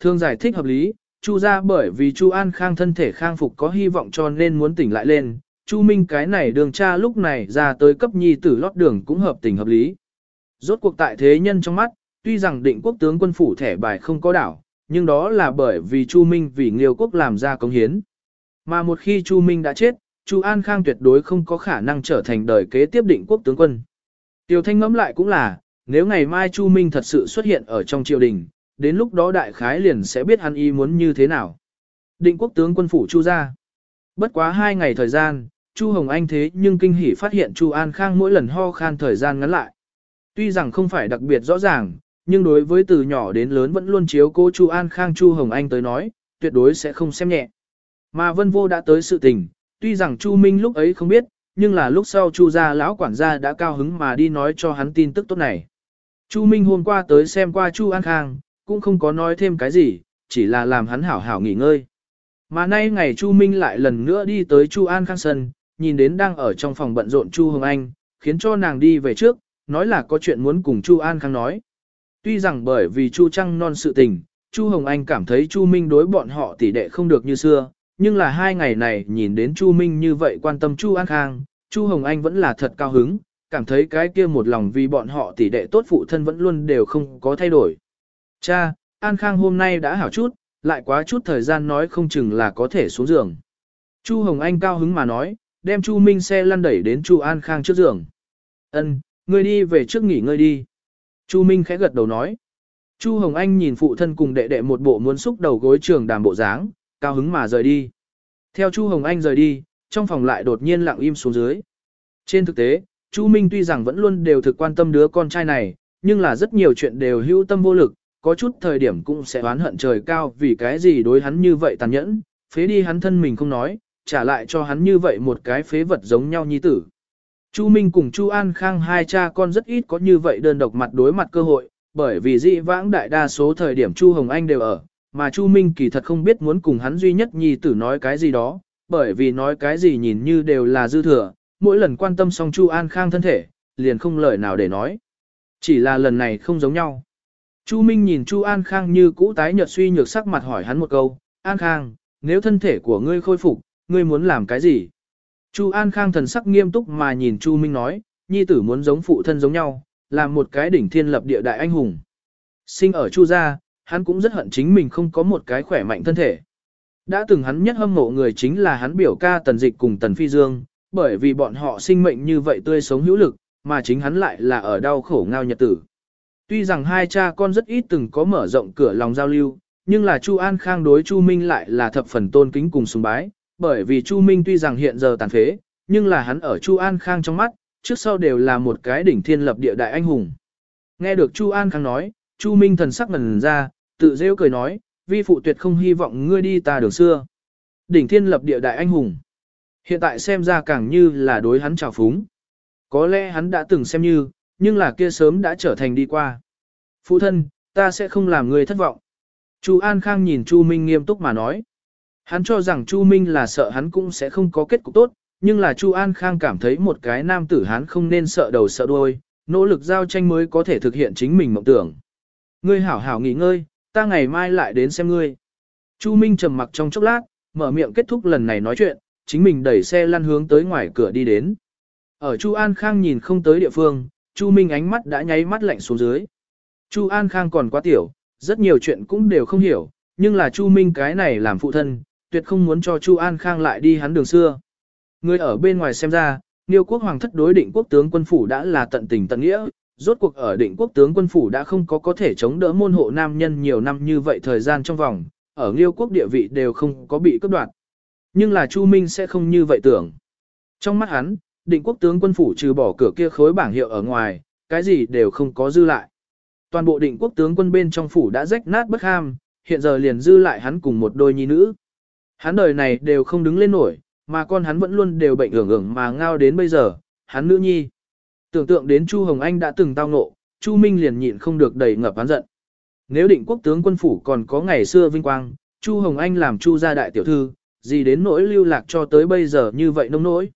Thương giải thích hợp lý, Chu ra bởi vì Chu An Khang thân thể khang phục có hy vọng cho nên muốn tỉnh lại lên, Chu Minh cái này đường cha lúc này ra tới cấp nhi tử lót đường cũng hợp tình hợp lý. Rốt cuộc tại thế nhân trong mắt, tuy rằng định quốc tướng quân phủ thẻ bài không có đảo, nhưng đó là bởi vì Chu Minh vì Nghiêu quốc làm ra công hiến. Mà một khi Chu Minh đã chết, Chu An Khang tuyệt đối không có khả năng trở thành đời kế tiếp định quốc tướng quân. Tiêu Thanh ngẫm lại cũng là, nếu ngày mai Chu Minh thật sự xuất hiện ở trong triều đình, đến lúc đó đại khái liền sẽ biết hắn y muốn như thế nào. Định quốc tướng quân phủ Chu ra. Bất quá hai ngày thời gian, Chu Hồng Anh thế nhưng kinh hỉ phát hiện Chu An Khang mỗi lần ho khan thời gian ngắn lại. Tuy rằng không phải đặc biệt rõ ràng, nhưng đối với từ nhỏ đến lớn vẫn luôn chiếu cô Chu An Khang Chu Hồng Anh tới nói, tuyệt đối sẽ không xem nhẹ. Mà Vân Vô đã tới sự tình, tuy rằng Chu Minh lúc ấy không biết, nhưng là lúc sau Chu gia lão quản gia đã cao hứng mà đi nói cho hắn tin tức tốt này. Chu Minh hôm qua tới xem qua Chu An Khang, cũng không có nói thêm cái gì, chỉ là làm hắn hảo hảo nghỉ ngơi. Mà nay ngày Chu Minh lại lần nữa đi tới Chu An Khang sân, nhìn đến đang ở trong phòng bận rộn Chu Hồng Anh, khiến cho nàng đi về trước, nói là có chuyện muốn cùng Chu An Khang nói. Tuy rằng bởi vì Chu Trăng non sự tình, Chu Hồng Anh cảm thấy Chu Minh đối bọn họ tỷ đệ không được như xưa, nhưng là hai ngày này nhìn đến Chu Minh như vậy quan tâm Chu An Khang, Chu Hồng Anh vẫn là thật cao hứng, cảm thấy cái kia một lòng vì bọn họ tỷ đệ tốt phụ thân vẫn luôn đều không có thay đổi. Cha, An Khang hôm nay đã hảo chút, lại quá chút thời gian nói không chừng là có thể xuống giường. Chu Hồng Anh cao hứng mà nói, đem Chu Minh xe lăn đẩy đến Chu An Khang trước giường. Ân, ngươi đi về trước nghỉ ngơi đi. Chu Minh khẽ gật đầu nói. Chu Hồng Anh nhìn phụ thân cùng đệ đệ một bộ muốn xúc đầu gối trường đàm bộ dáng, cao hứng mà rời đi. Theo Chu Hồng Anh rời đi, trong phòng lại đột nhiên lặng im xuống dưới. Trên thực tế, Chu Minh tuy rằng vẫn luôn đều thực quan tâm đứa con trai này, nhưng là rất nhiều chuyện đều hữu tâm vô lực, có chút thời điểm cũng sẽ oán hận trời cao vì cái gì đối hắn như vậy tàn nhẫn, phế đi hắn thân mình không nói, trả lại cho hắn như vậy một cái phế vật giống nhau nhi tử. Chu Minh cùng Chu An Khang hai cha con rất ít có như vậy đơn độc mặt đối mặt cơ hội, bởi vì dị vãng đại đa số thời điểm Chu Hồng Anh đều ở, mà Chu Minh kỳ thật không biết muốn cùng hắn duy nhất nhi tử nói cái gì đó, bởi vì nói cái gì nhìn như đều là dư thừa, mỗi lần quan tâm xong Chu An Khang thân thể, liền không lời nào để nói. Chỉ là lần này không giống nhau. Chu Minh nhìn Chu An Khang như cũ tái nhợt suy nhược sắc mặt hỏi hắn một câu, An Khang, nếu thân thể của ngươi khôi phục, ngươi muốn làm cái gì? Chu An Khang thần sắc nghiêm túc mà nhìn Chu Minh nói, nhi tử muốn giống phụ thân giống nhau, làm một cái đỉnh thiên lập địa đại anh hùng. Sinh ở Chu gia, hắn cũng rất hận chính mình không có một cái khỏe mạnh thân thể. Đã từng hắn nhất hâm mộ người chính là hắn biểu ca Tần Dịch cùng Tần Phi Dương, bởi vì bọn họ sinh mệnh như vậy tươi sống hữu lực, mà chính hắn lại là ở đau khổ ngao nhật tử. Tuy rằng hai cha con rất ít từng có mở rộng cửa lòng giao lưu, nhưng là Chu An Khang đối Chu Minh lại là thập phần tôn kính cùng sùng bái, bởi vì Chu Minh tuy rằng hiện giờ tàn phế, nhưng là hắn ở Chu An Khang trong mắt, trước sau đều là một cái đỉnh thiên lập địa đại anh hùng. Nghe được Chu An Khang nói, Chu Minh thần sắc ngần ra, tự rêu cười nói, vi phụ tuyệt không hy vọng ngươi đi ta đường xưa. Đỉnh thiên lập địa đại anh hùng. Hiện tại xem ra càng như là đối hắn trào phúng. Có lẽ hắn đã từng xem như, nhưng là kia sớm đã trở thành đi qua. Phụ thân, ta sẽ không làm người thất vọng. Chu An Khang nhìn Chu Minh nghiêm túc mà nói. Hắn cho rằng Chu Minh là sợ hắn cũng sẽ không có kết cục tốt, nhưng là Chu An Khang cảm thấy một cái nam tử hắn không nên sợ đầu sợ đuôi, nỗ lực giao tranh mới có thể thực hiện chính mình mộng tưởng. Ngươi hảo hảo nghỉ ngơi, ta ngày mai lại đến xem ngươi. Chu Minh trầm mặc trong chốc lát, mở miệng kết thúc lần này nói chuyện, chính mình đẩy xe lăn hướng tới ngoài cửa đi đến. Ở Chu An Khang nhìn không tới địa phương, Chu Minh ánh mắt đã nháy mắt lạnh xuống dưới. Chu An Khang còn quá tiểu, rất nhiều chuyện cũng đều không hiểu, nhưng là Chu Minh cái này làm phụ thân, tuyệt không muốn cho Chu An Khang lại đi hắn đường xưa. Người ở bên ngoài xem ra, Niêu quốc hoàng thất đối định quốc tướng quân phủ đã là tận tình tận nghĩa, rốt cuộc ở định quốc tướng quân phủ đã không có có thể chống đỡ môn hộ nam nhân nhiều năm như vậy thời gian trong vòng, ở Niêu quốc địa vị đều không có bị cướp đoạt. Nhưng là Chu Minh sẽ không như vậy tưởng. Trong mắt hắn, định quốc tướng quân phủ trừ bỏ cửa kia khối bảng hiệu ở ngoài, cái gì đều không có dư lại. Toàn bộ định quốc tướng quân bên trong phủ đã rách nát bất ham, hiện giờ liền dư lại hắn cùng một đôi nhi nữ. Hắn đời này đều không đứng lên nổi, mà con hắn vẫn luôn đều bệnh ưởng ưởng mà ngao đến bây giờ, hắn nữ nhi. Tưởng tượng đến Chu Hồng Anh đã từng tao ngộ, Chu Minh liền nhịn không được đầy ngập hắn giận. Nếu định quốc tướng quân phủ còn có ngày xưa vinh quang, Chu Hồng Anh làm Chu gia đại tiểu thư, gì đến nỗi lưu lạc cho tới bây giờ như vậy nông nỗi.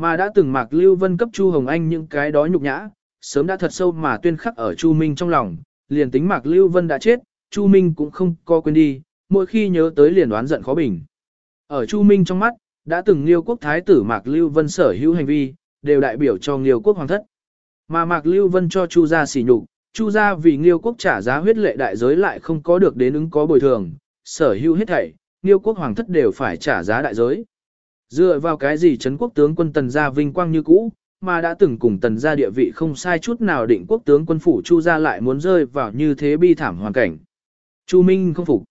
Mà đã từng mạc Lưu Vân cấp Chu Hồng Anh những cái đó nhục nhã, sớm đã thật sâu mà tuyên khắc ở Chu Minh trong lòng, liền tính mạc Lưu Vân đã chết, Chu Minh cũng không co quên đi, mỗi khi nhớ tới liền đoán giận khó bình. Ở Chu Minh trong mắt, đã từng Liêu quốc thái tử Mạc Lưu Vân sở hữu hành vi, đều đại biểu cho Liêu quốc hoàng thất. Mà Mạc Lưu Vân cho Chu gia sỉ nhục, Chu gia vì Liêu quốc trả giá huyết lệ đại giới lại không có được đến ứng có bồi thường, sở hữu hết thảy, Liêu quốc hoàng thất đều phải trả giá đại giới. Dựa vào cái gì Trấn quốc tướng quân tần gia vinh quang như cũ, mà đã từng cùng tần gia địa vị không sai chút nào định quốc tướng quân phủ Chu gia lại muốn rơi vào như thế bi thảm hoàn cảnh. Chu Minh không phục.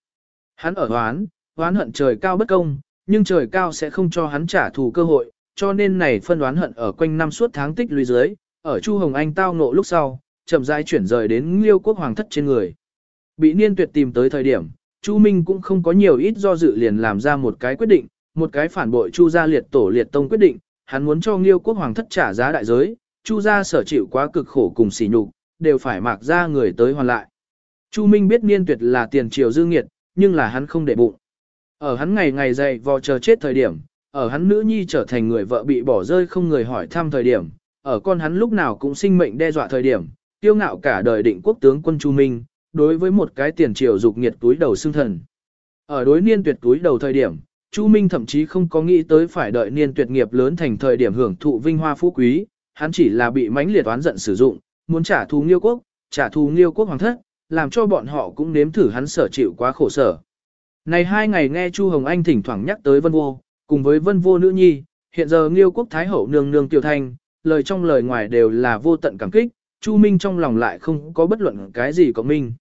Hắn ở hoán, hoán hận trời cao bất công, nhưng trời cao sẽ không cho hắn trả thù cơ hội, cho nên này phân đoán hận ở quanh năm suốt tháng tích lũy dưới, ở Chu Hồng Anh tao ngộ lúc sau, chậm rãi chuyển rời đến Liêu quốc hoàng thất trên người. Bị Niên Tuyệt tìm tới thời điểm, Chu Minh cũng không có nhiều ít do dự liền làm ra một cái quyết định, một cái phản bội Chu gia liệt tổ liệt tông quyết định, hắn muốn cho Nghiêu quốc hoàng thất trả giá đại giới, Chu gia sở chịu quá cực khổ cùng sỉ nhục, đều phải mạc ra người tới hoàn lại. Chu Minh biết Niên Tuyệt là tiền triều dư nghiệt, nhưng là hắn không để bụng. Ở hắn ngày ngày dậy vò chờ chết thời điểm, ở hắn nữ nhi trở thành người vợ bị bỏ rơi không người hỏi thăm thời điểm, ở con hắn lúc nào cũng sinh mệnh đe dọa thời điểm, tiêu ngạo cả đời định quốc tướng quân Chu Minh, đối với một cái tiền triều dục nghiệt túi đầu xương thần. Ở đối niên tuyệt túi đầu thời điểm, Chu Minh thậm chí không có nghĩ tới phải đợi niên tuyệt nghiệp lớn thành thời điểm hưởng thụ vinh hoa phú quý, hắn chỉ là bị mãnh liệt oán giận sử dụng, muốn trả thù Nghiêu quốc, trả thù Nghiêu quốc hoàng thất, làm cho bọn họ cũng nếm thử hắn sở chịu quá khổ sở. Này hai ngày nghe Chu Hồng Anh thỉnh thoảng nhắc tới Vân Vô, cùng với Vân Vô nữ nhi, hiện giờ Nghiêu quốc Thái hậu nương nương tiểu thanh, lời trong lời ngoài đều là vô tận cảm kích, Chu Minh trong lòng lại không có bất luận cái gì của Minh.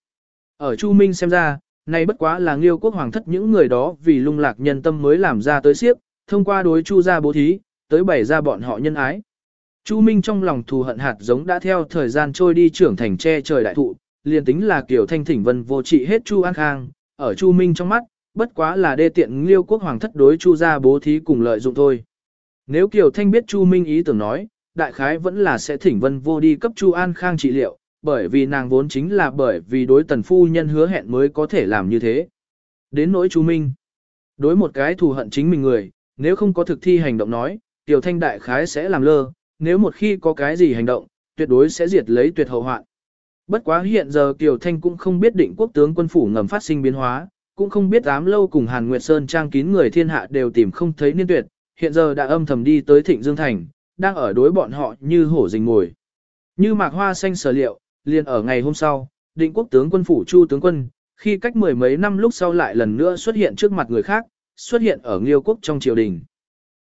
Ở Chu Minh xem ra, này bất quá là Nghiêu quốc hoàng thất những người đó vì lung lạc nhân tâm mới làm ra tới siếp, thông qua đối Chu gia bố thí, tới bày ra bọn họ nhân ái. Chu Minh trong lòng thù hận hạt giống đã theo thời gian trôi đi trưởng thành che trời đại thụ, liền tính là kiểu thanh thỉnh vân vô trị hết Chu An Khang, ở Chu Minh trong mắt, bất quá là đê tiện liêu quốc hoàng thất đối Chu gia bố thí cùng lợi dụng thôi. Nếu Kiều Thanh biết Chu Minh ý tưởng nói, đại khái vẫn là sẽ thỉnh vân vô đi cấp Chu An Khang trị liệu, bởi vì nàng vốn chính là bởi vì đối tần phu nhân hứa hẹn mới có thể làm như thế. Đến nỗi chú Minh, đối một cái thù hận chính mình người, nếu không có thực thi hành động nói, tiểu Thanh đại khái sẽ làm lơ, nếu một khi có cái gì hành động, tuyệt đối sẽ diệt lấy tuyệt hậu hoạn. Bất quá hiện giờ Kiều Thanh cũng không biết định quốc tướng quân phủ ngầm phát sinh biến hóa, cũng không biết ám lâu cùng Hàn Nguyệt Sơn trang kín người thiên hạ đều tìm không thấy niên tuyệt, hiện giờ đã âm thầm đi tới Thịnh Dương Thành, đang ở đối bọn họ như hổ rình ngồi. Như mạc hoa xanh sở liệu, liền ở ngày hôm sau, định quốc tướng quân phủ Chu tướng quân, khi cách mười mấy năm lúc sau lại lần nữa xuất hiện trước mặt người khác, xuất hiện ở Nghiêu quốc trong triều đình.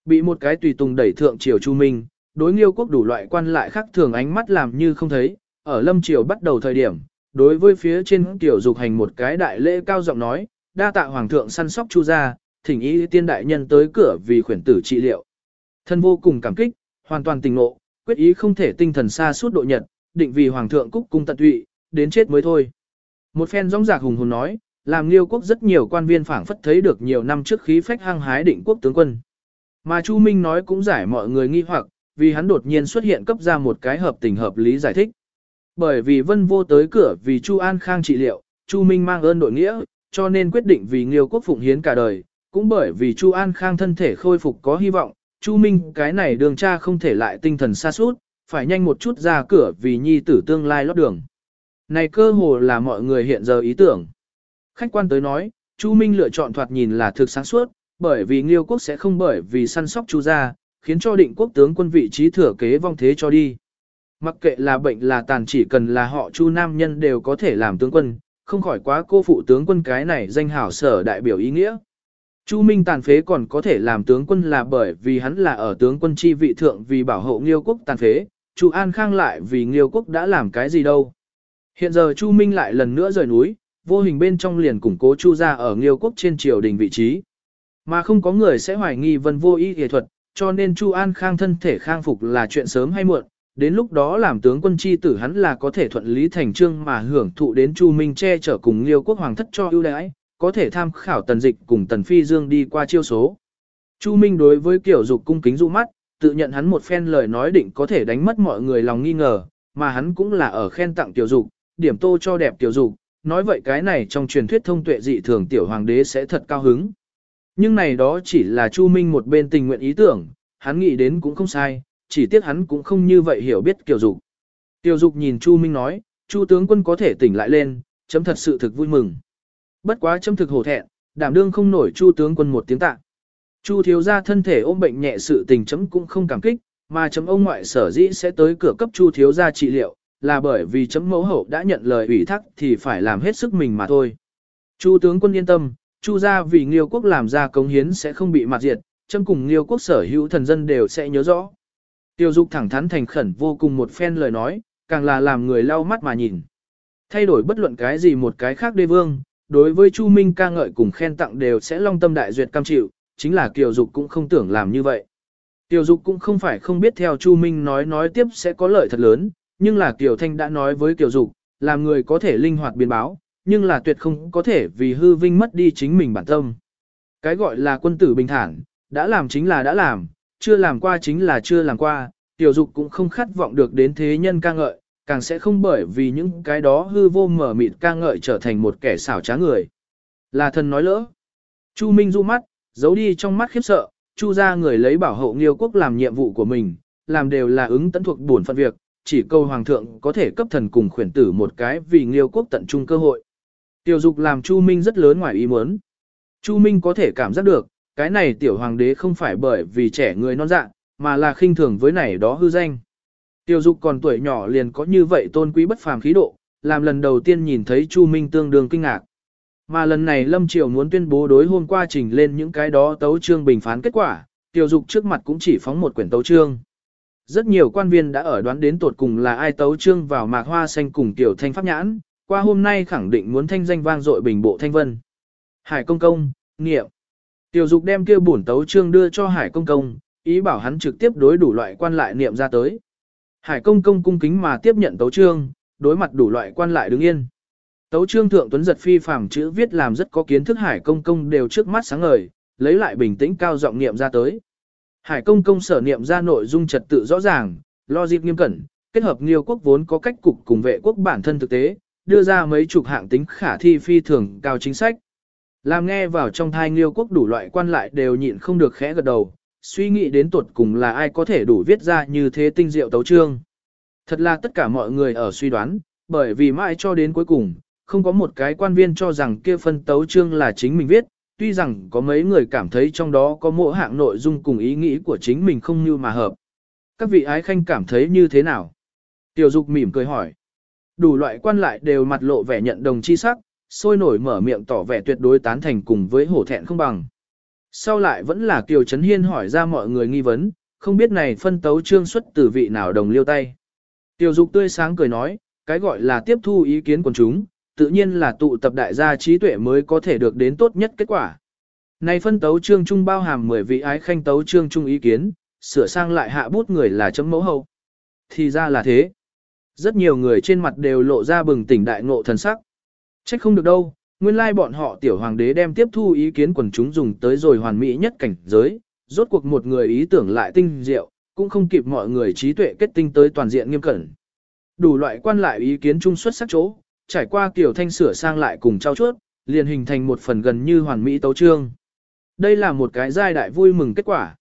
Bị một cái tùy tùng đẩy thượng triều Chu Minh, đối Nghiêu quốc đủ loại quan lại khác thường ánh mắt làm như không thấy, ở lâm triều bắt đầu thời điểm, đối với phía trên tiểu dục hành một cái đại lễ cao giọng nói, đa tạ hoàng thượng săn sóc chu gia, thỉnh ý tiên đại nhân tới cửa vì khuyển tử trị liệu. Thân vô cùng cảm kích, hoàn toàn tình ngộ, quyết ý không thể tinh thần xa suốt độ nhật, định vì hoàng thượng cúc cung tận tụy, đến chết mới thôi. Một phen rong rạc hùng hồn nói, làm liêu quốc rất nhiều quan viên phảng phất thấy được nhiều năm trước khí phách hăng hái định quốc tướng quân. Mà Chu Minh nói cũng giải mọi người nghi hoặc, vì hắn đột nhiên xuất hiện cấp ra một cái hợp tình hợp lý giải thích. Bởi vì Vân Vô tới cửa vì Chu An Khang trị liệu, Chu Minh mang ơn đội nghĩa, cho nên quyết định vì Nghiêu quốc phụng hiến cả đời, cũng bởi vì Chu An Khang thân thể khôi phục có hy vọng, Chu Minh cái này đường cha không thể lại tinh thần xa suốt, phải nhanh một chút ra cửa vì nhi tử tương lai lót đường. Này cơ hồ là mọi người hiện giờ ý tưởng. Khách quan tới nói, Chu Minh lựa chọn thoạt nhìn là thực sáng suốt, bởi vì Nghiêu quốc sẽ không bởi vì săn sóc Chu gia, khiến cho định quốc tướng quân vị trí thừa kế vong thế cho đi. Mặc kệ là bệnh là tàn chỉ cần là họ Chu nam nhân đều có thể làm tướng quân, không khỏi quá cô phụ tướng quân cái này danh hảo sở đại biểu ý nghĩa. Chu Minh tàn phế còn có thể làm tướng quân là bởi vì hắn là ở tướng quân chi vị thượng vì bảo hộ Nghiêu quốc tàn phế, Chu An Khang lại vì Nghiêu quốc đã làm cái gì đâu. Hiện giờ Chu Minh lại lần nữa rời núi, vô hình bên trong liền củng cố Chu gia ở Nghiêu quốc trên triều đình vị trí. Mà không có người sẽ hoài nghi vân vô ý y thuật, cho nên Chu An Khang thân thể khang phục là chuyện sớm hay muộn, đến lúc đó làm tướng quân chi tử hắn là có thể thuận lý thành trương mà hưởng thụ đến Chu Minh che chở cùng Liêu quốc hoàng thất cho ưu đãi, có thể tham khảo tần dịch cùng tần phi dương đi qua chiêu số. Chu Minh đối với kiểu dục cung kính dụ mắt, tự nhận hắn một phen lời nói định có thể đánh mất mọi người lòng nghi ngờ, mà hắn cũng là ở khen tặng tiểu dục, điểm tô cho đẹp tiểu dục, nói vậy cái này trong truyền thuyết thông tuệ dị thường tiểu hoàng đế sẽ thật cao hứng. Nhưng này đó chỉ là Chu Minh một bên tình nguyện ý tưởng, hắn nghĩ đến cũng không sai, chỉ tiếc hắn cũng không như vậy hiểu biết tiểu Dục. tiểu Dục nhìn Chu Minh nói, Chu tướng quân có thể tỉnh lại lên, chấm thật sự thực vui mừng. Bất quá chấm thực hổ thẹn, đảm đương không nổi Chu tướng quân một tiếng tạ. Chu thiếu gia thân thể ôm bệnh nhẹ sự tình chấm cũng không cảm kích, mà chấm ông ngoại sở dĩ sẽ tới cửa cấp Chu thiếu gia trị liệu, là bởi vì chấm mẫu hậu đã nhận lời ủy thác thì phải làm hết sức mình mà thôi. Chu tướng quân yên tâm, Chu gia vì Nghiêu quốc làm ra cống hiến sẽ không bị mạt diệt, chấm cùng Nghiêu quốc sở hữu thần dân đều sẽ nhớ rõ. Tiêu dục thẳng thắn thành khẩn vô cùng một phen lời nói, càng là làm người lau mắt mà nhìn. Thay đổi bất luận cái gì một cái khác đê vương, đối với Chu Minh ca ngợi cùng khen tặng đều sẽ long tâm đại duyệt cam chịu, chính là Kiều Dục cũng không tưởng làm như vậy. Kiều Dục cũng không phải không biết theo Chu Minh nói nói tiếp sẽ có lợi thật lớn, nhưng là Kiều Thanh đã nói với Kiều Dục, làm người có thể linh hoạt biến báo, nhưng là tuyệt không có thể vì hư vinh mất đi chính mình bản tâm. Cái gọi là quân tử bình thản, đã làm chính là đã làm, chưa làm qua chính là chưa làm qua, Kiều Dục cũng không khát vọng được đến thế nhân ca ngợi, càng sẽ không bởi vì những cái đó hư vô mở mịt ca ngợi trở thành một kẻ xảo trá người. Là thần nói lỡ. Chu Minh du mắt, giấu đi trong mắt khiếp sợ, Chu ra người lấy bảo hộ Nghiêu quốc làm nhiệm vụ của mình, làm đều là ứng tấn thuộc bổn phận việc, chỉ câu hoàng thượng có thể cấp thần cùng khuyển tử một cái vì Nghiêu quốc tận trung cơ hội. Tiểu dục làm Chu Minh rất lớn ngoài ý muốn. Chu Minh có thể cảm giác được, cái này tiểu hoàng đế không phải bởi vì trẻ người non dạ, mà là khinh thường với này đó hư danh. Tiểu dục còn tuổi nhỏ liền có như vậy tôn quý bất phàm khí độ, làm lần đầu tiên nhìn thấy Chu Minh tương đương kinh ngạc. Mà lần này Lâm Triều muốn tuyên bố đối hôm qua trình lên những cái đó tấu trương bình phán kết quả, tiểu dục trước mặt cũng chỉ phóng một quyển tấu trương. Rất nhiều quan viên đã ở đoán đến tột cùng là ai tấu trương vào mạc hoa xanh cùng tiểu thanh pháp nhãn, qua hôm nay khẳng định muốn thanh danh vang dội bình bộ thanh vân. Hải công công, nghiệm. Tiểu dục đem kia bổn tấu trương đưa cho Hải công công, ý bảo hắn trực tiếp đối đủ loại quan lại niệm ra tới. Hải công công cung kính mà tiếp nhận tấu trương, đối mặt đủ loại quan lại đứng yên. Tấu trương thượng tuấn giật phi phàm chữ viết làm rất có kiến thức hải công công đều trước mắt sáng ngời, lấy lại bình tĩnh cao giọng niệm ra tới. Hải công công sở niệm ra nội dung trật tự rõ ràng, logic nghiêm cẩn, kết hợp nhiều quốc vốn có cách cục cùng vệ quốc bản thân thực tế, đưa ra mấy chục hạng tính khả thi phi thường cao chính sách. Làm nghe vào trong thai nghiêu quốc đủ loại quan lại đều nhịn không được khẽ gật đầu, suy nghĩ đến tuột cùng là ai có thể đủ viết ra như thế tinh diệu tấu trương. Thật là tất cả mọi người ở suy đoán, bởi vì mãi cho đến cuối cùng, không có một cái quan viên cho rằng kia phân tấu chương là chính mình viết, tuy rằng có mấy người cảm thấy trong đó có mỗi hạng nội dung cùng ý nghĩ của chính mình không như mà hợp. Các vị ái khanh cảm thấy như thế nào? Tiểu dục mỉm cười hỏi. Đủ loại quan lại đều mặt lộ vẻ nhận đồng chi sắc, sôi nổi mở miệng tỏ vẻ tuyệt đối tán thành cùng với hổ thẹn không bằng. Sau lại vẫn là Kiều Trấn Hiên hỏi ra mọi người nghi vấn, không biết này phân tấu trương xuất từ vị nào đồng liêu tay. Tiểu dục tươi sáng cười nói, cái gọi là tiếp thu ý kiến của chúng, tự nhiên là tụ tập đại gia trí tuệ mới có thể được đến tốt nhất kết quả. Này phân tấu trương trung bao hàm 10 vị ái khanh tấu trương trung ý kiến, sửa sang lại hạ bút người là chấm mẫu hậu. Thì ra là thế. Rất nhiều người trên mặt đều lộ ra bừng tỉnh đại ngộ thần sắc. Trách không được đâu, nguyên lai bọn họ tiểu hoàng đế đem tiếp thu ý kiến quần chúng dùng tới rồi hoàn mỹ nhất cảnh giới, rốt cuộc một người ý tưởng lại tinh diệu, cũng không kịp mọi người trí tuệ kết tinh tới toàn diện nghiêm cẩn. Đủ loại quan lại ý kiến chung xuất sắc chỗ, trải qua kiểu thanh sửa sang lại cùng trao chuốt, liền hình thành một phần gần như hoàn mỹ tấu trương. Đây là một cái giai đại vui mừng kết quả.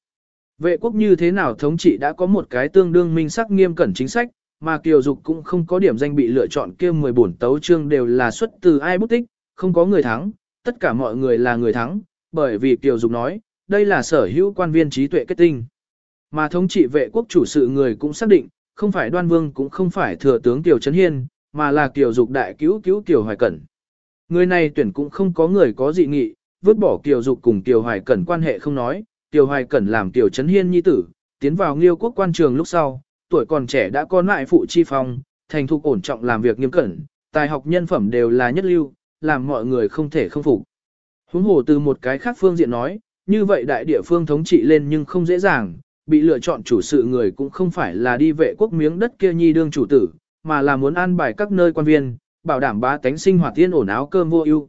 Vệ quốc như thế nào thống trị đã có một cái tương đương minh sắc nghiêm cẩn chính sách, mà Kiều Dục cũng không có điểm danh bị lựa chọn kia 14 tấu trương đều là xuất từ ai bút tích, không có người thắng, tất cả mọi người là người thắng, bởi vì Kiều Dục nói, đây là sở hữu quan viên trí tuệ kết tinh. Mà thống trị vệ quốc chủ sự người cũng xác định, không phải đoan vương cũng không phải thừa tướng Kiều Trấn Hiên, mà là Kiều Dục đại cứu cứu Kiều Hoài Cẩn. Người này tuyển cũng không có người có dị nghị, vứt bỏ Kiều Dục cùng Kiều Hoài Cẩn quan hệ không nói, Kiều Hoài Cẩn làm Kiều Trấn Hiên nhi tử, tiến vào Nghiêu quốc quan trường lúc sau, tuổi còn trẻ đã có lại phụ chi phong, thành thục ổn trọng làm việc nghiêm cẩn, tài học nhân phẩm đều là nhất lưu, làm mọi người không thể không phục. Huống hồ từ một cái khác phương diện nói, như vậy đại địa phương thống trị lên nhưng không dễ dàng, bị lựa chọn chủ sự người cũng không phải là đi vệ quốc miếng đất kia nhi đương chủ tử, mà là muốn an bài các nơi quan viên, bảo đảm bá tánh sinh hoạt tiên ổn áo cơm vô ưu.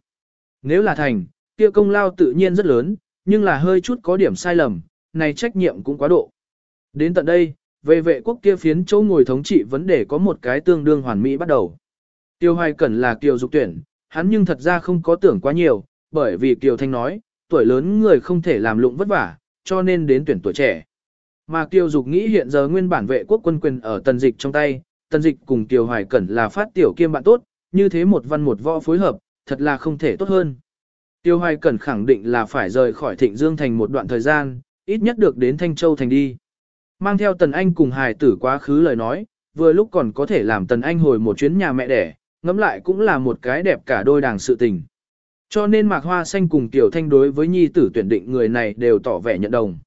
Nếu là thành, kia công lao tự nhiên rất lớn, nhưng là hơi chút có điểm sai lầm, này trách nhiệm cũng quá độ. Đến tận đây, về vệ quốc kia phiến chỗ ngồi thống trị vấn đề có một cái tương đương hoàn mỹ bắt đầu. Tiêu Hoài Cẩn là Kiều Dục tuyển, hắn nhưng thật ra không có tưởng quá nhiều, bởi vì Kiều Thanh nói, tuổi lớn người không thể làm lụng vất vả, cho nên đến tuyển tuổi trẻ. Mà Kiều Dục nghĩ hiện giờ nguyên bản vệ quốc quân quyền ở tần dịch trong tay, tần dịch cùng Kiều Hoài Cẩn là phát tiểu kiêm bạn tốt, như thế một văn một võ phối hợp, thật là không thể tốt hơn. Tiêu Hoài Cẩn khẳng định là phải rời khỏi Thịnh Dương thành một đoạn thời gian, ít nhất được đến Thanh Châu thành đi. Mang theo Tần Anh cùng hài tử quá khứ lời nói, vừa lúc còn có thể làm Tần Anh hồi một chuyến nhà mẹ đẻ, ngẫm lại cũng là một cái đẹp cả đôi đảng sự tình. Cho nên Mạc Hoa Xanh cùng Tiểu Thanh đối với nhi tử tuyển định người này đều tỏ vẻ nhận đồng.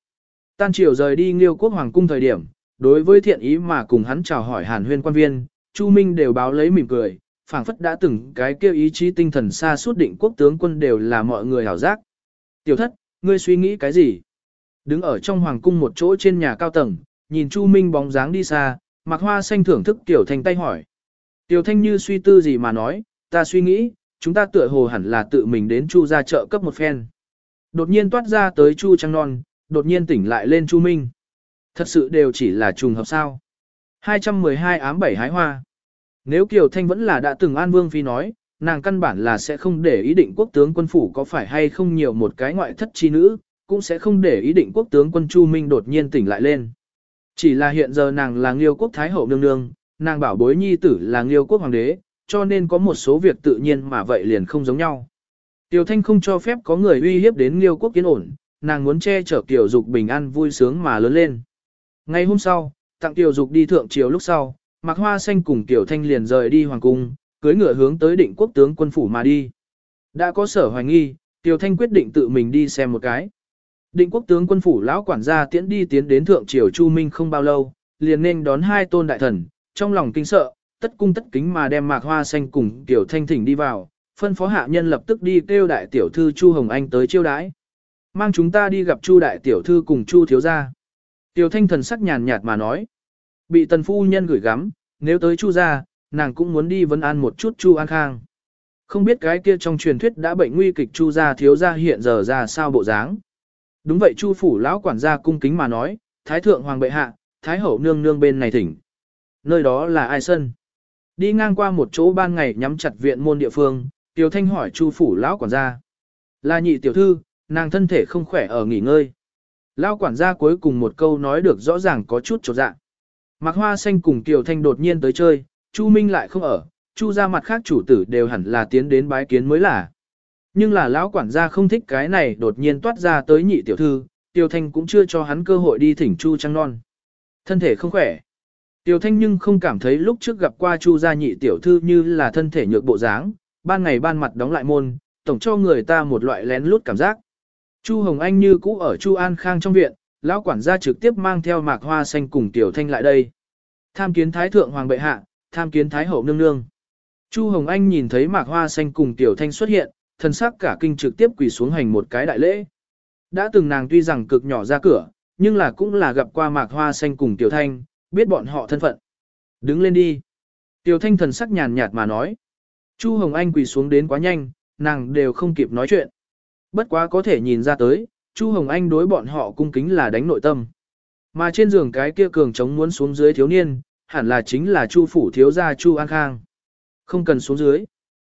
Tan chiều rời đi Nghiêu quốc hoàng cung thời điểm, đối với thiện ý mà cùng hắn chào hỏi Hàn Huyên quan viên, Chu Minh đều báo lấy mỉm cười, phảng phất đã từng cái kêu ý chí tinh thần xa suốt định quốc tướng quân đều là mọi người hảo giác. Tiểu thất, ngươi suy nghĩ cái gì? Đứng ở trong hoàng cung một chỗ trên nhà cao tầng, nhìn Chu Minh bóng dáng đi xa, mặc Hoa Xanh thưởng thức Tiểu Thanh tay hỏi. Tiểu Thanh như suy tư gì mà nói, ta suy nghĩ, chúng ta tựa hồ hẳn là tự mình đến Chu ra chợ cấp một phen. Đột nhiên toát ra tới Chu Trăng Non, đột nhiên tỉnh lại lên Chu Minh. Thật sự đều chỉ là trùng hợp sao. 212 ám bảy hái hoa. Nếu Kiều Thanh vẫn là đã từng An Vương Phi nói, nàng căn bản là sẽ không để ý định quốc tướng quân phủ có phải hay không nhiều một cái ngoại thất chi nữ, cũng sẽ không để ý định quốc tướng quân Chu Minh đột nhiên tỉnh lại lên. Chỉ là hiện giờ nàng là Nghiêu quốc Thái Hậu nương nương, nàng bảo bối nhi tử là Nghiêu quốc Hoàng đế, cho nên có một số việc tự nhiên mà vậy liền không giống nhau. Tiểu Thanh không cho phép có người uy hiếp đến Nghiêu quốc kiến ổn, nàng muốn che chở Tiểu Dục bình an vui sướng mà lớn lên. Ngày hôm sau, tặng Tiểu Dục đi thượng triều lúc sau, Mạc Hoa Xanh cùng Tiểu Thanh liền rời đi hoàng cung, cưới ngựa hướng tới định quốc tướng quân phủ mà đi. Đã có sở hoài nghi, Tiểu Thanh quyết định tự mình đi xem một cái. Định quốc tướng quân phủ lão quản gia tiễn đi tiến đến thượng triều Chu Minh không bao lâu, liền nên đón hai tôn đại thần, trong lòng kinh sợ, tất cung tất kính mà đem Mạc Hoa Xanh cùng Tiểu Thanh thỉnh đi vào, phân phó hạ nhân lập tức đi kêu đại tiểu thư Chu Hồng Anh tới chiêu đãi. Mang chúng ta đi gặp Chu đại tiểu thư cùng Chu thiếu gia. Tiểu Thanh thần sắc nhàn nhạt mà nói. Bị tần phu nhân gửi gắm, nếu tới Chu gia, nàng cũng muốn đi vấn an một chút Chu An Khang. Không biết cái kia trong truyền thuyết đã bệnh nguy kịch Chu gia thiếu gia hiện giờ ra sao bộ dáng. Đúng vậy Chu phủ lão quản gia cung kính mà nói, Thái thượng hoàng bệ hạ, Thái hậu nương nương bên này thỉnh. Nơi đó là ai sân? Đi ngang qua một chỗ ban ngày nhắm chặt viện môn địa phương, Tiểu Thanh hỏi Chu phủ lão quản gia. Là nhị tiểu thư, nàng thân thể không khỏe ở nghỉ ngơi. Lão quản gia cuối cùng một câu nói được rõ ràng có chút trột dạ. Mạc Hoa Xanh cùng Kiều Thanh đột nhiên tới chơi, Chu Minh lại không ở, Chu ra mặt khác chủ tử đều hẳn là tiến đến bái kiến mới là. Nhưng là lão quản gia không thích cái này đột nhiên toát ra tới nhị tiểu thư, Tiêu Thanh cũng chưa cho hắn cơ hội đi thỉnh Chu Trăng Non. Thân thể không khỏe. Tiêu Thanh nhưng không cảm thấy lúc trước gặp qua Chu gia nhị tiểu thư như là thân thể nhược bộ dáng, ban ngày ban mặt đóng lại môn, tổng cho người ta một loại lén lút cảm giác. Chu Hồng Anh như cũ ở Chu An Khang trong viện, lão quản gia trực tiếp mang theo mạc hoa xanh cùng Tiểu Thanh lại đây. Tham kiến Thái Thượng Hoàng bệ hạ, tham kiến Thái Hậu nương nương. Chu Hồng Anh nhìn thấy mạc hoa xanh cùng Tiểu Thanh xuất hiện, thần sắc cả kinh trực tiếp quỳ xuống hành một cái đại lễ. Đã từng nàng tuy rằng cực nhỏ ra cửa, nhưng là cũng là gặp qua mạc hoa xanh cùng Tiểu Thanh, biết bọn họ thân phận. Đứng lên đi. Tiểu Thanh thần sắc nhàn nhạt mà nói. Chu Hồng Anh quỳ xuống đến quá nhanh, nàng đều không kịp nói chuyện. Bất quá có thể nhìn ra tới, Chu Hồng Anh đối bọn họ cung kính là đánh nội tâm. Mà trên giường cái kia cường trống muốn xuống dưới thiếu niên, hẳn là chính là Chu phủ thiếu gia Chu An Khang. Không cần xuống dưới.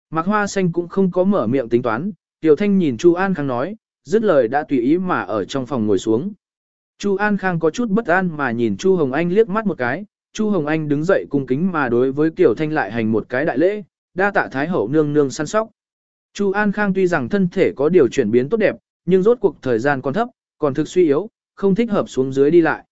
Mạc Hoa Xanh cũng không có mở miệng tính toán, Tiểu Thanh nhìn Chu An Khang nói, dứt lời đã tùy ý mà ở trong phòng ngồi xuống. Chu An Khang có chút bất an mà nhìn Chu Hồng Anh liếc mắt một cái, Chu Hồng Anh đứng dậy cung kính mà đối với Tiểu Thanh lại hành một cái đại lễ, đa tạ Thái Hậu nương nương săn sóc. Chu An Khang tuy rằng thân thể có điều chuyển biến tốt đẹp, nhưng rốt cuộc thời gian còn thấp, còn thực suy yếu, không thích hợp xuống dưới đi lại.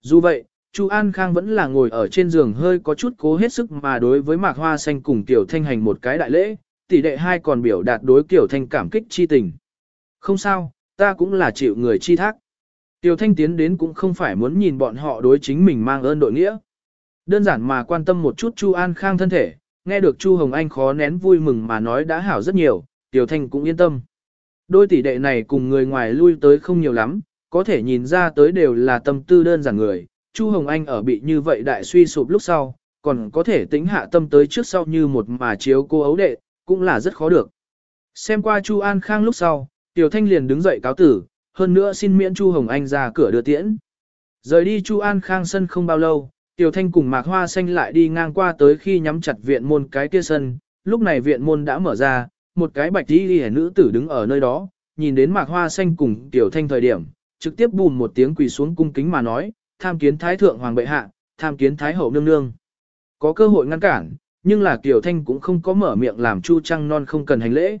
Dù vậy, Chu An Khang vẫn là ngồi ở trên giường hơi có chút cố hết sức mà đối với Mạc Hoa Xanh cùng Tiểu Thanh hành một cái đại lễ, tỷ đệ hai còn biểu đạt đối Tiểu Thanh cảm kích chi tình. Không sao, ta cũng là chịu người chi thác. Tiểu Thanh tiến đến cũng không phải muốn nhìn bọn họ đối chính mình mang ơn đội nghĩa. Đơn giản mà quan tâm một chút Chu An Khang thân thể, nghe được Chu Hồng Anh khó nén vui mừng mà nói đã hảo rất nhiều, Tiểu Thanh cũng yên tâm. Đôi tỷ đệ này cùng người ngoài lui tới không nhiều lắm, có thể nhìn ra tới đều là tâm tư đơn giản người. Chu Hồng Anh ở bị như vậy đại suy sụp lúc sau, còn có thể tính hạ tâm tới trước sau như một mà chiếu cô ấu đệ, cũng là rất khó được. Xem qua Chu An Khang lúc sau, Tiểu Thanh liền đứng dậy cáo tử, hơn nữa xin miễn Chu Hồng Anh ra cửa đưa tiễn. Rời đi Chu An Khang sân không bao lâu, Tiểu Thanh cùng Mạc Hoa Xanh lại đi ngang qua tới khi nhắm chặt viện môn cái kia sân, lúc này viện môn đã mở ra, một cái bạch đi ghi nữ tử đứng ở nơi đó, nhìn đến Mạc Hoa Xanh cùng Tiểu Thanh thời điểm, trực tiếp bùm một tiếng quỳ xuống cung kính mà nói, tham kiến Thái Thượng Hoàng bệ hạ, tham kiến Thái Hậu nương nương. Có cơ hội ngăn cản, nhưng là Tiểu Thanh cũng không có mở miệng làm Chu Trăng Non không cần hành lễ.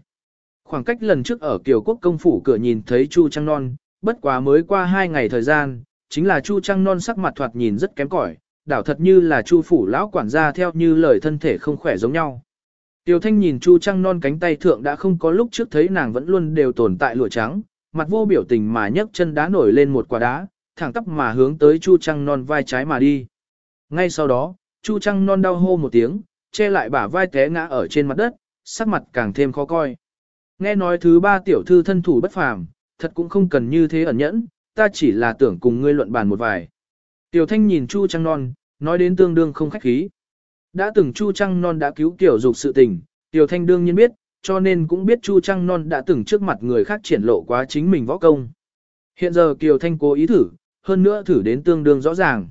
khoảng cách lần trước ở Kiều Quốc công phủ cửa nhìn thấy Chu Trăng Non, bất quá mới qua hai ngày thời gian, chính là Chu Trăng Non sắc mặt thoạt nhìn rất kém cỏi, đảo thật như là Chu phủ lão quản gia theo như lời thân thể không khỏe giống nhau. Tiêu Thanh nhìn Chu Trăng Non cánh tay thượng đã không có lúc trước thấy nàng vẫn luôn đều tồn tại lụa trắng, mặt vô biểu tình mà nhấc chân đá nổi lên một quả đá, thẳng tắp mà hướng tới Chu Trăng Non vai trái mà đi. Ngay sau đó, Chu Trăng Non đau hô một tiếng, che lại bả vai té ngã ở trên mặt đất, sắc mặt càng thêm khó coi. Nghe nói thứ ba tiểu thư thân thủ bất phàm, thật cũng không cần như thế ẩn nhẫn, ta chỉ là tưởng cùng ngươi luận bàn một vài. Tiểu Thanh nhìn Chu Trăng Non, nói đến tương đương không khách khí. Đã từng Chu Trăng Non đã cứu Tiểu Dục sự tình, Tiểu Thanh đương nhiên biết, cho nên cũng biết Chu Trăng Non đã từng trước mặt người khác triển lộ quá chính mình võ công. Hiện giờ Kiều Thanh cố ý thử, hơn nữa thử đến tương đương rõ ràng.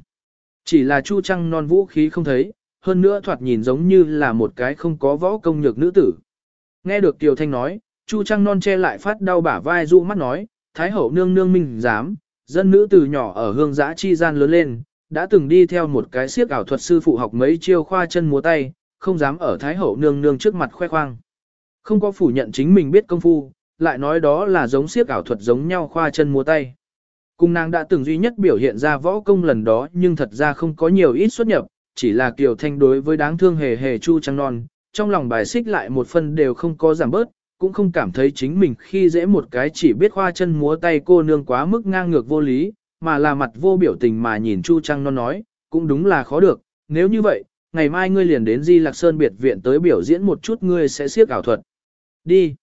Chỉ là Chu Trăng Non vũ khí không thấy, hơn nữa thoạt nhìn giống như là một cái không có võ công nhược nữ tử. Nghe được Kiều Thanh nói, Chu Trăng Non che lại phát đau bả vai dụ mắt nói, Thái hậu nương nương minh dám, dân nữ từ nhỏ ở hương giã chi gian lớn lên, đã từng đi theo một cái siếc ảo thuật sư phụ học mấy chiêu khoa chân múa tay, không dám ở Thái hậu nương nương trước mặt khoe khoang. Không có phủ nhận chính mình biết công phu, lại nói đó là giống siếc ảo thuật giống nhau khoa chân múa tay. Cung nàng đã từng duy nhất biểu hiện ra võ công lần đó nhưng thật ra không có nhiều ít xuất nhập, chỉ là Kiều Thanh đối với đáng thương hề hề Chu Trăng Non, trong lòng bài xích lại một phần đều không có giảm bớt, cũng không cảm thấy chính mình khi dễ một cái chỉ biết khoa chân múa tay cô nương quá mức ngang ngược vô lý, mà là mặt vô biểu tình mà nhìn Chu Trăng Non nói, cũng đúng là khó được, nếu như vậy, ngày mai ngươi liền đến Di Lạc Sơn biệt viện tới biểu diễn một chút ngươi sẽ siết ảo thuật. Đi.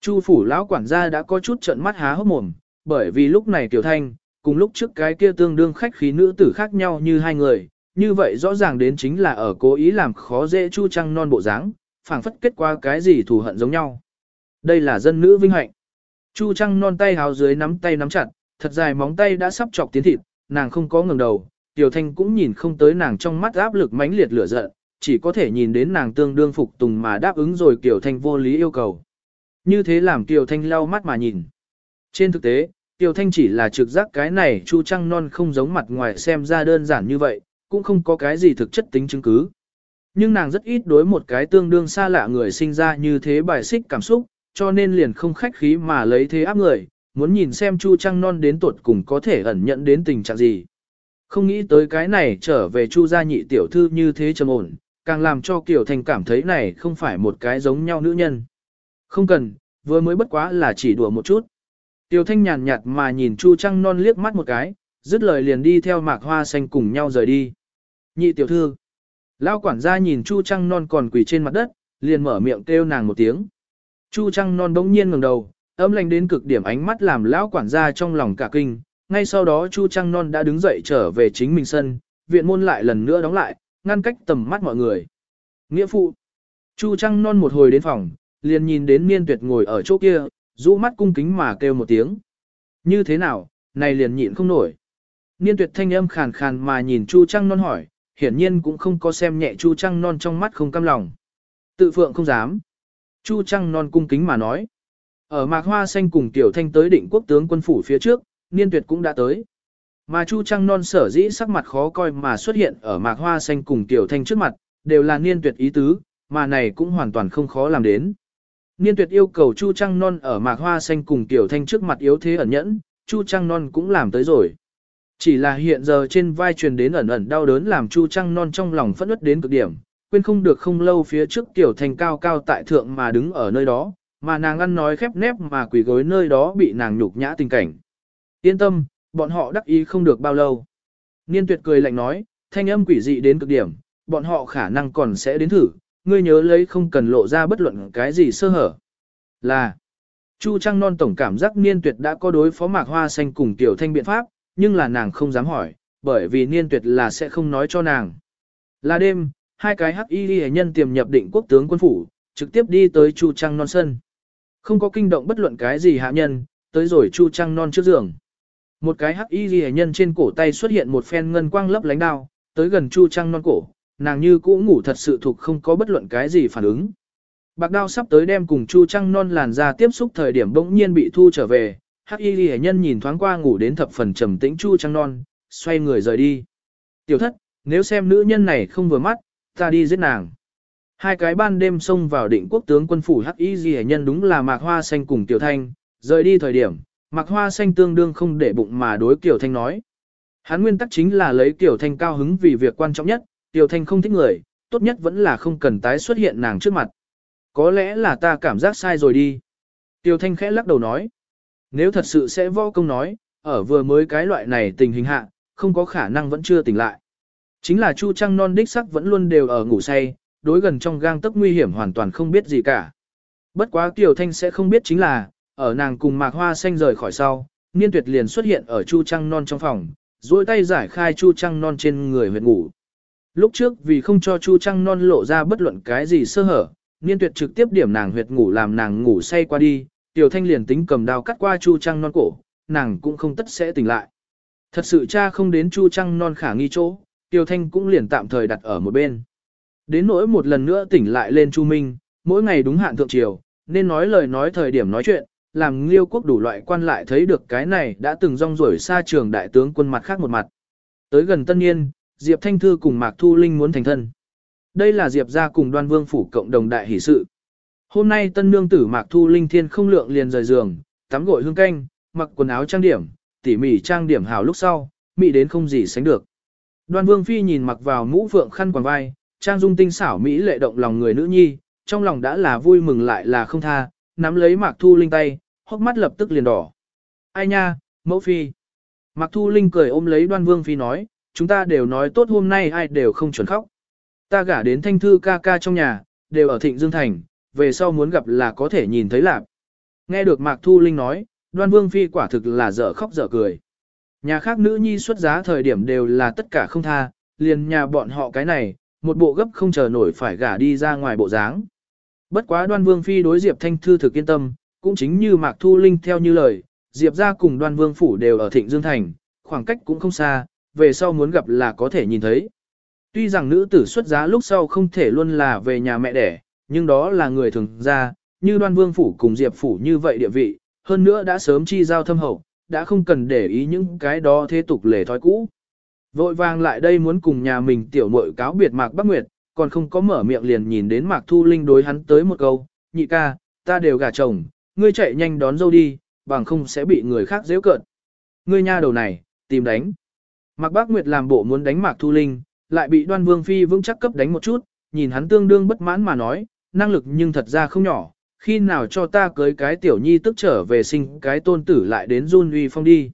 Chu phủ lão quản gia đã có chút trận mắt há hốc mồm, bởi vì lúc này Tiểu Thanh, cùng lúc trước cái kia tương đương khách khí nữ tử khác nhau như hai người, như vậy rõ ràng đến chính là ở cố ý làm khó dễ Chu Trăng non bộ dáng, phảng phất kết qua cái gì thù hận giống nhau. Đây là dân nữ vinh hạnh. Chu Trăng non tay hào dưới nắm tay nắm chặt, thật dài móng tay đã sắp chọc tiến thịt, nàng không có ngừng đầu, Tiểu Thanh cũng nhìn không tới nàng trong mắt áp lực mãnh liệt lửa giận, chỉ có thể nhìn đến nàng tương đương phục tùng mà đáp ứng rồi Tiểu Thanh vô lý yêu cầu. Như thế làm Tiểu Thanh lau mắt mà nhìn. Trên thực tế, Tiểu Thanh chỉ là trực giác cái này Chu Trăng non không giống mặt ngoài xem ra đơn giản như vậy, cũng không có cái gì thực chất tính chứng cứ. Nhưng nàng rất ít đối một cái tương đương xa lạ người sinh ra như thế bài xích cảm xúc, cho nên liền không khách khí mà lấy thế áp người, muốn nhìn xem Chu Trăng non đến tuột cùng có thể ẩn nhận đến tình trạng gì. Không nghĩ tới cái này trở về Chu gia nhị tiểu thư như thế trầm ổn, càng làm cho Kiều Thành cảm thấy này không phải một cái giống nhau nữ nhân. Không cần, vừa mới bất quá là chỉ đùa một chút. Tiểu Thanh nhàn nhạt mà nhìn Chu Trăng non liếc mắt một cái, dứt lời liền đi theo mạc hoa xanh cùng nhau rời đi. Nhị tiểu thư. Lao quản gia nhìn Chu Trăng non còn quỳ trên mặt đất, liền mở miệng kêu nàng một tiếng. Chu Trăng non bỗng nhiên ngẩng đầu, âm lạnh đến cực điểm ánh mắt làm lão quản gia trong lòng cả kinh. Ngay sau đó Chu Trăng non đã đứng dậy trở về chính mình sân, viện môn lại lần nữa đóng lại, ngăn cách tầm mắt mọi người. Nghĩa phụ. Chu Trăng non một hồi đến phòng, liền nhìn đến Niên Tuyệt ngồi ở chỗ kia, rũ mắt cung kính mà kêu một tiếng. Như thế nào, này liền nhịn không nổi. Niên Tuyệt thanh âm khàn khàn mà nhìn Chu Trăng non hỏi, hiển nhiên cũng không có xem nhẹ Chu Trăng non trong mắt không cam lòng. Tự phượng không dám. Chu Trăng non cung kính mà nói. Ở Mạc Hoa Xanh cùng Tiểu Thanh tới định quốc tướng quân phủ phía trước, Niên Tuyệt cũng đã tới. Mà Chu Trăng non sở dĩ sắc mặt khó coi mà xuất hiện ở Mạc Hoa Xanh cùng Tiểu Thanh trước mặt, đều là Niên Tuyệt ý tứ, mà này cũng hoàn toàn không khó làm đến. Niên Tuyệt yêu cầu Chu Trăng non ở Mạc Hoa Xanh cùng Tiểu Thanh trước mặt yếu thế ẩn nhẫn, Chu Trăng non cũng làm tới rồi. Chỉ là hiện giờ trên vai truyền đến ẩn ẩn đau đớn làm Chu Trăng non trong lòng phẫn nứt đến cực điểm, quên không được không lâu phía trước tiểu thành cao cao tại thượng mà đứng ở nơi đó, mà nàng ăn nói khép nép mà quỳ gối nơi đó bị nàng nhục nhã tình cảnh. Yên tâm, bọn họ đắc ý không được bao lâu. Niên tuyệt cười lạnh nói, thanh âm quỷ dị đến cực điểm, bọn họ khả năng còn sẽ đến thử, ngươi nhớ lấy không cần lộ ra bất luận cái gì sơ hở. Là, Chu Trăng non tổng cảm giác niên tuyệt đã có đối phó mạc hoa xanh cùng tiểu thanh biện pháp, nhưng là nàng không dám hỏi, bởi vì niên tuyệt là sẽ không nói cho nàng. Là đêm, hai cái hắc y ghi nhân tiềm nhập định quốc tướng quân phủ, trực tiếp đi tới Chu Trăng non sân. Không có kinh động bất luận cái gì hạ nhân, tới rồi Chu Trăng non trước giường. Một cái hắc y ghi nhân trên cổ tay xuất hiện một phen ngân quang lấp lánh đao, tới gần Chu Trăng non cổ, nàng như cũ ngủ thật sự thuộc không có bất luận cái gì phản ứng. Bạc đao sắp tới đem cùng Chu Trăng non làn ra tiếp xúc thời điểm bỗng nhiên bị thu trở về, hắc y ghi nhân nhìn thoáng qua ngủ đến thập phần trầm tĩnh Chu Trăng non, xoay người rời đi. Tiểu thất, nếu xem nữ nhân này không vừa mắt, ta đi giết nàng. Hai cái ban đêm xông vào định quốc tướng quân phủ hắc y gì nhân đúng là Mạc Hoa Xanh cùng Tiểu Thanh, rời đi thời điểm, Mạc Hoa Xanh tương đương không để bụng mà đối Tiểu Thanh nói. Hắn nguyên tắc chính là lấy Tiểu Thanh cao hứng vì việc quan trọng nhất, Tiểu Thanh không thích người, tốt nhất vẫn là không cần tái xuất hiện nàng trước mặt. Có lẽ là ta cảm giác sai rồi đi. Tiểu Thanh khẽ lắc đầu nói. Nếu thật sự sẽ võ công nói, ở vừa mới cái loại này tình hình hạ, không có khả năng vẫn chưa tỉnh lại. Chính là Chu Trăng non đích sắc vẫn luôn đều ở ngủ say, đối gần trong gang tấc nguy hiểm hoàn toàn không biết gì cả. Bất quá tiểu Thanh sẽ không biết chính là, ở nàng cùng Mạc Hoa Xanh rời khỏi sau, Niên Tuyệt liền xuất hiện ở Chu Trăng non trong phòng, duỗi tay giải khai Chu Trăng non trên người huyệt ngủ. Lúc trước vì không cho Chu Trăng non lộ ra bất luận cái gì sơ hở, Niên Tuyệt trực tiếp điểm nàng huyệt ngủ làm nàng ngủ say qua đi, Tiểu Thanh liền tính cầm dao cắt qua Chu Trăng non cổ, nàng cũng không tất sẽ tỉnh lại. Thật sự cha không đến Chu Trăng non khả nghi chỗ, Tiêu Thanh cũng liền tạm thời đặt ở một bên. Đến nỗi một lần nữa tỉnh lại lên Chu Minh, mỗi ngày đúng hạn thượng triều, nên nói lời nói thời điểm nói chuyện, làm liêu quốc đủ loại quan lại thấy được cái này đã từng rong rổi xa trường đại tướng quân mặt khác một mặt. Tới gần tân niên, Diệp Thanh Thư cùng Mạc Thu Linh muốn thành thân. Đây là Diệp gia cùng đoan vương phủ cộng đồng đại hỷ sự. Hôm nay tân nương tử Mạc Thu Linh thiên không lượng liền rời giường, tắm gội hương canh, mặc quần áo trang điểm, tỉ mỉ trang điểm hào lúc sau, mỹ đến không gì sánh được. Đoan Vương Phi nhìn mặc vào mũ phượng khăn quàng vai, trang dung tinh xảo mỹ lệ động lòng người nữ nhi, trong lòng đã là vui mừng lại là không tha, nắm lấy Mạc Thu Linh tay, hốc mắt lập tức liền đỏ. Ai nha, mẫu phi. Mạc Thu Linh cười ôm lấy Đoan Vương Phi nói, chúng ta đều nói tốt hôm nay ai đều không chuẩn khóc. Ta gả đến thanh thư ca ca trong nhà, đều ở Thịnh Dương Thành, về sau muốn gặp là có thể nhìn thấy lạc. Nghe được Mạc Thu Linh nói, Đoan Vương Phi quả thực là dở khóc dở cười. Nhà khác nữ nhi xuất giá thời điểm đều là tất cả không tha, liền nhà bọn họ cái này, một bộ gấp không chờ nổi phải gả đi ra ngoài bộ dáng. Bất quá đoan vương phi đối Diệp Thanh Thư thực yên tâm, cũng chính như Mạc Thu Linh theo như lời, Diệp ra cùng đoan vương phủ đều ở Thịnh Dương Thành, khoảng cách cũng không xa, về sau muốn gặp là có thể nhìn thấy. Tuy rằng nữ tử xuất giá lúc sau không thể luôn là về nhà mẹ đẻ, nhưng đó là người thường ra, như đoan vương phủ cùng Diệp phủ như vậy địa vị, hơn nữa đã sớm chi giao thâm hậu, đã không cần để ý những cái đó thế tục lề thói cũ. Vội vàng lại đây muốn cùng nhà mình tiểu muội cáo biệt Mạc Bắc Nguyệt, còn không có mở miệng liền nhìn đến Mạc Thu Linh đối hắn tới một câu, nhị ca, ta đều gả chồng, ngươi chạy nhanh đón dâu đi, bằng không sẽ bị người khác dễ cợt. Ngươi nha đầu này, tìm đánh. Mạc Bắc Nguyệt làm bộ muốn đánh Mạc Thu Linh, lại bị đoan vương phi vững chắc cấp đánh một chút, nhìn hắn tương đương bất mãn mà nói, năng lực nhưng thật ra không nhỏ, khi nào cho ta cưới cái tiểu nhi tức trở về sinh cái tôn tử lại đến run uy phong đi.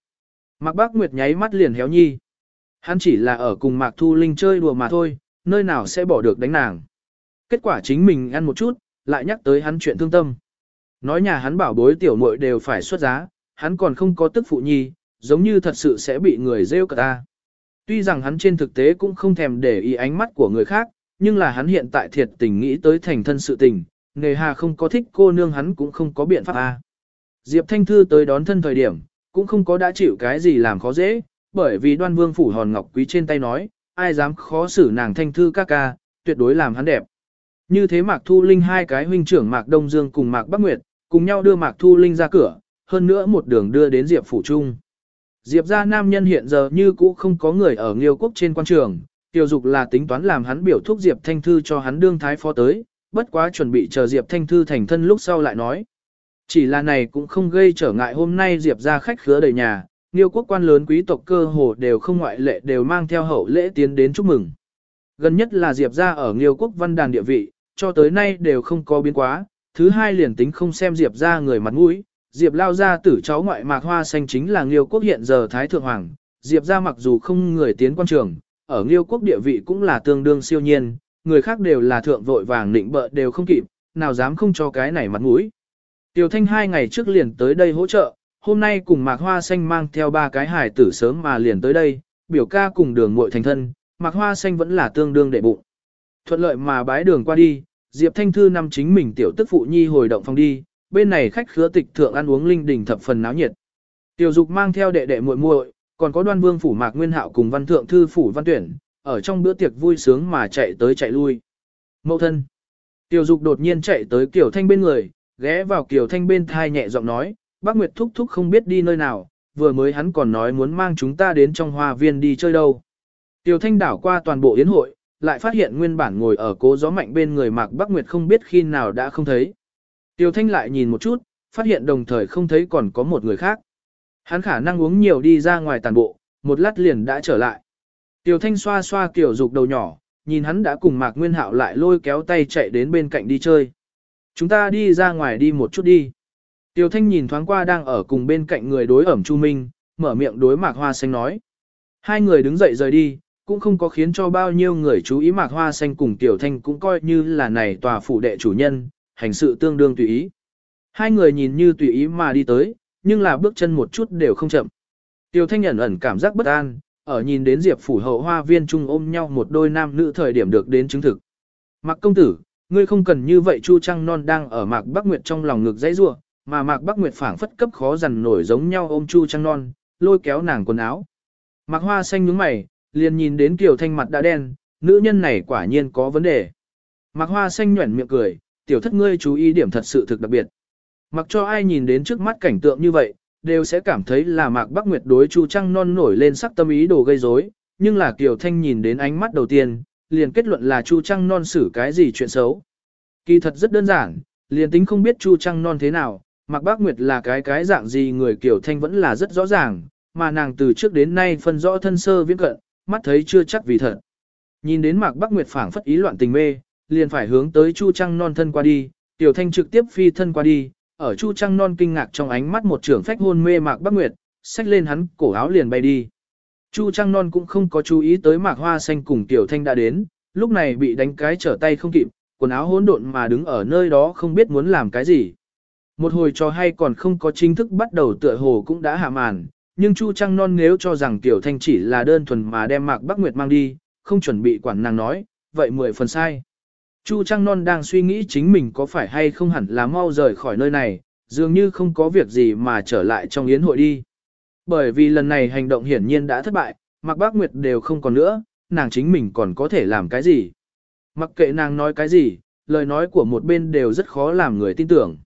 Mạc Bác Nguyệt nháy mắt liền héo nhi. Hắn chỉ là ở cùng Mạc Thu Linh chơi đùa mà thôi, nơi nào sẽ bỏ được đánh nàng. Kết quả chính mình ăn một chút, lại nhắc tới hắn chuyện thương tâm. Nói nhà hắn bảo bối tiểu muội đều phải xuất giá, hắn còn không có tức phụ nhi, giống như thật sự sẽ bị người rêu cả ta. Tuy rằng hắn trên thực tế cũng không thèm để ý ánh mắt của người khác, nhưng là hắn hiện tại thiệt tình nghĩ tới thành thân sự tình, nghề hà không có thích cô nương hắn cũng không có biện pháp a. Diệp Thanh Thư tới đón thân thời điểm, cũng không có đã chịu cái gì làm khó dễ, bởi vì đoan vương phủ hòn ngọc quý trên tay nói, ai dám khó xử nàng Thanh Thư ca ca, tuyệt đối làm hắn đẹp. Như thế Mạc Thu Linh hai cái huynh trưởng Mạc Đông Dương cùng Mạc Bắc Nguyệt, cùng nhau đưa Mạc Thu Linh ra cửa, hơn nữa một đường đưa đến Diệp phủ trung. Diệp gia nam nhân hiện giờ như cũ không có người ở Nghiêu quốc trên quan trường, tiểu dục là tính toán làm hắn biểu thúc Diệp Thanh Thư cho hắn đương thái phó tới, bất quá chuẩn bị chờ Diệp Thanh Thư thành thân lúc sau lại nói. Chỉ là này cũng không gây trở ngại hôm nay Diệp ra khách khứa đầy nhà, nhiều quốc quan lớn quý tộc cơ hồ đều không ngoại lệ đều mang theo hậu lễ tiến đến chúc mừng. Gần nhất là Diệp ra ở Nghiêu quốc văn đàn địa vị, cho tới nay đều không có biến quá, thứ hai liền tính không xem Diệp ra người mặt mũi, Diệp lao ra tử cháu ngoại mạc hoa xanh chính là Nghiêu quốc hiện giờ Thái Thượng Hoàng, Diệp ra mặc dù không người tiến quan trường, ở Nghiêu quốc địa vị cũng là tương đương siêu nhiên, người khác đều là thượng vội vàng định bợ đều không kịp, nào dám không cho cái này mặt mũi. Tiểu Thanh hai ngày trước liền tới đây hỗ trợ, hôm nay cùng Mạc Hoa Xanh mang theo ba cái hải tử sớm mà liền tới đây, biểu ca cùng đường muội thành thân, Mạc Hoa Xanh vẫn là tương đương đệ bụng. Thuận lợi mà bái đường qua đi, Diệp Thanh Thư nằm chính mình tiểu tức phụ nhi hồi động phòng đi, bên này khách khứa tịch thượng ăn uống linh đình thập phần náo nhiệt. Tiểu Dục mang theo đệ đệ muội muội, còn có Đoan Vương phủ Mạc Nguyên Hạo cùng Văn Thượng thư phủ Văn Tuyển, ở trong bữa tiệc vui sướng mà chạy tới chạy lui. Mậu thân. Tiểu Dục đột nhiên chạy tới Kiều Thanh bên người, ghé vào Kiều Thanh bên thai nhẹ giọng nói, bác Nguyệt thúc thúc không biết đi nơi nào, vừa mới hắn còn nói muốn mang chúng ta đến trong hoa viên đi chơi đâu. Tiểu Thanh đảo qua toàn bộ yến hội, lại phát hiện nguyên bản ngồi ở cố gió mạnh bên người Mạc Bắc Nguyệt không biết khi nào đã không thấy. Tiểu Thanh lại nhìn một chút, phát hiện đồng thời không thấy còn có một người khác. Hắn khả năng uống nhiều đi ra ngoài tàn bộ, một lát liền đã trở lại. Tiểu Thanh xoa xoa kiểu dục đầu nhỏ, nhìn hắn đã cùng Mạc Nguyên Hạo lại lôi kéo tay chạy đến bên cạnh đi chơi. Chúng ta đi ra ngoài đi một chút đi. Tiểu Thanh nhìn thoáng qua đang ở cùng bên cạnh người đối ẩm Chu Minh, mở miệng đối Mạc Hoa Xanh nói. Hai người đứng dậy rời đi, cũng không có khiến cho bao nhiêu người chú ý Mạc Hoa Xanh cùng Tiểu Thanh cũng coi như là này tòa phủ đệ chủ nhân, hành sự tương đương tùy ý. Hai người nhìn như tùy ý mà đi tới, nhưng là bước chân một chút đều không chậm. Tiểu Thanh ẩn ẩn cảm giác bất an, ở nhìn đến Diệp phủ hậu hoa viên chung ôm nhau một đôi nam nữ thời điểm được đến chứng thực. Mạc công tử, ngươi không cần như vậy Chu Trăng Non đang ở Mạc Bắc Nguyệt trong lòng ngực dãy rủa, mà Mạc Bắc Nguyệt phảng phất cấp khó dằn nổi giống nhau ôm Chu Trăng Non, lôi kéo nàng quần áo. Mạc Hoa xanh nhướng mày, liền nhìn đến Kiều Thanh mặt đã đen, nữ nhân này quả nhiên có vấn đề. Mạc Hoa xanh nhuyễn miệng cười, tiểu thất ngươi chú ý điểm thật sự thực đặc biệt. Mặc cho ai nhìn đến trước mắt cảnh tượng như vậy, đều sẽ cảm thấy là Mạc Bắc Nguyệt đối Chu Trăng Non nổi lên sắc tâm ý đồ gây rối, nhưng là Kiều Thanh nhìn đến ánh mắt đầu tiên, liền kết luận là Chu Trăng Non xử cái gì chuyện xấu. Kỳ thật rất đơn giản, liền tính không biết Chu Trăng Non thế nào, Mạc Bắc Nguyệt là cái cái dạng gì người Kiều Thanh vẫn là rất rõ ràng, mà nàng từ trước đến nay phân rõ thân sơ viễn cận, mắt thấy chưa chắc vì thật. Nhìn đến Mạc Bắc Nguyệt phảng phất ý loạn tình mê, liền phải hướng tới Chu Trăng Non thân qua đi, Tiểu Thanh trực tiếp phi thân qua đi, ở Chu Trăng Non kinh ngạc trong ánh mắt một trưởng phách hôn mê Mạc Bắc Nguyệt, xách lên hắn, cổ áo liền bay đi. Chu Trăng Non cũng không có chú ý tới Mạc Hoa Xanh cùng Tiểu Thanh đã đến, lúc này bị đánh cái trở tay không kịp, quần áo hỗn độn mà đứng ở nơi đó không biết muốn làm cái gì. Một hồi trò hay còn không có chính thức bắt đầu tựa hồ cũng đã hạ màn, nhưng Chu Trăng Non nếu cho rằng Tiểu Thanh chỉ là đơn thuần mà đem Mạc Bắc Nguyệt mang đi, không chuẩn bị quản nàng nói, vậy mười phần sai. Chu Trăng Non đang suy nghĩ chính mình có phải hay không hẳn là mau rời khỏi nơi này, dường như không có việc gì mà trở lại trong yến hội đi. Bởi vì lần này hành động hiển nhiên đã thất bại, Mạc Bác Nguyệt đều không còn nữa, nàng chính mình còn có thể làm cái gì. Mặc kệ nàng nói cái gì, lời nói của một bên đều rất khó làm người tin tưởng.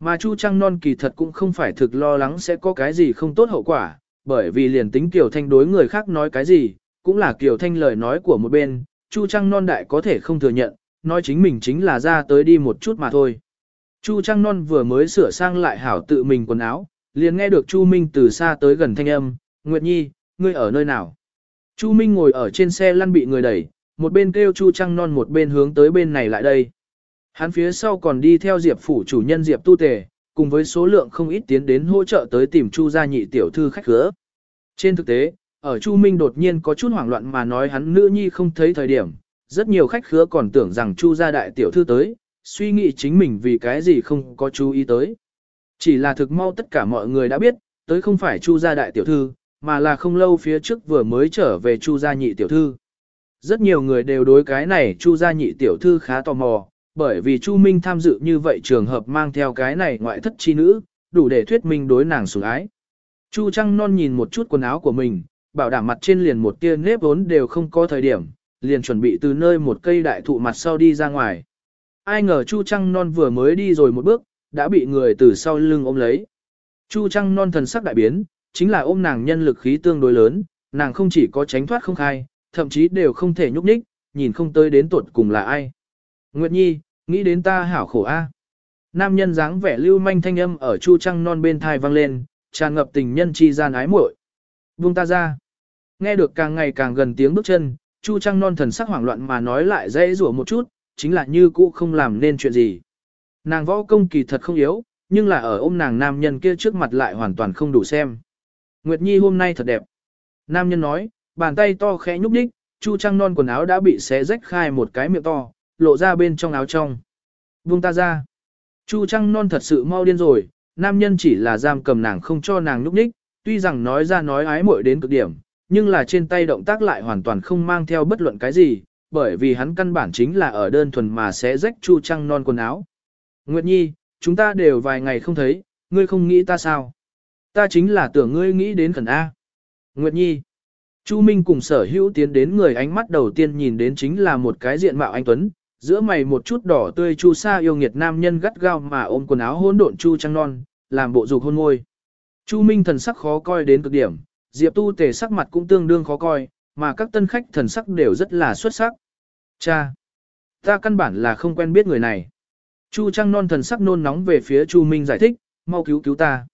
Mà Chu Trăng Non kỳ thật cũng không phải thực lo lắng sẽ có cái gì không tốt hậu quả, bởi vì liền tính Kiều Thanh đối người khác nói cái gì, cũng là Kiều Thanh lời nói của một bên, Chu Trăng Non đại có thể không thừa nhận, nói chính mình chính là ra tới đi một chút mà thôi. Chu Trăng Non vừa mới sửa sang lại hảo tự mình quần áo, liền nghe được Chu Minh từ xa tới gần thanh âm, Nguyệt Nhi, ngươi ở nơi nào? Chu Minh ngồi ở trên xe lăn bị người đẩy, một bên kêu Chu Trăng Non một bên hướng tới bên này lại đây. Hắn phía sau còn đi theo Diệp phủ chủ nhân Diệp Tu Tề, cùng với số lượng không ít tiến đến hỗ trợ tới tìm Chu gia nhị tiểu thư khách khứa. Trên thực tế, ở Chu Minh đột nhiên có chút hoảng loạn mà nói hắn nữ nhi không thấy thời điểm, rất nhiều khách khứa còn tưởng rằng Chu gia đại tiểu thư tới, suy nghĩ chính mình vì cái gì không có chú ý tới. Chỉ là thực mau tất cả mọi người đã biết, tới không phải Chu gia đại tiểu thư, mà là không lâu phía trước vừa mới trở về Chu gia nhị tiểu thư. Rất nhiều người đều đối cái này Chu gia nhị tiểu thư khá tò mò, bởi vì Chu Minh tham dự như vậy trường hợp mang theo cái này ngoại thất chi nữ, đủ để thuyết minh đối nàng sủng ái. Chu Trăng Non nhìn một chút quần áo của mình, bảo đảm mặt trên liền một tia nếp vốn đều không có thời điểm, liền chuẩn bị từ nơi một cây đại thụ mặt sau đi ra ngoài. Ai ngờ Chu Trăng Non vừa mới đi rồi một bước, đã bị người từ sau lưng ôm lấy. Chu Trăng Non thần sắc đại biến, chính là ôm nàng nhân lực khí tương đối lớn, nàng không chỉ có tránh thoát không khai, thậm chí đều không thể nhúc nhích, nhìn không tới đến tuột cùng là ai. Nguyệt Nhi, nghĩ đến ta hảo khổ a. Nam nhân dáng vẻ lưu manh thanh âm ở Chu Trăng Non bên thai vang lên, tràn ngập tình nhân chi gian ái muội. Buông ta ra. Nghe được càng ngày càng gần tiếng bước chân, Chu Trăng non thần sắc hoảng loạn mà nói lại dễ rủa một chút, chính là như cũ không làm nên chuyện gì. Nàng võ công kỳ thật không yếu, nhưng là ở ôm nàng nam nhân kia trước mặt lại hoàn toàn không đủ xem. Nguyệt Nhi hôm nay thật đẹp. Nam nhân nói, bàn tay to khẽ nhúc nhích, Chu Trăng non quần áo đã bị xé rách khai một cái miệng to, lộ ra bên trong áo trong. Buông ta ra. Chu Trăng non thật sự mau điên rồi, nam nhân chỉ là giam cầm nàng không cho nàng nhúc nhích, tuy rằng nói ra nói ái muội đến cực điểm, nhưng là trên tay động tác lại hoàn toàn không mang theo bất luận cái gì, bởi vì hắn căn bản chính là ở đơn thuần mà sẽ rách chu trăng non quần áo. Nguyệt Nhi, chúng ta đều vài ngày không thấy, ngươi không nghĩ ta sao? Ta chính là tưởng ngươi nghĩ đến khẩn A. Nguyệt Nhi, Chu Minh cùng sở hữu tiến đến người ánh mắt đầu tiên nhìn đến chính là một cái diện mạo anh Tuấn, giữa mày một chút đỏ tươi chu sa yêu nghiệt nam nhân gắt gao mà ôm quần áo hỗn độn chu trăng non, làm bộ dục hôn ngôi. Chu Minh thần sắc khó coi đến cực điểm, Diệp Tu Tề sắc mặt cũng tương đương khó coi, mà các tân khách thần sắc đều rất là xuất sắc. Cha! Ta căn bản là không quen biết người này. Chu Trăng non thần sắc nôn nóng về phía Chu Minh giải thích, mau cứu cứu ta.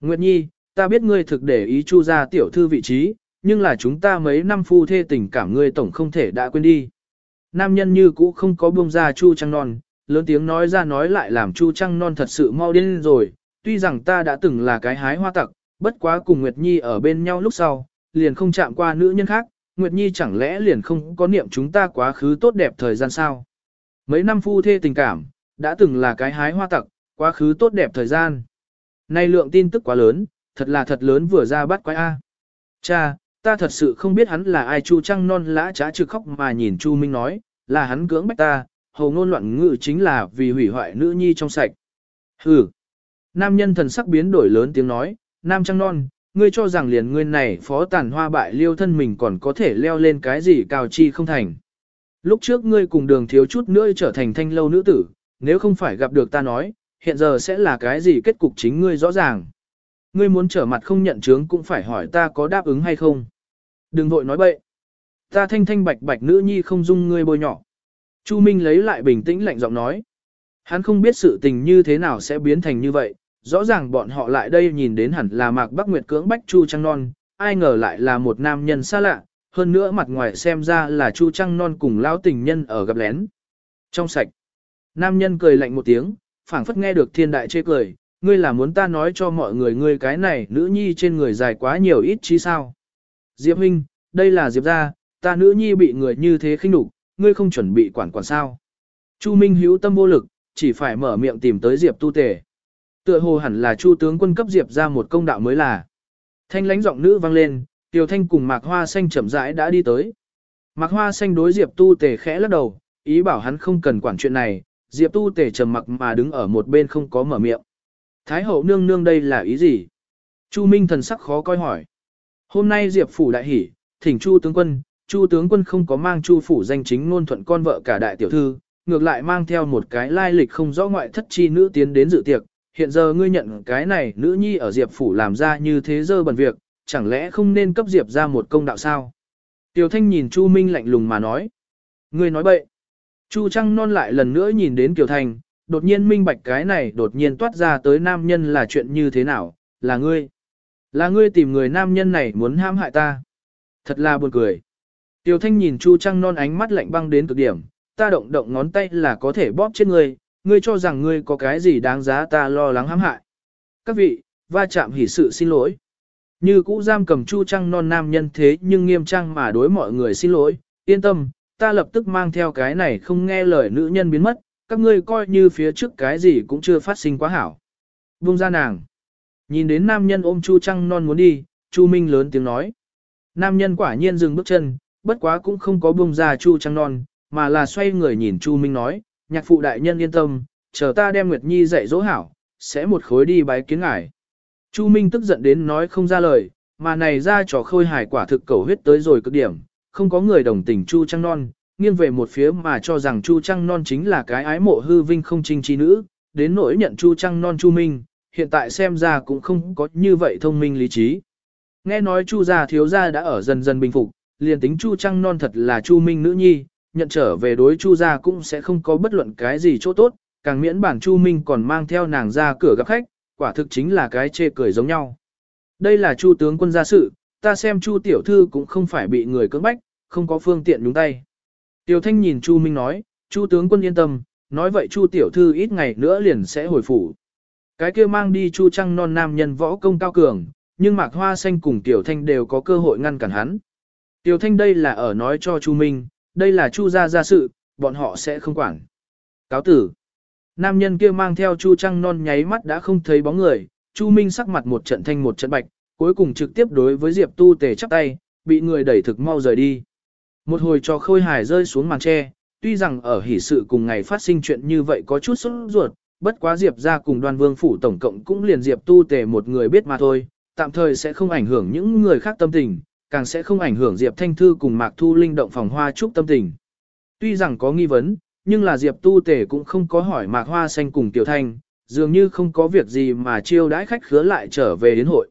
Nguyệt Nhi, ta biết ngươi thực để ý Chu gia tiểu thư vị trí, nhưng là chúng ta mấy năm phu thê tình cảm ngươi tổng không thể đã quên đi. Nam nhân như cũ không có buông ra Chu Trăng non, lớn tiếng nói ra nói lại làm Chu Trăng non thật sự mau điên rồi, tuy rằng ta đã từng là cái hái hoa tặc, bất quá cùng Nguyệt Nhi ở bên nhau lúc sau, liền không chạm qua nữ nhân khác, Nguyệt Nhi chẳng lẽ liền không có niệm chúng ta quá khứ tốt đẹp thời gian sao? Mấy năm phu thê tình cảm, đã từng là cái hái hoa tặc, quá khứ tốt đẹp thời gian. Nay lượng tin tức quá lớn, thật là thật lớn vừa ra bắt quái A. Cha, ta thật sự không biết hắn là ai Chu Trăng non lã trá trực khóc mà nhìn Chu Minh nói, là hắn cưỡng bách ta, hầu ngôn loạn ngự chính là vì hủy hoại nữ nhi trong sạch. Hừ. Nam nhân thần sắc biến đổi lớn tiếng nói, Nam Trăng non, ngươi cho rằng liền ngươi này phó tàn hoa bại liêu thân mình còn có thể leo lên cái gì cao chi không thành. Lúc trước ngươi cùng đường thiếu chút nữa trở thành thanh lâu nữ tử, nếu không phải gặp được ta nói, hiện giờ sẽ là cái gì kết cục chính ngươi rõ ràng. Ngươi muốn trở mặt không nhận chứng cũng phải hỏi ta có đáp ứng hay không. Đừng vội nói bậy. Ta thanh thanh bạch bạch nữ nhi không dung ngươi bôi nhỏ. Chu Minh lấy lại bình tĩnh lạnh giọng nói. Hắn không biết sự tình như thế nào sẽ biến thành như vậy, rõ ràng bọn họ lại đây nhìn đến hẳn là Mạc Bắc Nguyệt cưỡng bách Chu Trăng Non, ai ngờ lại là một nam nhân xa lạ, hơn nữa mặt ngoài xem ra là Chu Trăng Non cùng lão tình nhân ở gặp lén. Trong sạch, nam nhân cười lạnh một tiếng, phảng phất nghe được thiên đại chê cười, ngươi là muốn ta nói cho mọi người ngươi cái này nữ nhi trên người dài quá nhiều ít chí sao. Diệp huynh, đây là Diệp gia, ta nữ nhi bị người như thế khinh đục, ngươi không chuẩn bị quản quản sao. Chu Minh hữu tâm vô lực, chỉ phải mở miệng tìm tới Diệp tu tề. Tựa hồ hẳn là Chu tướng quân cấp Diệp ra một công đạo mới là. Thanh lãnh giọng nữ vang lên, Tiêu Thanh cùng Mạc Hoa Xanh chậm rãi đã đi tới. Mạc Hoa Xanh đối Diệp Tu Tề khẽ lắc đầu, ý bảo hắn không cần quản chuyện này, Diệp Tu Tề trầm mặc mà đứng ở một bên không có mở miệng. Thái hậu nương nương đây là ý gì? Chu Minh thần sắc khó coi hỏi. Hôm nay Diệp phủ đại hỉ, thỉnh Chu tướng quân, Chu tướng quân không có mang Chu phủ danh chính ngôn thuận con vợ cả đại tiểu thư, ngược lại mang theo một cái lai lịch không rõ ngoại thất chi nữ tiến đến dự tiệc, hiện giờ ngươi nhận cái này nữ nhi ở Diệp Phủ làm ra như thế dơ bẩn việc, chẳng lẽ không nên cấp Diệp ra một công đạo sao? Tiểu Thanh nhìn Chu Minh lạnh lùng mà nói. Ngươi nói bậy. Chu Trăng non lại lần nữa nhìn đến Kiều Thanh, đột nhiên minh bạch cái này đột nhiên toát ra tới nam nhân là chuyện như thế nào, là ngươi. Là ngươi tìm người nam nhân này muốn hãm hại ta. Thật là buồn cười. Tiểu Thanh nhìn Chu Trăng non ánh mắt lạnh băng đến cực điểm, ta động động ngón tay là có thể bóp chết ngươi, ngươi cho rằng ngươi có cái gì đáng giá ta lo lắng hãm hại. Các vị, va chạm hỉ sự xin lỗi. Như cũ giam cầm chu trăng non nam nhân thế nhưng nghiêm trang mà đối mọi người xin lỗi, yên tâm, ta lập tức mang theo cái này không nghe lời nữ nhân biến mất, các ngươi coi như phía trước cái gì cũng chưa phát sinh quá hảo. Vung ra nàng. Nhìn đến nam nhân ôm chu trăng non muốn đi, chu Minh lớn tiếng nói. Nam nhân quả nhiên dừng bước chân, bất quá cũng không có bông ra chu trăng non, mà là xoay người nhìn chu Minh nói, nhạc phụ đại nhân yên tâm, chờ ta đem Nguyệt Nhi dạy dỗ hảo, sẽ một khối đi bái kiến ngài. Chu Minh tức giận đến nói không ra lời, mà này ra trò khôi hài quả thực cầu huyết tới rồi cực điểm, không có người đồng tình Chu Trăng Non, nghiêng về một phía mà cho rằng Chu Trăng Non chính là cái ái mộ hư vinh không trinh trí nữ, đến nỗi nhận Chu Trăng Non Chu Minh, hiện tại xem ra cũng không có như vậy thông minh lý trí. Nghe nói Chu gia thiếu gia đã ở dần dần bình phục, liền tính Chu Trăng Non thật là Chu Minh nữ nhi, nhận trở về đối Chu gia cũng sẽ không có bất luận cái gì chỗ tốt, càng miễn bản Chu Minh còn mang theo nàng ra cửa gặp khách, quả thực chính là cái chê cười giống nhau. Đây là Chu tướng quân gia sự, ta xem Chu tiểu thư cũng không phải bị người cưỡng bách, không có phương tiện nhúng tay. Tiểu Thanh nhìn Chu Minh nói, Chu tướng quân yên tâm, nói vậy Chu tiểu thư ít ngày nữa liền sẽ hồi phủ. Cái kia mang đi Chu Trăng non nam nhân võ công cao cường, nhưng Mạc Hoa Xanh cùng Tiểu Thanh đều có cơ hội ngăn cản hắn. Tiểu Thanh đây là ở nói cho Chu Minh, đây là Chu gia gia sự, bọn họ sẽ không quản. Cáo tử. Nam nhân kia mang theo Chu Trăng non nháy mắt đã không thấy bóng người, Chu Minh sắc mặt một trận thanh một trận bạch, cuối cùng trực tiếp đối với Diệp Tu Tề chắp tay, bị người đẩy thực mau rời đi. Một hồi cho khôi hài rơi xuống màn tre, tuy rằng ở hỷ sự cùng ngày phát sinh chuyện như vậy có chút sốt ruột, bất quá Diệp ra cùng đoàn vương phủ tổng cộng cũng liền Diệp Tu Tề một người biết mà thôi, tạm thời sẽ không ảnh hưởng những người khác tâm tình, càng sẽ không ảnh hưởng Diệp Thanh Thư cùng Mạc Thu Linh động phòng hoa trúc tâm tình. Tuy rằng có nghi vấn, nhưng là Diệp Tu Tề cũng không có hỏi Mạc Hoa Xanh cùng Tiểu Thanh, dường như không có việc gì mà chiêu đãi khách khứa lại trở về đến hội.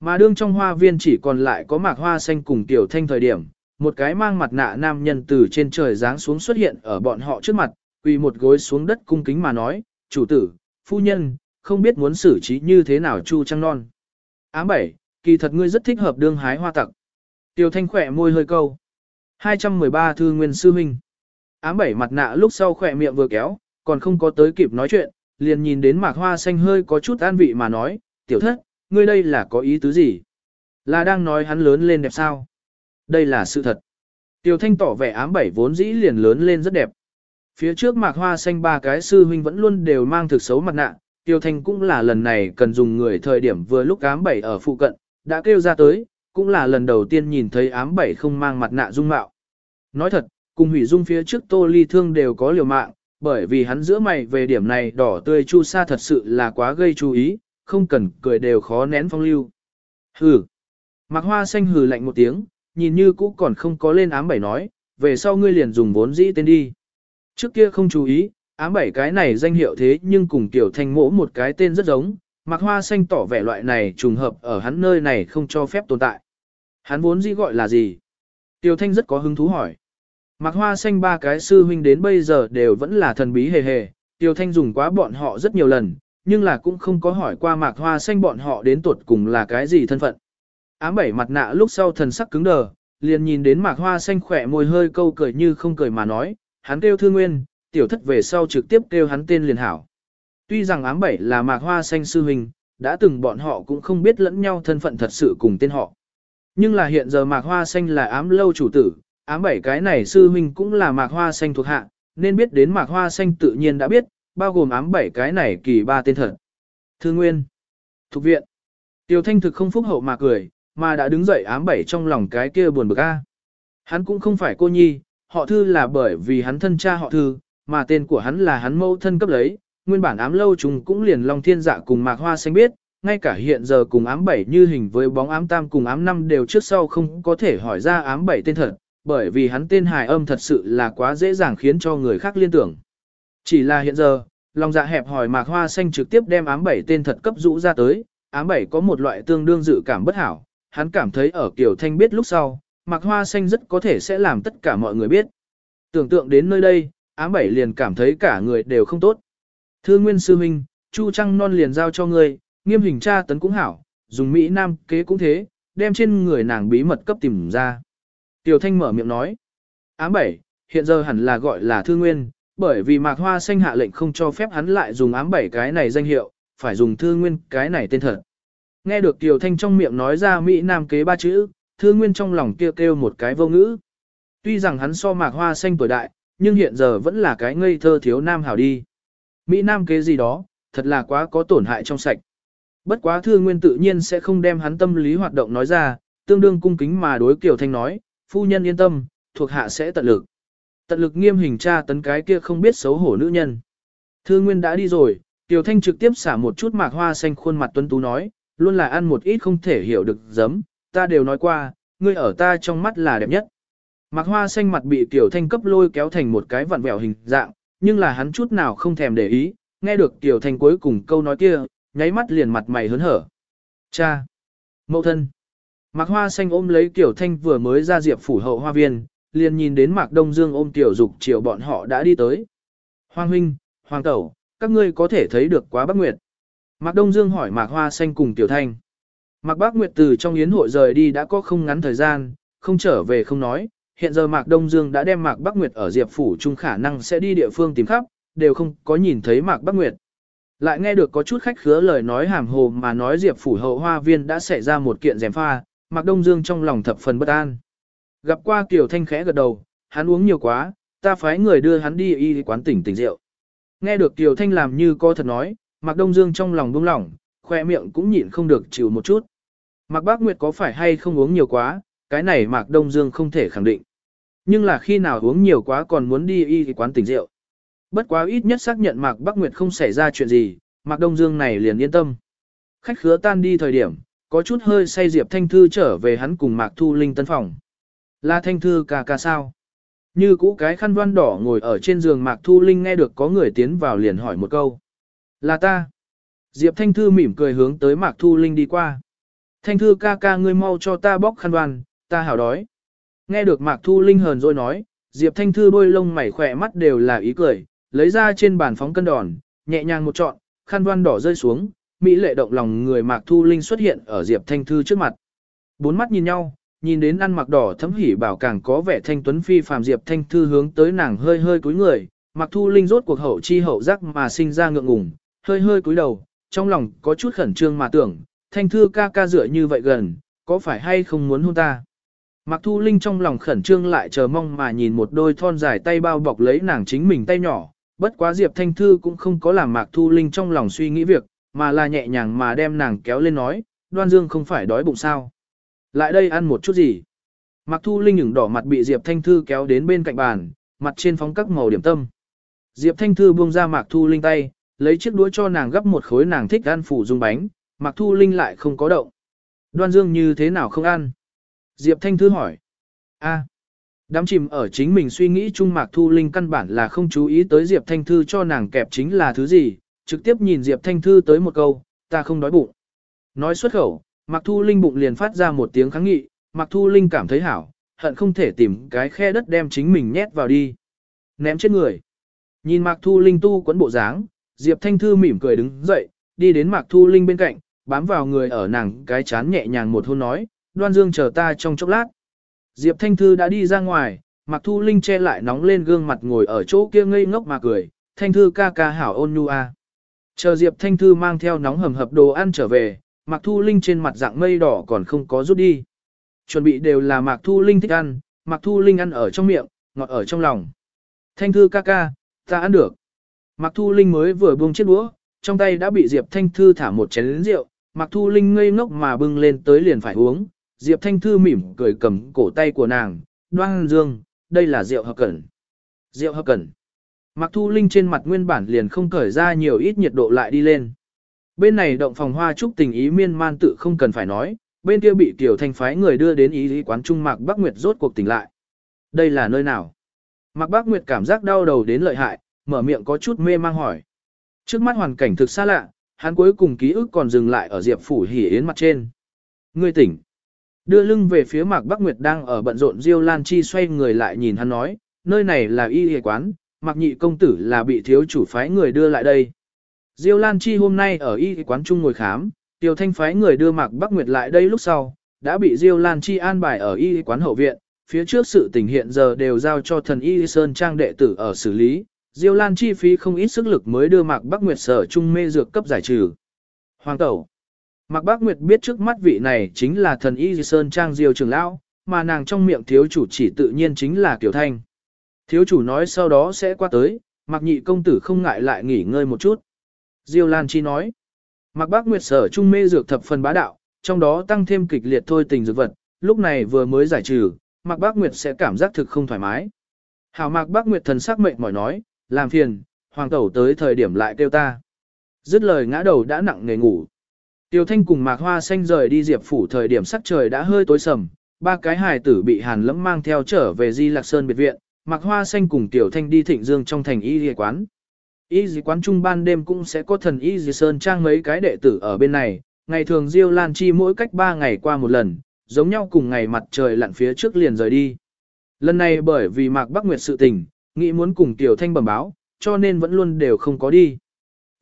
Mà đương trong hoa viên chỉ còn lại có Mạc Hoa Xanh cùng Tiểu Thanh thời điểm, một cái mang mặt nạ nam nhân từ trên trời giáng xuống xuất hiện ở bọn họ trước mặt, quỳ một gối xuống đất cung kính mà nói, chủ tử, phu nhân, không biết muốn xử trí như thế nào chu trăng non. Ám bảy, kỳ thật ngươi rất thích hợp đương hái hoa tặc. Tiêu thanh khỏe môi hơi câu. 213 thư nguyên sư huynh. Ám bảy mặt nạ lúc sau khỏe miệng vừa kéo, còn không có tới kịp nói chuyện, liền nhìn đến mạc hoa xanh hơi có chút an vị mà nói, tiểu thất, ngươi đây là có ý tứ gì? Là đang nói hắn lớn lên đẹp sao? Đây là sự thật. Tiểu thanh tỏ vẻ ám bảy vốn dĩ liền lớn lên rất đẹp. Phía trước mạc hoa xanh ba cái sư huynh vẫn luôn đều mang thực xấu mặt nạ, Tiêu Thanh cũng là lần này cần dùng người thời điểm vừa lúc ám bảy ở phụ cận, đã kêu ra tới, cũng là lần đầu tiên nhìn thấy ám bảy không mang mặt nạ dung mạo. Nói thật, cùng hủy dung phía trước tô ly thương đều có liều mạng, bởi vì hắn giữa mày về điểm này đỏ tươi chu sa thật sự là quá gây chú ý, không cần cười đều khó nén phong lưu. Hừ. Mạc hoa xanh hừ lạnh một tiếng, nhìn như cũ còn không có lên ám bảy nói, về sau ngươi liền dùng vốn dĩ tên đi. Trước kia không chú ý, ám bảy cái này danh hiệu thế nhưng cùng tiểu thanh mỗ một cái tên rất giống, Mạc Hoa Xanh tỏ vẻ loại này trùng hợp ở hắn nơi này không cho phép tồn tại. Hắn vốn dĩ gọi là gì? Tiêu Thanh rất có hứng thú hỏi. Mạc Hoa Xanh ba cái sư huynh đến bây giờ đều vẫn là thần bí hề hề, Tiêu Thanh dùng quá bọn họ rất nhiều lần, nhưng là cũng không có hỏi qua Mạc Hoa Xanh bọn họ đến tuột cùng là cái gì thân phận. Ám bảy mặt nạ lúc sau thần sắc cứng đờ, liền nhìn đến Mạc Hoa Xanh khỏe môi hơi câu cười như không cười mà nói, hắn kêu Thư nguyên, tiểu thất về sau trực tiếp kêu hắn tên liền hảo. Tuy rằng ám bảy là mạc hoa xanh sư huynh, đã từng bọn họ cũng không biết lẫn nhau thân phận thật sự cùng tên họ. Nhưng là hiện giờ mạc hoa xanh là ám lâu chủ tử, ám bảy cái này sư huynh cũng là mạc hoa xanh thuộc hạ, nên biết đến mạc hoa xanh tự nhiên đã biết, bao gồm ám bảy cái này kỳ ba tên thật. Thư Nguyên, Thục Viện, Tiêu Thanh thực không phúc hậu mà cười, mà đã đứng dậy ám bảy trong lòng cái kia buồn bực a. Hắn cũng không phải cô nhi, họ thư là bởi vì hắn thân cha họ thư, mà tên của hắn là hắn mẫu thân cấp lấy, nguyên bản ám lâu chúng cũng liền Long Thiên Dạ cùng Mạc Hoa Xanh biết, ngay cả hiện giờ cùng ám bảy như hình với bóng ám tam cùng ám năm đều trước sau không có thể hỏi ra ám bảy tên thật, bởi vì hắn tên hài âm thật sự là quá dễ dàng khiến cho người khác liên tưởng. Chỉ là hiện giờ, lòng dạ hẹp hỏi Mạc Hoa Xanh trực tiếp đem ám bảy tên thật cấp rũ ra tới, ám bảy có một loại tương đương dự cảm bất hảo, hắn cảm thấy ở Kiều Thanh biết lúc sau, Mạc Hoa Xanh rất có thể sẽ làm tất cả mọi người biết. Tưởng tượng đến nơi đây, ám bảy liền cảm thấy cả người đều không tốt. Thưa Nguyên Sư Minh, Chu Trăng Non liền giao cho ngươi, nghiêm hình tra tấn cũng hảo, dùng Mỹ Nam kế cũng thế, đem trên người nàng bí mật cấp tìm ra. Tiểu Thanh mở miệng nói. Ám bảy, hiện giờ hẳn là gọi là Thư Nguyên, bởi vì Mạc Hoa Xanh hạ lệnh không cho phép hắn lại dùng ám bảy cái này danh hiệu, phải dùng Thư Nguyên cái này tên thật. Nghe được Tiểu Thanh trong miệng nói ra Mỹ Nam kế ba chữ, Thư Nguyên trong lòng kêu kêu một cái vô ngữ. Tuy rằng hắn so Mạc Hoa Xanh tuổi đại, nhưng hiện giờ vẫn là cái ngây thơ thiếu nam hảo đi. Mỹ Nam kế gì đó, thật là quá có tổn hại trong sạch. Bất quá thương nguyên tự nhiên sẽ không đem hắn tâm lý hoạt động nói ra, tương đương cung kính mà đối Kiều Thanh nói, phu nhân yên tâm, thuộc hạ sẽ tận lực. Tận lực nghiêm hình tra tấn cái kia không biết xấu hổ nữ nhân. Thương nguyên đã đi rồi, Kiều Thanh trực tiếp xả một chút mạc hoa xanh khuôn mặt tuấn tú nói, luôn là ăn một ít không thể hiểu được giấm, ta đều nói qua, ngươi ở ta trong mắt là đẹp nhất. Mạc hoa xanh mặt bị Kiều Thanh cấp lôi kéo thành một cái vặn vẹo hình dạng, nhưng là hắn chút nào không thèm để ý, nghe được Tiểu Thanh cuối cùng câu nói kia, nháy mắt liền mặt mày hớn hở. Cha! Mậu thân! Mạc Hoa Xanh ôm lấy Tiểu Thanh vừa mới ra diệp phủ hậu hoa viên, liền nhìn đến Mạc Đông Dương ôm Tiểu Dục chiều bọn họ đã đi tới. Hoàng huynh, Hoàng tẩu, các ngươi có thể thấy được quá Bắc Nguyệt. Mạc Đông Dương hỏi Mạc Hoa Xanh cùng Tiểu Thanh. Mạc Bác Nguyệt từ trong yến hội rời đi đã có không ngắn thời gian, không trở về không nói, hiện giờ Mạc Đông Dương đã đem Mạc Bắc Nguyệt ở Diệp Phủ chung khả năng sẽ đi địa phương tìm khắp, đều không có nhìn thấy Mạc Bắc Nguyệt. Lại nghe được có chút khách khứa lời nói hàm hồ mà nói Diệp Phủ hậu hoa viên đã xảy ra một kiện rèm pha, Mạc Đông Dương trong lòng thập phần bất an. Gặp qua Kiều Thanh khẽ gật đầu, hắn uống nhiều quá, ta phái người đưa hắn đi y quán tỉnh tỉnh rượu. Nghe được Kiều Thanh làm như co thật nói, Mạc Đông Dương trong lòng buông lỏng, khoe miệng cũng nhịn không được chịu một chút. Mạc Bác Nguyệt có phải hay không uống nhiều quá, cái này Mạc Đông Dương không thể khẳng định. Nhưng là khi nào uống nhiều quá còn muốn đi y quán tỉnh rượu. Bất quá ít nhất xác nhận Mạc Bắc Nguyệt không xảy ra chuyện gì, Mạc Đông Dương này liền yên tâm. Khách khứa tan đi thời điểm, có chút hơi say Diệp Thanh Thư trở về hắn cùng Mạc Thu Linh tân phòng. Là Thanh Thư ca ca sao? Như cũ cái khăn văn đỏ ngồi ở trên giường Mạc Thu Linh nghe được có người tiến vào liền hỏi một câu. Là ta. Diệp Thanh Thư mỉm cười hướng tới Mạc Thu Linh đi qua. Thanh Thư ca ca ngươi mau cho ta bóc khăn đoan, ta hảo đói. Nghe được Mạc Thu Linh hờn rồi nói, Diệp Thanh Thư đôi lông mày khỏe mắt đều là ý cười, lấy ra trên bàn phóng cân đòn, nhẹ nhàng một trọn, khăn voan đỏ rơi xuống, mỹ lệ động lòng người Mạc Thu Linh xuất hiện ở Diệp Thanh Thư trước mặt. Bốn mắt nhìn nhau, nhìn đến ăn mặc đỏ thấm hỉ bảo càng có vẻ thanh tuấn phi phàm Diệp Thanh Thư hướng tới nàng hơi hơi cúi người, Mạc Thu Linh rốt cuộc hậu chi hậu giác mà sinh ra ngượng ngùng, hơi hơi cúi đầu, trong lòng có chút khẩn trương mà tưởng, Thanh Thư ca ca dựa như vậy gần, có phải hay không muốn hôn ta? Mạc Thu Linh trong lòng khẩn trương lại chờ mong mà nhìn một đôi thon dài tay bao bọc lấy nàng chính mình tay nhỏ, bất quá Diệp Thanh Thư cũng không có làm Mạc Thu Linh trong lòng suy nghĩ việc, mà là nhẹ nhàng mà đem nàng kéo lên nói, đoan dương không phải đói bụng sao. Lại đây ăn một chút gì. Mạc Thu Linh những đỏ mặt bị Diệp Thanh Thư kéo đến bên cạnh bàn, mặt trên phóng các màu điểm tâm. Diệp Thanh Thư buông ra Mạc Thu Linh tay, lấy chiếc đũa cho nàng gấp một khối nàng thích ăn phủ dung bánh, Mạc Thu Linh lại không có động. Đoan Dương như thế nào không ăn? Diệp Thanh Thư hỏi. A. Đám chìm ở chính mình suy nghĩ chung Mạc Thu Linh căn bản là không chú ý tới Diệp Thanh Thư cho nàng kẹp chính là thứ gì, trực tiếp nhìn Diệp Thanh Thư tới một câu, ta không đói bụng. Nói xuất khẩu, Mạc Thu Linh bụng liền phát ra một tiếng kháng nghị, Mạc Thu Linh cảm thấy hảo, hận không thể tìm cái khe đất đem chính mình nhét vào đi. Ném chết người. Nhìn Mạc Thu Linh tu quấn bộ dáng, Diệp Thanh Thư mỉm cười đứng dậy, đi đến Mạc Thu Linh bên cạnh, bám vào người ở nàng cái chán nhẹ nhàng một hôn nói, đoan dương chờ ta trong chốc lát. Diệp Thanh Thư đã đi ra ngoài, Mạc Thu Linh che lại nóng lên gương mặt ngồi ở chỗ kia ngây ngốc mà cười, Thanh Thư ca ca hảo ôn nhu a. Chờ Diệp Thanh Thư mang theo nóng hầm hập đồ ăn trở về, Mạc Thu Linh trên mặt dạng mây đỏ còn không có rút đi. Chuẩn bị đều là Mạc Thu Linh thích ăn, Mạc Thu Linh ăn ở trong miệng, ngọt ở trong lòng. Thanh Thư ca ca, ta ăn được. Mạc Thu Linh mới vừa buông chiếc đũa, trong tay đã bị Diệp Thanh Thư thả một chén rượu, Mạc Thu Linh ngây ngốc mà bưng lên tới liền phải uống, Diệp Thanh Thư mỉm cười cầm cổ tay của nàng, đoan dương, đây là rượu hợp cẩn. Rượu hợp cẩn. Mặc Thu Linh trên mặt nguyên bản liền không cởi ra nhiều ít nhiệt độ lại đi lên. Bên này động phòng hoa trúc tình ý miên man tự không cần phải nói, bên kia bị tiểu thanh phái người đưa đến ý lý quán trung Mạc Bắc Nguyệt rốt cuộc tỉnh lại. Đây là nơi nào? Mạc Bắc Nguyệt cảm giác đau đầu đến lợi hại, mở miệng có chút mê mang hỏi. Trước mắt hoàn cảnh thực xa lạ, hắn cuối cùng ký ức còn dừng lại ở Diệp Phủ Hỉ Yến mặt trên. Ngươi tỉnh. Đưa lưng về phía Mạc Bắc Nguyệt đang ở bận rộn Diêu Lan Chi xoay người lại nhìn hắn nói, nơi này là y y quán, Mạc Nhị công tử là bị thiếu chủ phái người đưa lại đây. Diêu Lan Chi hôm nay ở y y quán chung ngồi khám, Tiêu Thanh phái người đưa Mạc Bắc Nguyệt lại đây lúc sau, đã bị Diêu Lan Chi an bài ở y y quán hậu viện, phía trước sự tình hiện giờ đều giao cho thần y Sơn Trang đệ tử ở xử lý, Diêu Lan chi phí không ít sức lực mới đưa Mạc Bắc Nguyệt sở trung mê dược cấp giải trừ. Hoàng tẩu. Mạc Bác Nguyệt biết trước mắt vị này chính là thần y Sơn Trang Diêu trưởng lão, mà nàng trong miệng thiếu chủ chỉ tự nhiên chính là Kiều Thanh. Thiếu chủ nói sau đó sẽ qua tới, Mạc Nhị công tử không ngại lại nghỉ ngơi một chút. Diêu Lan chi nói. Mạc Bác Nguyệt sở trung mê dược thập phần bá đạo, trong đó tăng thêm kịch liệt thôi tình dược vật, lúc này vừa mới giải trừ, Mạc Bác Nguyệt sẽ cảm giác thực không thoải mái. Hảo Mạc Bác Nguyệt thần sắc mệnh mỏi nói, làm phiền, hoàng tẩu tới thời điểm lại kêu ta. Dứt lời ngã đầu đã nặng nề ngủ. Tiêu Thanh cùng Mạc Hoa Xanh rời đi Diệp phủ thời điểm sắc trời đã hơi tối sầm, ba cái hài tử bị Hàn Lẫm mang theo trở về Di Lạc Sơn biệt viện, Mạc Hoa Xanh cùng Tiểu Thanh đi Thịnh Dương trong thành y Dì quán. Y Dì quán trung ban đêm cũng sẽ có thần y Dì sơn trang mấy cái đệ tử ở bên này, ngày thường Diêu Lan Chi mỗi cách ba ngày qua một lần, giống nhau cùng ngày mặt trời lặn phía trước liền rời đi. Lần này bởi vì Mạc Bắc Nguyệt sự tình, nghĩ muốn cùng Tiểu Thanh bẩm báo, cho nên vẫn luôn đều không có đi.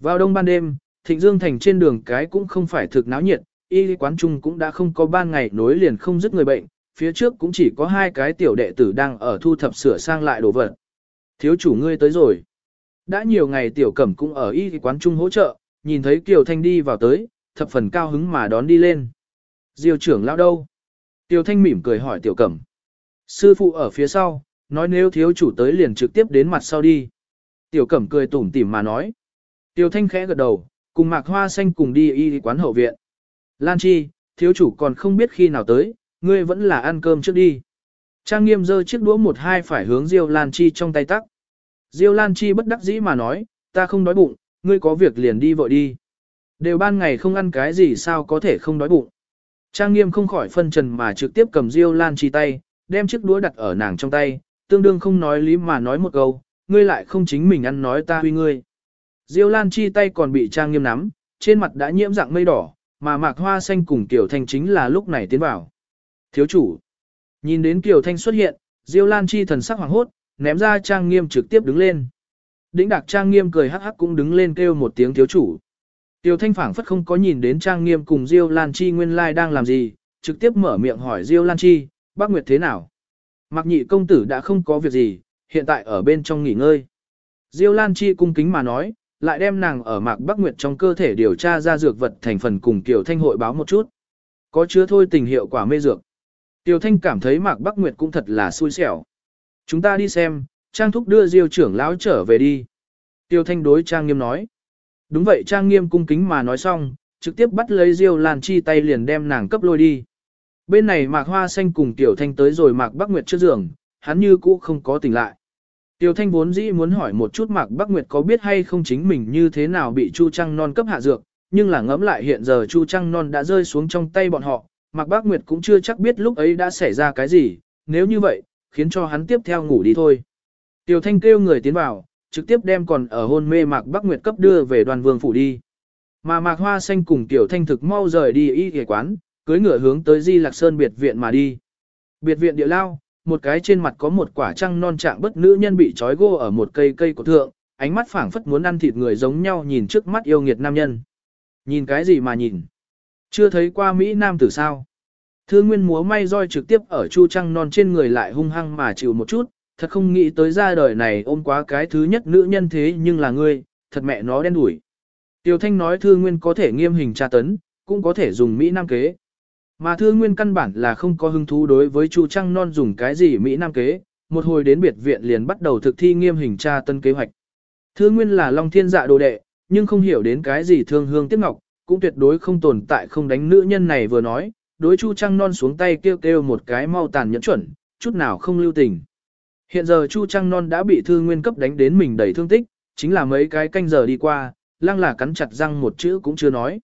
Vào đông ban đêm, Thịnh Dương Thành trên đường cái cũng không phải thực náo nhiệt, y quán trung cũng đã không có ban ngày nối liền không dứt người bệnh, phía trước cũng chỉ có hai cái tiểu đệ tử đang ở thu thập sửa sang lại đồ vật. Thiếu chủ ngươi tới rồi. Đã nhiều ngày tiểu cẩm cũng ở y quán trung hỗ trợ, nhìn thấy Kiều Thanh đi vào tới, thập phần cao hứng mà đón đi lên. Diêu trưởng lão đâu? Tiểu Thanh mỉm cười hỏi tiểu cẩm. Sư phụ ở phía sau, nói nếu thiếu chủ tới liền trực tiếp đến mặt sau đi. Tiểu cẩm cười tủm tỉm mà nói. Tiểu thanh khẽ gật đầu, cùng mạc hoa xanh cùng đi y quán hậu viện. Lan chi, thiếu chủ còn không biết khi nào tới, ngươi vẫn là ăn cơm trước đi. Trang nghiêm giơ chiếc đũa một hai phải hướng Diêu Lan Chi trong tay tắc. Diêu Lan Chi bất đắc dĩ mà nói, ta không đói bụng, ngươi có việc liền đi vội đi. Đều ban ngày không ăn cái gì sao có thể không đói bụng. Trang nghiêm không khỏi phân trần mà trực tiếp cầm Diêu Lan Chi tay, đem chiếc đũa đặt ở nàng trong tay, tương đương không nói lý mà nói một câu, ngươi lại không chính mình ăn nói ta huy ngươi. Diêu Lan Chi tay còn bị trang nghiêm nắm, trên mặt đã nhiễm dạng mây đỏ, mà mạc hoa xanh cùng Kiều thanh chính là lúc này tiến vào. Thiếu chủ. Nhìn đến Kiều Thanh xuất hiện, Diêu Lan Chi thần sắc hoàng hốt, ném ra trang nghiêm trực tiếp đứng lên. Đĩnh Đạc trang nghiêm cười hắc hắc cũng đứng lên kêu một tiếng thiếu chủ. Tiêu Thanh phảng phất không có nhìn đến trang nghiêm cùng Diêu Lan Chi nguyên lai đang làm gì, trực tiếp mở miệng hỏi Diêu Lan Chi, bác Nguyệt thế nào? Mặc nhị công tử đã không có việc gì, hiện tại ở bên trong nghỉ ngơi. Diêu Lan Chi cung kính mà nói, lại đem nàng ở mạc Bắc Nguyệt trong cơ thể điều tra ra dược vật thành phần cùng Kiều Thanh hội báo một chút. Có chứa thôi tình hiệu quả mê dược. tiểu Thanh cảm thấy mạc Bắc Nguyệt cũng thật là xui xẻo. Chúng ta đi xem, Trang Thúc đưa Diêu trưởng lão trở về đi. Tiêu Thanh đối Trang Nghiêm nói. Đúng vậy Trang Nghiêm cung kính mà nói xong, trực tiếp bắt lấy Diêu Lan Chi tay liền đem nàng cấp lôi đi. Bên này Mạc Hoa Xanh cùng Tiểu Thanh tới rồi Mạc Bắc Nguyệt trước giường, hắn như cũ không có tỉnh lại. Tiêu Thanh vốn dĩ muốn hỏi một chút Mạc Bắc Nguyệt có biết hay không chính mình như thế nào bị Chu Trăng Non cấp hạ dược, nhưng là ngẫm lại hiện giờ Chu Trăng Non đã rơi xuống trong tay bọn họ, Mạc Bắc Nguyệt cũng chưa chắc biết lúc ấy đã xảy ra cái gì, nếu như vậy, khiến cho hắn tiếp theo ngủ đi thôi. Tiêu Thanh kêu người tiến vào, trực tiếp đem còn ở hôn mê Mạc Bắc Nguyệt cấp đưa về đoàn vương phủ đi. Mà Mạc Hoa Xanh cùng Tiểu Thanh thực mau rời đi y ghề quán, cưới ngựa hướng tới Di Lạc Sơn biệt viện mà đi. Biệt viện địa lao, một cái trên mặt có một quả trăng non trạng bất nữ nhân bị trói gô ở một cây cây của thượng, ánh mắt phảng phất muốn ăn thịt người giống nhau nhìn trước mắt yêu nghiệt nam nhân. Nhìn cái gì mà nhìn? Chưa thấy qua Mỹ Nam từ sao? Thương nguyên múa may roi trực tiếp ở chu trăng non trên người lại hung hăng mà chịu một chút, thật không nghĩ tới ra đời này ôm quá cái thứ nhất nữ nhân thế nhưng là ngươi, thật mẹ nó đen đủi. Tiêu Thanh nói Thương Nguyên có thể nghiêm hình tra tấn, cũng có thể dùng Mỹ Nam kế. Mà Thương Nguyên căn bản là không có hứng thú đối với Chu Trăng Non dùng cái gì Mỹ Nam kế, một hồi đến biệt viện liền bắt đầu thực thi nghiêm hình tra tân kế hoạch. Thương Nguyên là Long Thiên Dạ đồ đệ, nhưng không hiểu đến cái gì thương hương tiếc ngọc, cũng tuyệt đối không tồn tại không đánh nữ nhân này vừa nói, đối Chu Trăng Non xuống tay kêu kêu một cái mau tàn nhẫn chuẩn, chút nào không lưu tình. Hiện giờ Chu Trăng Non đã bị Thương Nguyên cấp đánh đến mình đầy thương tích, chính là mấy cái canh giờ đi qua, lăng là cắn chặt răng một chữ cũng chưa nói.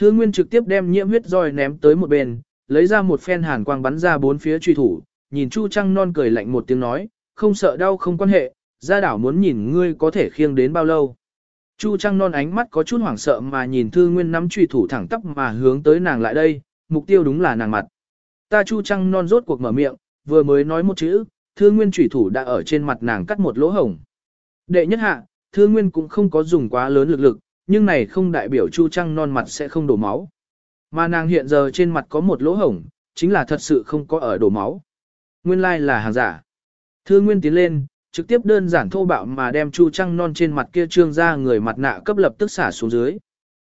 Thương Nguyên trực tiếp đem nhiễm huyết roi ném tới một bên, lấy ra một phen hàn quang bắn ra bốn phía truy thủ, nhìn Chu Trăng non cười lạnh một tiếng nói, không sợ đau không quan hệ, gia đảo muốn nhìn ngươi có thể khiêng đến bao lâu. Chu Trăng non ánh mắt có chút hoảng sợ mà nhìn Thương Nguyên nắm truy thủ thẳng tắp mà hướng tới nàng lại đây, mục tiêu đúng là nàng mặt. Ta Chu Trăng non rốt cuộc mở miệng, vừa mới nói một chữ, Thương Nguyên truy thủ đã ở trên mặt nàng cắt một lỗ hổng. Đệ nhất hạ, Thương Nguyên cũng không có dùng quá lớn lực lực, nhưng này không đại biểu Chu Trăng non mặt sẽ không đổ máu. Mà nàng hiện giờ trên mặt có một lỗ hổng, chính là thật sự không có ở đổ máu. Nguyên lai là hàng giả. Thương Nguyên tiến lên, trực tiếp đơn giản thô bạo mà đem Chu Trăng non trên mặt kia trương ra người mặt nạ cấp lập tức xả xuống dưới.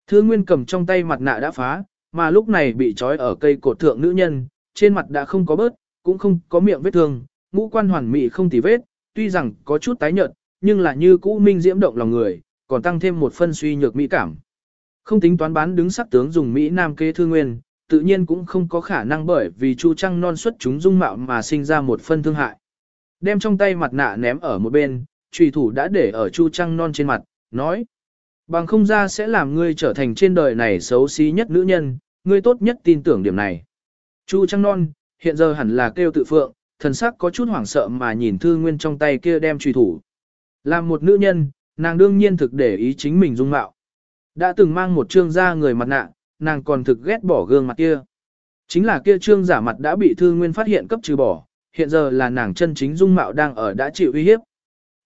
Thương Nguyên cầm trong tay mặt nạ đã phá, mà lúc này bị trói ở cây cột thượng nữ nhân, trên mặt đã không có bớt, cũng không có miệng vết thương, ngũ quan hoàn mỹ không tì vết, tuy rằng có chút tái nhợt, nhưng là như cũ minh diễm động lòng người, còn tăng thêm một phân suy nhược mỹ cảm. Không tính toán bán đứng sắc tướng dùng Mỹ Nam kế thư nguyên, tự nhiên cũng không có khả năng bởi vì Chu Trăng non xuất chúng dung mạo mà sinh ra một phân thương hại. Đem trong tay mặt nạ ném ở một bên, trùy thủ đã để ở Chu Trăng non trên mặt, nói. Bằng không ra sẽ làm ngươi trở thành trên đời này xấu xí nhất nữ nhân, ngươi tốt nhất tin tưởng điểm này. Chu Trăng non, hiện giờ hẳn là kêu tự phượng, thần sắc có chút hoảng sợ mà nhìn thư nguyên trong tay kia đem trùy thủ. Làm một nữ nhân, Nàng đương nhiên thực để ý chính mình dung mạo. Đã từng mang một trương da người mặt nạ, nàng còn thực ghét bỏ gương mặt kia. Chính là kia trương giả mặt đã bị Thư Nguyên phát hiện cấp trừ bỏ, hiện giờ là nàng chân chính dung mạo đang ở đã chịu uy hiếp.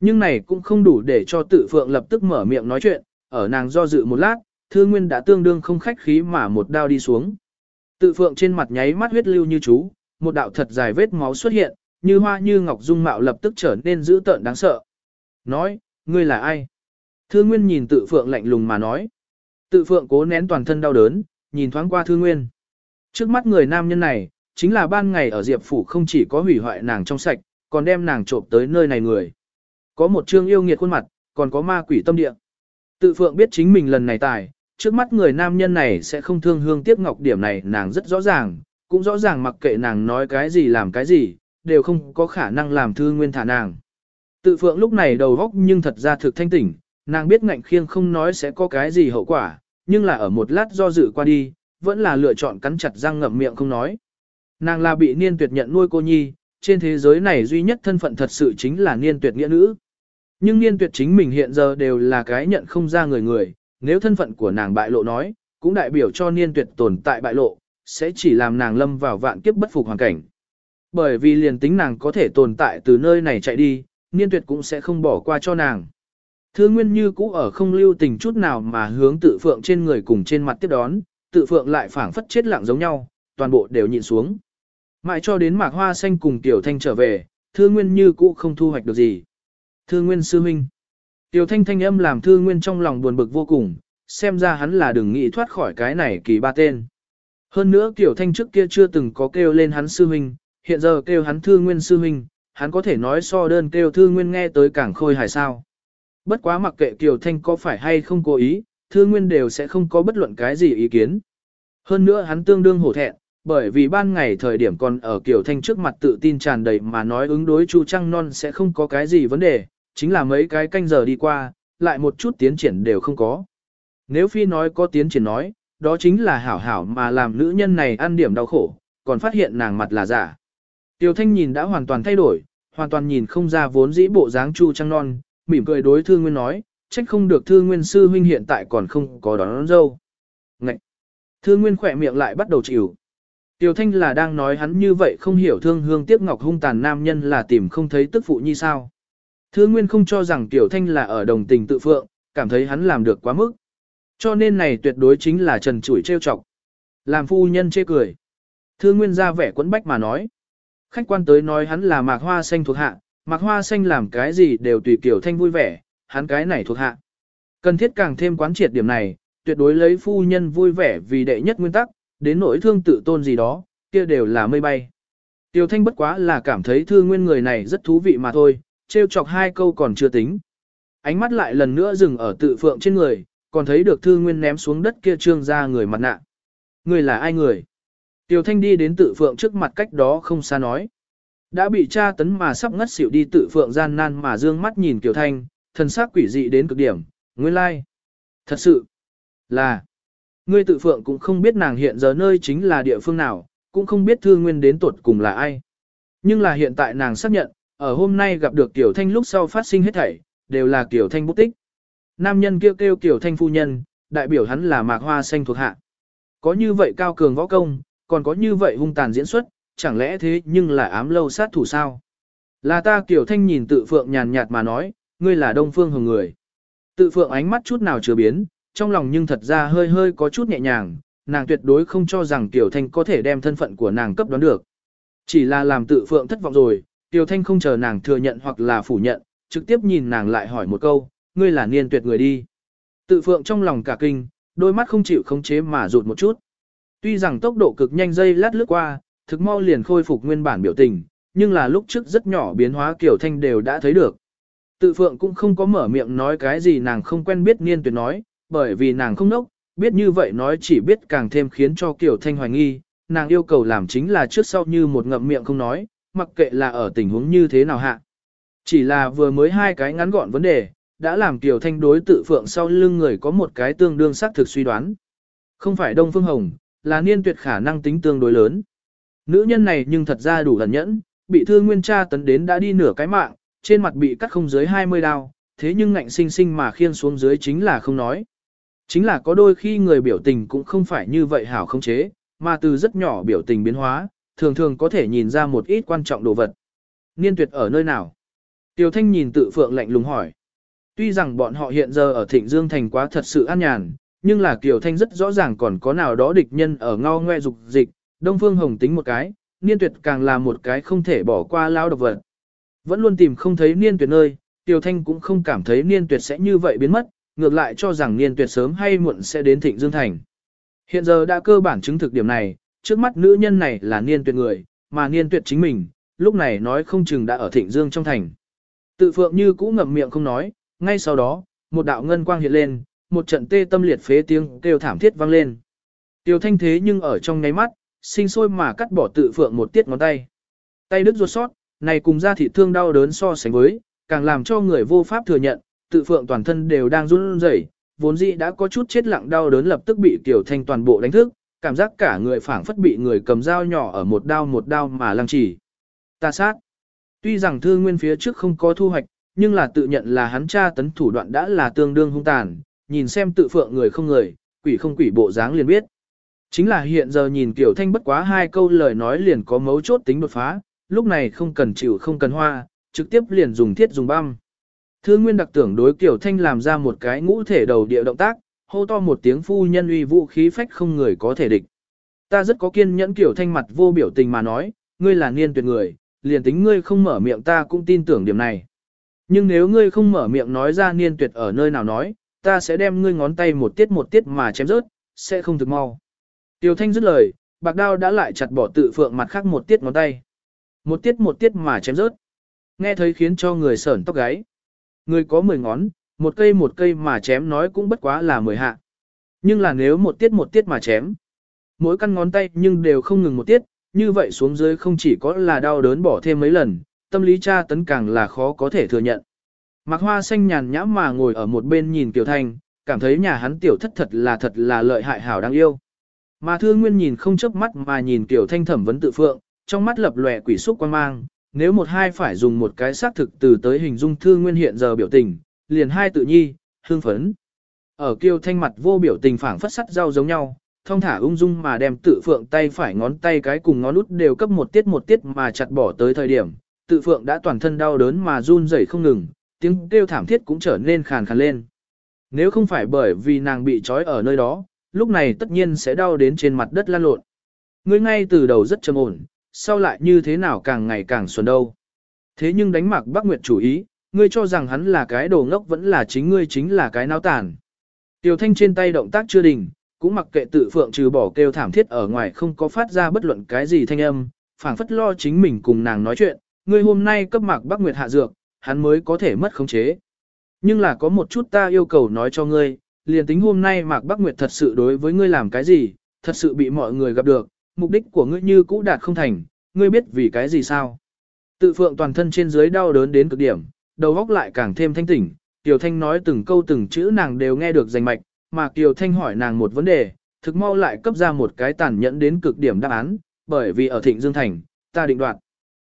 Nhưng này cũng không đủ để cho tự phượng lập tức mở miệng nói chuyện, ở nàng do dự một lát, Thư Nguyên đã tương đương không khách khí mà một đao đi xuống. Tự phượng trên mặt nháy mắt huyết lưu như chú, một đạo thật dài vết máu xuất hiện, như hoa như ngọc dung mạo lập tức trở nên dữ tợn đáng sợ. Nói, ngươi là ai? Thư Nguyên nhìn tự phượng lạnh lùng mà nói. Tự phượng cố nén toàn thân đau đớn, nhìn thoáng qua Thư Nguyên. Trước mắt người nam nhân này, chính là ban ngày ở Diệp Phủ không chỉ có hủy hoại nàng trong sạch, còn đem nàng trộm tới nơi này người. Có một trương yêu nghiệt khuôn mặt, còn có ma quỷ tâm địa. Tự phượng biết chính mình lần này tài, trước mắt người nam nhân này sẽ không thương hương tiếc ngọc điểm này nàng rất rõ ràng, cũng rõ ràng mặc kệ nàng nói cái gì làm cái gì, đều không có khả năng làm thư nguyên thả nàng. Tự phượng lúc này đầu góc nhưng thật ra thực thanh tỉnh, nàng biết ngạnh khiêng không nói sẽ có cái gì hậu quả, nhưng là ở một lát do dự qua đi, vẫn là lựa chọn cắn chặt răng ngậm miệng không nói. Nàng là bị niên tuyệt nhận nuôi cô nhi, trên thế giới này duy nhất thân phận thật sự chính là niên tuyệt nghĩa nữ. Nhưng niên tuyệt chính mình hiện giờ đều là cái nhận không ra người người, nếu thân phận của nàng bại lộ nói, cũng đại biểu cho niên tuyệt tồn tại bại lộ, sẽ chỉ làm nàng lâm vào vạn kiếp bất phục hoàn cảnh. Bởi vì liền tính nàng có thể tồn tại từ nơi này chạy đi, niên tuyệt cũng sẽ không bỏ qua cho nàng. Thư nguyên như cũ ở không lưu tình chút nào mà hướng tự phượng trên người cùng trên mặt tiếp đón, tự phượng lại phảng phất chết lặng giống nhau, toàn bộ đều nhìn xuống. Mãi cho đến mạc hoa xanh cùng tiểu thanh trở về, Thư nguyên như cũ không thu hoạch được gì. Thư nguyên sư huynh. Tiểu thanh thanh âm làm Thư nguyên trong lòng buồn bực vô cùng, xem ra hắn là đừng nghĩ thoát khỏi cái này kỳ ba tên. Hơn nữa tiểu thanh trước kia chưa từng có kêu lên hắn sư huynh, hiện giờ kêu hắn Thư nguyên sư huynh, hắn có thể nói so đơn kêu thư nguyên nghe tới càng khôi hài sao. Bất quá mặc kệ Kiều Thanh có phải hay không cố ý, thư nguyên đều sẽ không có bất luận cái gì ý kiến. Hơn nữa hắn tương đương hổ thẹn, bởi vì ban ngày thời điểm còn ở Kiều Thanh trước mặt tự tin tràn đầy mà nói ứng đối Chu Trăng Non sẽ không có cái gì vấn đề, chính là mấy cái canh giờ đi qua, lại một chút tiến triển đều không có. Nếu Phi nói có tiến triển nói, đó chính là hảo hảo mà làm nữ nhân này ăn điểm đau khổ, còn phát hiện nàng mặt là giả. Tiêu Thanh nhìn đã hoàn toàn thay đổi, hoàn toàn nhìn không ra vốn dĩ bộ dáng Chu Trăng Non, mỉm cười đối Thương Nguyên nói, trách không được Thương Nguyên sư huynh hiện tại còn không có đón, đón dâu. Ngậy! Thương Nguyên khỏe miệng lại bắt đầu chịu. Tiêu Thanh là đang nói hắn như vậy không hiểu thương hương tiếc ngọc hung tàn nam nhân là tìm không thấy tức phụ như sao. Thương Nguyên không cho rằng Tiểu Thanh là ở đồng tình tự phượng, cảm thấy hắn làm được quá mức. Cho nên này tuyệt đối chính là trần chủi trêu chọc. Làm phu nhân chê cười. Thương Nguyên ra vẻ quẫn bách mà nói. Khách quan tới nói hắn là mạc hoa xanh thuộc hạ, mạc hoa xanh làm cái gì đều tùy kiểu Thanh vui vẻ, hắn cái này thuộc hạ. Cần thiết càng thêm quán triệt điểm này, tuyệt đối lấy phu nhân vui vẻ vì đệ nhất nguyên tắc, đến nỗi thương tự tôn gì đó, kia đều là mây bay. Tiểu Thanh bất quá là cảm thấy thư nguyên người này rất thú vị mà thôi, trêu chọc hai câu còn chưa tính. Ánh mắt lại lần nữa dừng ở tự phượng trên người, còn thấy được thư nguyên ném xuống đất kia trương ra người mặt nạ. Người là ai người? Tiểu Thanh đi đến tự phượng trước mặt cách đó không xa nói. Đã bị tra tấn mà sắp ngất xỉu đi tự phượng gian nan mà dương mắt nhìn Tiểu Thanh, thần sắc quỷ dị đến cực điểm, nguyên lai. Like. Thật sự là Ngươi tự phượng cũng không biết nàng hiện giờ nơi chính là địa phương nào, cũng không biết thư nguyên đến tuột cùng là ai. Nhưng là hiện tại nàng xác nhận, ở hôm nay gặp được Tiểu Thanh lúc sau phát sinh hết thảy, đều là Tiểu Thanh bút tích. Nam nhân kêu kêu Tiểu Thanh phu nhân, đại biểu hắn là mạc hoa xanh thuộc hạ. Có như vậy cao cường võ công, còn có như vậy hung tàn diễn xuất, chẳng lẽ thế nhưng là ám lâu sát thủ sao? Là ta Tiểu Thanh nhìn tự phượng nhàn nhạt mà nói, ngươi là đông phương hồng người. Tự phượng ánh mắt chút nào chưa biến, trong lòng nhưng thật ra hơi hơi có chút nhẹ nhàng, nàng tuyệt đối không cho rằng Tiểu Thanh có thể đem thân phận của nàng cấp đoán được. Chỉ là làm tự phượng thất vọng rồi, Tiểu Thanh không chờ nàng thừa nhận hoặc là phủ nhận, trực tiếp nhìn nàng lại hỏi một câu, ngươi là niên tuyệt người đi. Tự phượng trong lòng cả kinh, đôi mắt không chịu khống chế mà rụt một chút. Tuy rằng tốc độ cực nhanh dây lát lướt qua, thực mau liền khôi phục nguyên bản biểu tình, nhưng là lúc trước rất nhỏ biến hóa kiểu Thanh đều đã thấy được. Tự phượng cũng không có mở miệng nói cái gì nàng không quen biết niên tuyệt nói, bởi vì nàng không nốc, biết như vậy nói chỉ biết càng thêm khiến cho kiểu Thanh hoài nghi, nàng yêu cầu làm chính là trước sau như một ngậm miệng không nói, mặc kệ là ở tình huống như thế nào hạ. Chỉ là vừa mới hai cái ngắn gọn vấn đề, đã làm Kiều Thanh đối tự phượng sau lưng người có một cái tương đương xác thực suy đoán. Không phải Đông Phương Hồng, là niên tuyệt khả năng tính tương đối lớn. Nữ nhân này nhưng thật ra đủ lần nhẫn, bị thương nguyên tra tấn đến đã đi nửa cái mạng, trên mặt bị cắt không dưới 20 đao, thế nhưng ngạnh sinh sinh mà khiên xuống dưới chính là không nói. Chính là có đôi khi người biểu tình cũng không phải như vậy hảo không chế, mà từ rất nhỏ biểu tình biến hóa, thường thường có thể nhìn ra một ít quan trọng đồ vật. Niên tuyệt ở nơi nào? Tiêu Thanh nhìn tự phượng lạnh lùng hỏi. Tuy rằng bọn họ hiện giờ ở Thịnh Dương Thành quá thật sự an nhàn, nhưng là Kiều Thanh rất rõ ràng còn có nào đó địch nhân ở ngao ngoe dục dịch, Đông Phương Hồng tính một cái, Niên Tuyệt càng là một cái không thể bỏ qua lao độc vật. Vẫn luôn tìm không thấy Niên Tuyệt nơi, Tiêu Thanh cũng không cảm thấy Niên Tuyệt sẽ như vậy biến mất, ngược lại cho rằng niên tuyệt sớm hay muộn sẽ đến thịnh Dương Thành. Hiện giờ đã cơ bản chứng thực điểm này, trước mắt nữ nhân này là niên tuyệt người, mà niên tuyệt chính mình, lúc này nói không chừng đã ở thịnh Dương trong thành. Tự phượng như cũ ngậm miệng không nói, ngay sau đó, một đạo ngân quang hiện lên, một trận tê tâm liệt phế tiếng kêu thảm thiết vang lên. Tiêu thanh thế nhưng ở trong ngáy mắt, sinh sôi mà cắt bỏ tự phượng một tiết ngón tay. Tay đứt ruột sót, này cùng ra thị thương đau đớn so sánh với, càng làm cho người vô pháp thừa nhận, tự phượng toàn thân đều đang run rẩy, vốn dĩ đã có chút chết lặng đau đớn lập tức bị Tiểu Thanh toàn bộ đánh thức, cảm giác cả người phảng phất bị người cầm dao nhỏ ở một đao một đao mà lăng chỉ. Ta sát. Tuy rằng thương nguyên phía trước không có thu hoạch, nhưng là tự nhận là hắn tra tấn thủ đoạn đã là tương đương hung tàn, nhìn xem tự phượng người không người, quỷ không quỷ bộ dáng liền biết. Chính là hiện giờ nhìn Tiểu Thanh bất quá hai câu lời nói liền có mấu chốt tính đột phá, lúc này không cần chịu không cần hoa, trực tiếp liền dùng thiết dùng băm. Thư Nguyên đặc tưởng đối Kiều Thanh làm ra một cái ngũ thể đầu địa động tác, hô to một tiếng phu nhân uy vũ khí phách không người có thể địch. Ta rất có kiên nhẫn Kiều Thanh mặt vô biểu tình mà nói, ngươi là niên tuyệt người, liền tính ngươi không mở miệng ta cũng tin tưởng điểm này. Nhưng nếu ngươi không mở miệng nói ra niên tuyệt ở nơi nào nói, ta sẽ đem ngươi ngón tay một tiết một tiết mà chém rớt, sẽ không thực mau. Tiêu Thanh dứt lời, bạc đao đã lại chặt bỏ tự phượng mặt khác một tiết ngón tay. Một tiết một tiết mà chém rớt. Nghe thấy khiến cho người sởn tóc gáy. Người có 10 ngón, một cây một cây mà chém nói cũng bất quá là 10 hạ. Nhưng là nếu một tiết một tiết mà chém, mỗi căn ngón tay nhưng đều không ngừng một tiết, như vậy xuống dưới không chỉ có là đau đớn bỏ thêm mấy lần, tâm lý tra tấn càng là khó có thể thừa nhận. Mạc Hoa xanh nhàn nhã mà ngồi ở một bên nhìn Kiều Thanh, cảm thấy nhà hắn tiểu thất thật là thật là lợi hại hảo đáng yêu. Mà Thương Nguyên nhìn không chớp mắt mà nhìn Kiều Thanh thẩm vấn tự phượng, trong mắt lập lòe quỷ xúc quan mang, nếu một hai phải dùng một cái xác thực từ tới hình dung Thương Nguyên hiện giờ biểu tình, liền hai tự nhi, hương phấn. Ở Kiều Thanh mặt vô biểu tình phảng phất sắt rau giống nhau, thông thả ung dung mà đem tự phượng tay phải ngón tay cái cùng ngón út đều cấp một tiết một tiết mà chặt bỏ tới thời điểm, tự phượng đã toàn thân đau đớn mà run rẩy không ngừng, tiếng kêu thảm thiết cũng trở nên khàn khàn lên. Nếu không phải bởi vì nàng bị trói ở nơi đó, lúc này tất nhiên sẽ đau đến trên mặt đất lan lộn. Ngươi ngay từ đầu rất trầm ổn, sau lại như thế nào càng ngày càng xuân đâu. Thế nhưng đánh mặc Bắc Nguyệt chủ ý, ngươi cho rằng hắn là cái đồ ngốc vẫn là chính ngươi chính là cái náo tàn. Tiểu thanh trên tay động tác chưa đình, cũng mặc kệ tự phượng trừ bỏ kêu thảm thiết ở ngoài không có phát ra bất luận cái gì thanh âm, phảng phất lo chính mình cùng nàng nói chuyện, ngươi hôm nay cấp mạc Bắc Nguyệt hạ dược, hắn mới có thể mất khống chế. Nhưng là có một chút ta yêu cầu nói cho ngươi, liền tính hôm nay Mạc Bắc Nguyệt thật sự đối với ngươi làm cái gì, thật sự bị mọi người gặp được, mục đích của ngươi như cũ đạt không thành, ngươi biết vì cái gì sao. Tự phượng toàn thân trên dưới đau đớn đến cực điểm, đầu óc lại càng thêm thanh tỉnh, Kiều Thanh nói từng câu từng chữ nàng đều nghe được rành mạch, mà Kiều Thanh hỏi nàng một vấn đề, thực mau lại cấp ra một cái tàn nhẫn đến cực điểm đáp án, bởi vì ở Thịnh Dương Thành, ta định đoạt.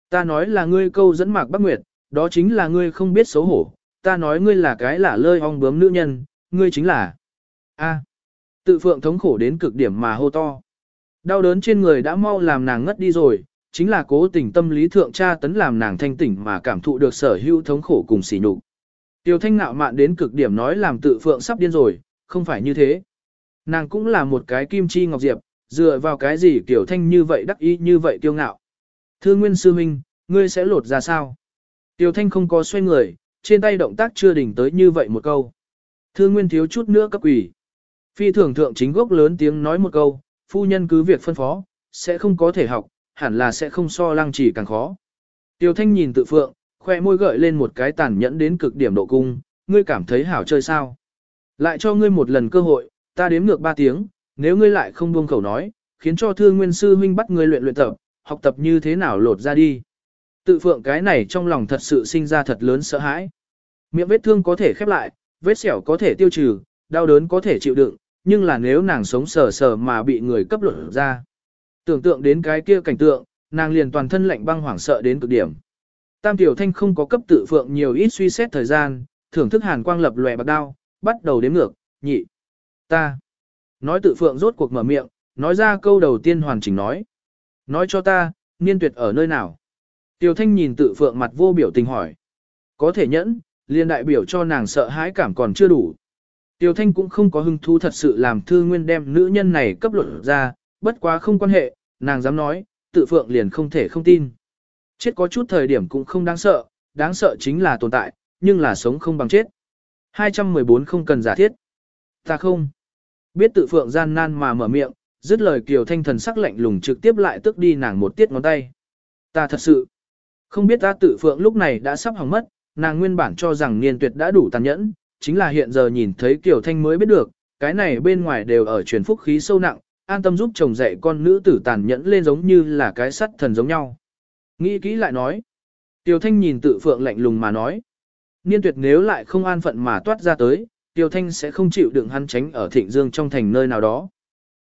Ta nói là ngươi câu dẫn Mạc Bắc Nguyệt, đó chính là ngươi không biết xấu hổ, ta nói ngươi là cái lả lơi ong bướm nữ nhân, ngươi chính là A. Tự phượng thống khổ đến cực điểm mà hô to. Đau đớn trên người đã mau làm nàng ngất đi rồi, chính là cố tình tâm lý thượng tra tấn làm nàng thanh tỉnh mà cảm thụ được sở hữu thống khổ cùng sỉ nhục. Tiêu thanh ngạo mạn đến cực điểm nói làm tự phượng sắp điên rồi, không phải như thế. Nàng cũng là một cái kim chi ngọc diệp, dựa vào cái gì tiểu thanh như vậy đắc ý như vậy tiêu ngạo. Thưa nguyên sư huynh, ngươi sẽ lột ra sao? Tiêu thanh không có xoay người, trên tay động tác chưa đỉnh tới như vậy một câu. Thư nguyên thiếu chút nữa cấp quỷ. Phi thường thượng chính gốc lớn tiếng nói một câu, phu nhân cứ việc phân phó, sẽ không có thể học, hẳn là sẽ không so lăng chỉ càng khó. Tiêu thanh nhìn tự phượng, khoe môi gợi lên một cái tàn nhẫn đến cực điểm độ cung, ngươi cảm thấy hảo chơi sao. Lại cho ngươi một lần cơ hội, ta đếm ngược ba tiếng, nếu ngươi lại không buông khẩu nói, khiến cho thư nguyên sư huynh bắt ngươi luyện luyện tập, học tập như thế nào lột ra đi. Tự phượng cái này trong lòng thật sự sinh ra thật lớn sợ hãi. Miệng vết thương có thể khép lại, vết sẹo có thể tiêu trừ, đau đớn có thể chịu đựng, nhưng là nếu nàng sống sờ sờ mà bị người cấp luận ra. Tưởng tượng đến cái kia cảnh tượng, nàng liền toàn thân lạnh băng hoảng sợ đến cực điểm. Tam tiểu thanh không có cấp tự phượng nhiều ít suy xét thời gian, thưởng thức hàn quang lập lòe bạc đao, bắt đầu đếm ngược, nhị, ta. Nói tự phượng rốt cuộc mở miệng, nói ra câu đầu tiên hoàn chỉnh nói. Nói cho ta, niên tuyệt ở nơi nào? Tiểu thanh nhìn tự phượng mặt vô biểu tình hỏi. Có thể nhẫn, liên đại biểu cho nàng sợ hãi cảm còn chưa đủ. Tiểu thanh cũng không có hứng thú thật sự làm thư nguyên đem nữ nhân này cấp luận ra, bất quá không quan hệ, nàng dám nói, tự phượng liền không thể không tin. Chết có chút thời điểm cũng không đáng sợ, đáng sợ chính là tồn tại, nhưng là sống không bằng chết. 214 không cần giả thiết. Ta không. Biết tự phượng gian nan mà mở miệng, dứt lời kiều thanh thần sắc lạnh lùng trực tiếp lại tức đi nàng một tiết ngón tay. Ta thật sự. Không biết ta tự phượng lúc này đã sắp hỏng mất, nàng nguyên bản cho rằng niên tuyệt đã đủ tàn nhẫn, chính là hiện giờ nhìn thấy Kiều Thanh mới biết được, cái này bên ngoài đều ở truyền phúc khí sâu nặng, an tâm giúp chồng dạy con nữ tử tàn nhẫn lên giống như là cái sắt thần giống nhau. Nghĩ kỹ lại nói, Tiểu Thanh nhìn tự phượng lạnh lùng mà nói, niên tuyệt nếu lại không an phận mà toát ra tới, Tiểu Thanh sẽ không chịu đựng hắn tránh ở thịnh dương trong thành nơi nào đó.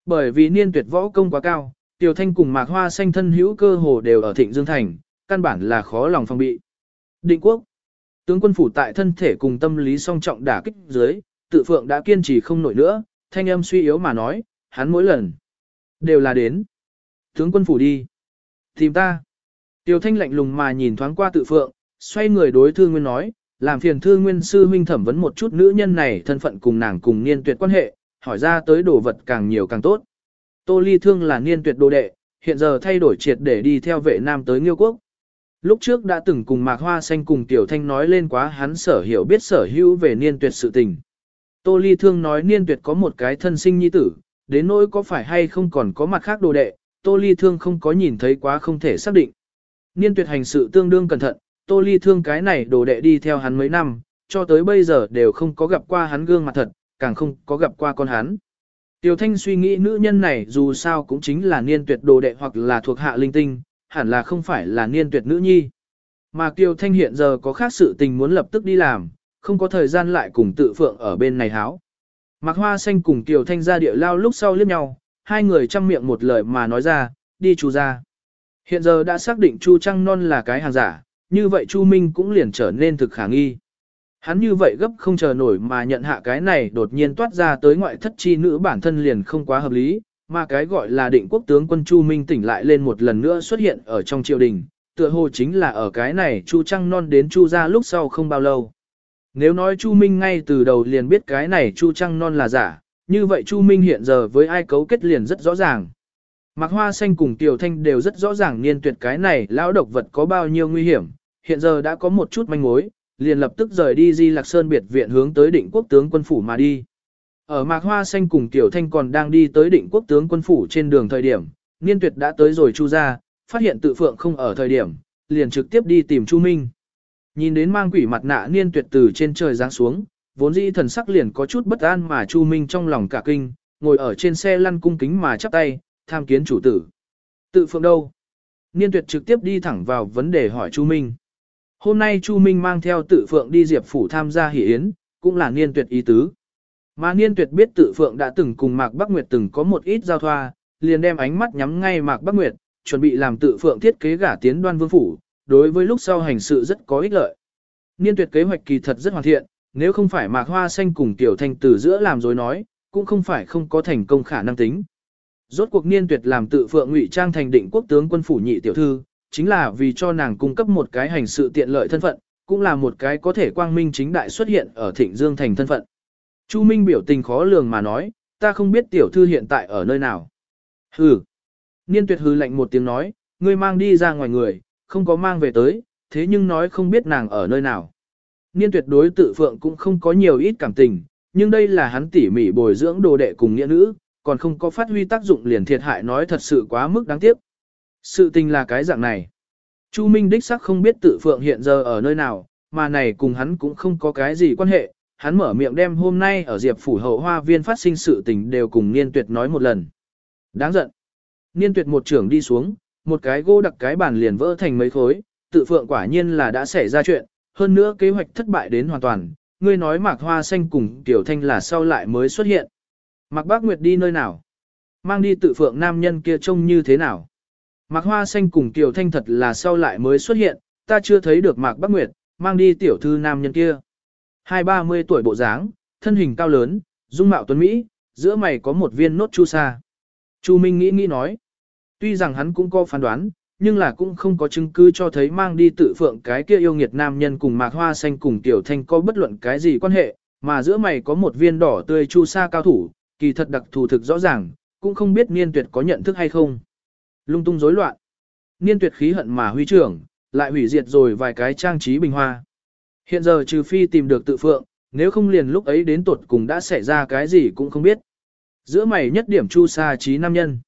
Bởi vì niên tuyệt võ công quá cao, Tiểu Thanh cùng mạc hoa xanh thân hữu cơ hồ đều ở thịnh dương thành, căn bản là khó lòng phòng bị. Định quốc Tướng quân phủ tại thân thể cùng tâm lý song trọng đả kích dưới, tự phượng đã kiên trì không nổi nữa, thanh âm suy yếu mà nói, hắn mỗi lần đều là đến. Tướng quân phủ đi. Tìm ta. Tiêu Thanh lạnh lùng mà nhìn thoáng qua tự phượng, xoay người đối Thương Nguyên nói, làm phiền Thương Nguyên sư huynh thẩm vấn một chút nữ nhân này thân phận cùng nàng cùng niên tuyệt quan hệ, hỏi ra tới đồ vật càng nhiều càng tốt. Tô Ly Thương là niên tuyệt đồ đệ, hiện giờ thay đổi triệt để đi theo vệ nam tới Nghiêu Quốc. Lúc trước đã từng cùng Mạc Hoa Xanh cùng Tiểu Thanh nói lên quá hắn sở hiểu biết sở hữu về niên tuyệt sự tình. Tô Ly Thương nói niên tuyệt có một cái thân sinh nhi tử, đến nỗi có phải hay không còn có mặt khác đồ đệ, Tô Ly Thương không có nhìn thấy quá không thể xác định. Niên tuyệt hành sự tương đương cẩn thận, Tô Ly Thương cái này đồ đệ đi theo hắn mấy năm, cho tới bây giờ đều không có gặp qua hắn gương mặt thật, càng không có gặp qua con hắn. Tiểu Thanh suy nghĩ nữ nhân này dù sao cũng chính là niên tuyệt đồ đệ hoặc là thuộc hạ linh tinh, hẳn là không phải là niên tuyệt nữ nhi. Mà Kiều Thanh hiện giờ có khác sự tình muốn lập tức đi làm, không có thời gian lại cùng tự phượng ở bên này háo. Mạc Hoa Xanh cùng Kiều Thanh ra địa lao lúc sau liếc nhau, hai người chăm miệng một lời mà nói ra, đi chú ra. Hiện giờ đã xác định Chu Trăng Non là cái hàng giả, như vậy Chu Minh cũng liền trở nên thực khả nghi. Hắn như vậy gấp không chờ nổi mà nhận hạ cái này đột nhiên toát ra tới ngoại thất chi nữ bản thân liền không quá hợp lý, mà cái gọi là định quốc tướng quân Chu Minh tỉnh lại lên một lần nữa xuất hiện ở trong triều đình, tựa hồ chính là ở cái này Chu Trăng Non đến Chu ra lúc sau không bao lâu. Nếu nói Chu Minh ngay từ đầu liền biết cái này Chu Trăng Non là giả, như vậy Chu Minh hiện giờ với ai cấu kết liền rất rõ ràng. Mạc Hoa Xanh cùng Tiểu Thanh đều rất rõ ràng niên tuyệt cái này lão độc vật có bao nhiêu nguy hiểm, hiện giờ đã có một chút manh mối, liền lập tức rời đi Di Lạc Sơn biệt viện hướng tới định quốc tướng quân phủ mà đi. Ở Mạc Hoa Xanh cùng Tiểu Thanh còn đang đi tới định quốc tướng quân phủ trên đường thời điểm, niên tuyệt đã tới rồi chu ra, phát hiện tự phượng không ở thời điểm, liền trực tiếp đi tìm Chu Minh. Nhìn đến mang quỷ mặt nạ niên tuyệt từ trên trời giáng xuống, vốn dĩ thần sắc liền có chút bất an mà Chu Minh trong lòng cả kinh, ngồi ở trên xe lăn cung kính mà chắp tay, tham kiến chủ tử. Tự phượng đâu? Niên tuyệt trực tiếp đi thẳng vào vấn đề hỏi Chu Minh. Hôm nay Chu Minh mang theo tự phượng đi Diệp Phủ tham gia hỷ yến, cũng là niên tuyệt ý tứ. Mà niên tuyệt biết tự phượng đã từng cùng Mạc Bắc Nguyệt từng có một ít giao thoa, liền đem ánh mắt nhắm ngay Mạc Bắc Nguyệt, chuẩn bị làm tự phượng thiết kế gả tiến đoan vương phủ, đối với lúc sau hành sự rất có ích lợi. Niên tuyệt kế hoạch kỳ thật rất hoàn thiện, nếu không phải Mạc Hoa Xanh cùng Tiểu Thanh Tử giữa làm dối nói, cũng không phải không có thành công khả năng tính. Rốt cuộc niên tuyệt làm tự phượng ngụy trang thành định quốc tướng quân phủ nhị tiểu thư, chính là vì cho nàng cung cấp một cái hành sự tiện lợi thân phận, cũng là một cái có thể quang minh chính đại xuất hiện ở thịnh dương thành thân phận. Chu Minh biểu tình khó lường mà nói, ta không biết tiểu thư hiện tại ở nơi nào. Hừ. Niên tuyệt hừ lạnh một tiếng nói, ngươi mang đi ra ngoài người, không có mang về tới, thế nhưng nói không biết nàng ở nơi nào. Niên tuyệt đối tự phượng cũng không có nhiều ít cảm tình, nhưng đây là hắn tỉ mỉ bồi dưỡng đồ đệ cùng nghĩa nữ, còn không có phát huy tác dụng liền thiệt hại nói thật sự quá mức đáng tiếc. Sự tình là cái dạng này. Chu Minh đích sắc không biết tự phượng hiện giờ ở nơi nào, mà này cùng hắn cũng không có cái gì quan hệ, hắn mở miệng đem hôm nay ở Diệp Phủ Hậu Hoa Viên phát sinh sự tình đều cùng Niên Tuyệt nói một lần. Đáng giận. Niên Tuyệt một trưởng đi xuống, một cái gỗ đặc cái bàn liền vỡ thành mấy khối, tự phượng quả nhiên là đã xảy ra chuyện, hơn nữa kế hoạch thất bại đến hoàn toàn, ngươi nói Mạc Hoa Xanh cùng Tiểu Thanh là sau lại mới xuất hiện. Mạc Bác Nguyệt đi nơi nào? Mang đi tự phượng nam nhân kia trông như thế nào? Mạc Hoa Xanh cùng Tiểu Thanh thật là sau lại mới xuất hiện, ta chưa thấy được Mạc Bác Nguyệt, mang đi tiểu thư nam nhân kia. Hai ba mươi tuổi bộ dáng, thân hình cao lớn, dung mạo tuấn Mỹ, giữa mày có một viên nốt chu sa. Chu Minh nghĩ nghĩ nói. Tuy rằng hắn cũng có phán đoán, nhưng là cũng không có chứng cứ cho thấy mang đi tự phượng cái kia yêu nghiệt nam nhân cùng mạc hoa xanh cùng tiểu thanh có bất luận cái gì quan hệ, mà giữa mày có một viên đỏ tươi chu sa cao thủ, kỳ thật đặc thù thực rõ ràng, cũng không biết niên tuyệt có nhận thức hay không. Lung tung rối loạn. Niên tuyệt khí hận mà huy trưởng, lại hủy diệt rồi vài cái trang trí bình hoa. Hiện giờ trừ phi tìm được tự phượng, nếu không liền lúc ấy đến tuột cùng đã xảy ra cái gì cũng không biết. Giữa mày nhất điểm chu sa trí nam nhân.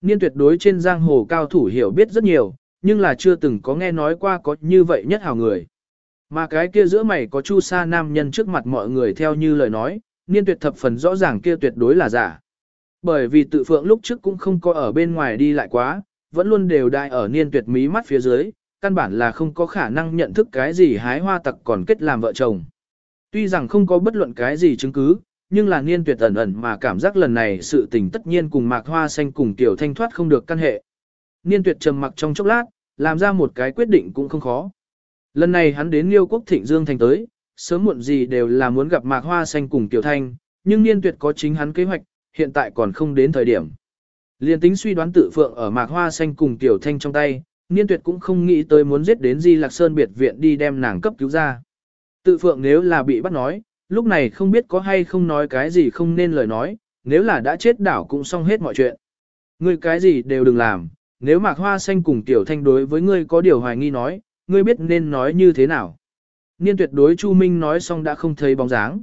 Niên tuyệt đối trên giang hồ cao thủ hiểu biết rất nhiều, nhưng là chưa từng có nghe nói qua có như vậy nhất hào người. Mà cái kia giữa mày có chu sa nam nhân trước mặt mọi người theo như lời nói, niên tuyệt thập phần rõ ràng kia tuyệt đối là giả. Bởi vì tự phượng lúc trước cũng không có ở bên ngoài đi lại quá, vẫn luôn đều đại ở niên tuyệt mí mắt phía dưới, căn bản là không có khả năng nhận thức cái gì hái hoa tặc còn kết làm vợ chồng. Tuy rằng không có bất luận cái gì chứng cứ, nhưng là niên tuyệt ẩn ẩn mà cảm giác lần này sự tình tất nhiên cùng mạc hoa xanh cùng tiểu thanh thoát không được căn hệ. Niên tuyệt trầm mặc trong chốc lát, làm ra một cái quyết định cũng không khó. Lần này hắn đến Liêu quốc Thịnh Dương thành tới, sớm muộn gì đều là muốn gặp mạc hoa xanh cùng tiểu thanh, nhưng niên tuyệt có chính hắn kế hoạch, hiện tại còn không đến thời điểm. Liên tính suy đoán tự phượng ở mạc hoa xanh cùng tiểu thanh trong tay, niên tuyệt cũng không nghĩ tới muốn giết đến Di Lạc Sơn biệt viện đi đem nàng cấp cứu ra. Tự phượng nếu là bị bắt nói, lúc này không biết có hay không nói cái gì không nên lời nói, nếu là đã chết đảo cũng xong hết mọi chuyện. Ngươi cái gì đều đừng làm, nếu mạc hoa xanh cùng tiểu thanh đối với ngươi có điều hoài nghi nói, ngươi biết nên nói như thế nào. Niên tuyệt đối Chu Minh nói xong đã không thấy bóng dáng.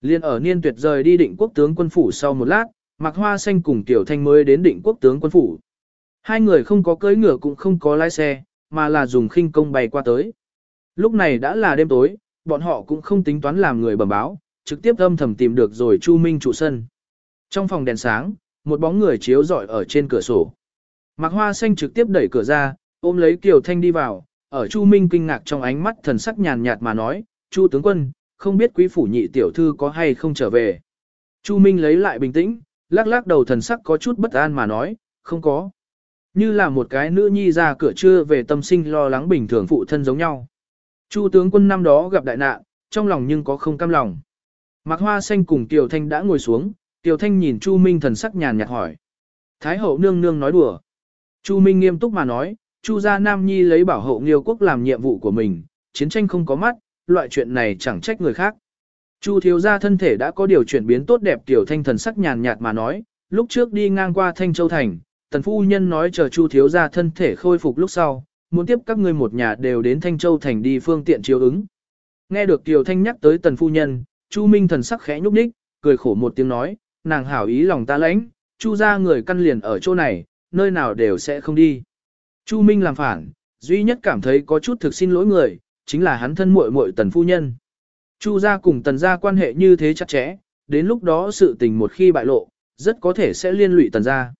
Liên ở niên tuyệt rời đi định quốc tướng quân phủ sau một lát, mạc hoa xanh cùng tiểu thanh mới đến định quốc tướng quân phủ. Hai người không có cưỡi ngựa cũng không có lái xe, mà là dùng khinh công bay qua tới. Lúc này đã là đêm tối, bọn họ cũng không tính toán làm người bẩm báo, trực tiếp âm thầm tìm được rồi Chu Minh trụ sân. Trong phòng đèn sáng, một bóng người chiếu rọi ở trên cửa sổ. Mạc Hoa Xanh trực tiếp đẩy cửa ra, ôm lấy Kiều Thanh đi vào, ở Chu Minh kinh ngạc trong ánh mắt thần sắc nhàn nhạt mà nói, Chu tướng quân, không biết quý phủ nhị tiểu thư có hay không trở về. Chu Minh lấy lại bình tĩnh, lắc lắc đầu thần sắc có chút bất an mà nói, không có. Như là một cái nữ nhi ra cửa trưa về tâm sinh lo lắng bình thường phụ thân giống nhau. Chu tướng quân năm đó gặp đại nạn, trong lòng nhưng có không cam lòng. Mạc Hoa Xanh cùng Tiểu Thanh đã ngồi xuống, Tiểu Thanh nhìn Chu Minh thần sắc nhàn nhạt hỏi. Thái hậu nương nương nói đùa. Chu Minh nghiêm túc mà nói, Chu gia Nam Nhi lấy bảo hộ Nghiêu quốc làm nhiệm vụ của mình, chiến tranh không có mắt, loại chuyện này chẳng trách người khác. Chu thiếu gia thân thể đã có điều chuyển biến tốt đẹp Tiểu Thanh thần sắc nhàn nhạt mà nói, lúc trước đi ngang qua Thanh Châu Thành, tần phu nhân nói chờ Chu thiếu gia thân thể khôi phục lúc sau, muốn tiếp các ngươi một nhà đều đến Thanh Châu thành đi phương tiện chiếu ứng. Nghe được Kiều Thanh nhắc tới tần phu nhân, Chu Minh thần sắc khẽ nhúc nhích, cười khổ một tiếng nói, nàng hảo ý lòng ta lãnh, Chu gia người căn liền ở chỗ này, nơi nào đều sẽ không đi. Chu Minh làm phản, duy nhất cảm thấy có chút thực xin lỗi người, chính là hắn thân muội muội tần phu nhân. Chu gia cùng tần gia quan hệ như thế chặt chẽ, đến lúc đó sự tình một khi bại lộ, rất có thể sẽ liên lụy tần gia.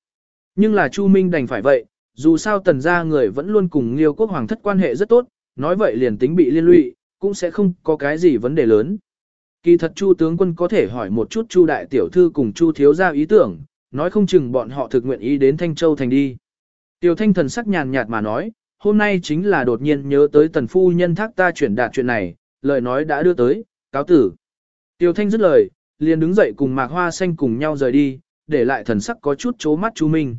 Nhưng là Chu Minh đành phải vậy, dù sao tần gia người vẫn luôn cùng Liêu quốc hoàng thất quan hệ rất tốt, nói vậy liền tính bị liên lụy, cũng sẽ không có cái gì vấn đề lớn. Kỳ thật Chu tướng quân có thể hỏi một chút Chu đại tiểu thư cùng Chu thiếu gia ý tưởng, nói không chừng bọn họ thực nguyện ý đến Thanh Châu thành đi. Tiểu Thanh thần sắc nhàn nhạt mà nói, hôm nay chính là đột nhiên nhớ tới tần phu nhân thác ta chuyển đạt chuyện này, lời nói đã đưa tới, cáo tử. Tiểu Thanh dứt lời, liền đứng dậy cùng Mạc Hoa Xanh cùng nhau rời đi, để lại thần sắc có chút chố mắt Chu Minh.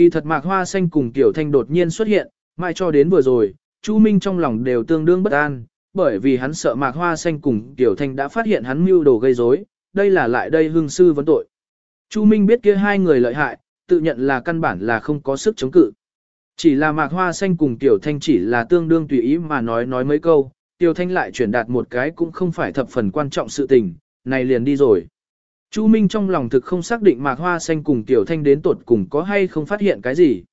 Kỳ thật mạc hoa xanh cùng tiểu thanh đột nhiên xuất hiện, mãi cho đến vừa rồi, Chu Minh trong lòng đều tương đương bất an, bởi vì hắn sợ mạc hoa xanh cùng tiểu thanh đã phát hiện hắn mưu đồ gây rối, đây là lại đây hương sư vấn tội. Chu Minh biết kia hai người lợi hại, tự nhận là căn bản là không có sức chống cự. Chỉ là mạc hoa xanh cùng tiểu thanh chỉ là tương đương tùy ý mà nói nói mấy câu, tiểu thanh lại chuyển đạt một cái cũng không phải thập phần quan trọng sự tình, này liền đi rồi. Chu Minh trong lòng thực không xác định mạc hoa xanh cùng tiểu thanh đến tột cùng có hay không phát hiện cái gì.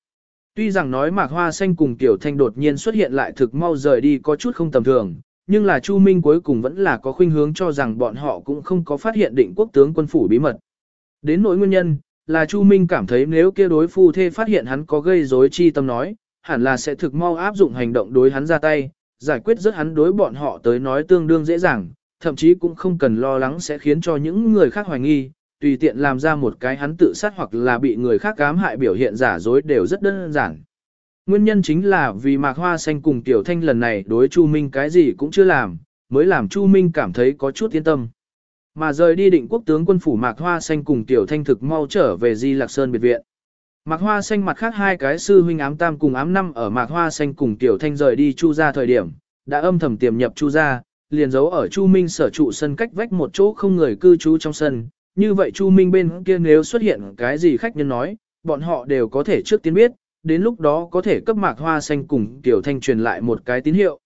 Tuy rằng nói mạc hoa xanh cùng tiểu thanh đột nhiên xuất hiện lại thực mau rời đi có chút không tầm thường, nhưng là Chu Minh cuối cùng vẫn là có khuynh hướng cho rằng bọn họ cũng không có phát hiện định quốc tướng quân phủ bí mật. Đến nỗi nguyên nhân, là Chu Minh cảm thấy nếu kia đối phu thê phát hiện hắn có gây rối chi tâm nói, hẳn là sẽ thực mau áp dụng hành động đối hắn ra tay, giải quyết rất hắn đối bọn họ tới nói tương đương dễ dàng, thậm chí cũng không cần lo lắng sẽ khiến cho những người khác hoài nghi, tùy tiện làm ra một cái hắn tự sát hoặc là bị người khác cám hại biểu hiện giả dối đều rất đơn giản. Nguyên nhân chính là vì Mạc Hoa Xanh cùng Tiểu Thanh lần này đối Chu Minh cái gì cũng chưa làm, mới làm Chu Minh cảm thấy có chút yên tâm. Mà rời đi định quốc tướng quân phủ Mạc Hoa Xanh cùng Tiểu Thanh thực mau trở về Di Lạc Sơn biệt viện. Mạc Hoa Xanh mặt khác hai cái sư huynh ám tam cùng ám năm ở Mạc Hoa Xanh cùng Tiểu Thanh rời đi Chu ra thời điểm, đã âm thầm tiềm nhập Chu ra, liền giấu ở Chu Minh sở trụ sân cách vách một chỗ không người cư trú trong sân. Như vậy Chu Minh bên kia nếu xuất hiện cái gì khách nhân nói, bọn họ đều có thể trước tiên biết, đến lúc đó có thể cấp mạc hoa xanh cùng Tiểu Thanh truyền lại một cái tín hiệu.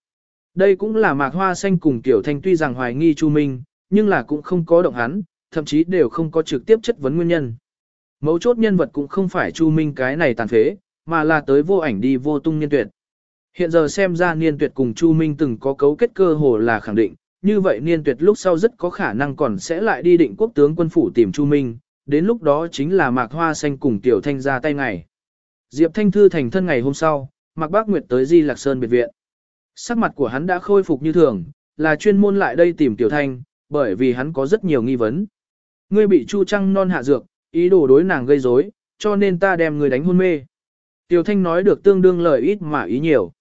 Đây cũng là mạc hoa xanh cùng Tiểu Thanh tuy rằng hoài nghi Chu Minh, nhưng là cũng không có động hắn, thậm chí đều không có trực tiếp chất vấn nguyên nhân. Mấu chốt nhân vật cũng không phải Chu Minh cái này tàn phế, mà là tới vô ảnh đi vô tung nhân tuyệt. Hiện giờ xem ra niên tuyệt cùng Chu Minh từng có cấu kết cơ hồ là khẳng định, như vậy niên tuyệt lúc sau rất có khả năng còn sẽ lại đi định quốc tướng quân phủ tìm Chu Minh, đến lúc đó chính là Mạc Hoa Xanh cùng Tiểu Thanh ra tay ngày. Diệp Thanh Thư thành thân ngày hôm sau, Mạc Bác Nguyệt tới Di Lạc Sơn biệt viện. Sắc mặt của hắn đã khôi phục như thường, là chuyên môn lại đây tìm Tiểu Thanh, bởi vì hắn có rất nhiều nghi vấn. Ngươi bị Chu Trăng non hạ dược, ý đồ đối nàng gây rối, cho nên ta đem ngươi đánh hôn mê. Tiểu Thanh nói được tương đương lời ít mà ý nhiều.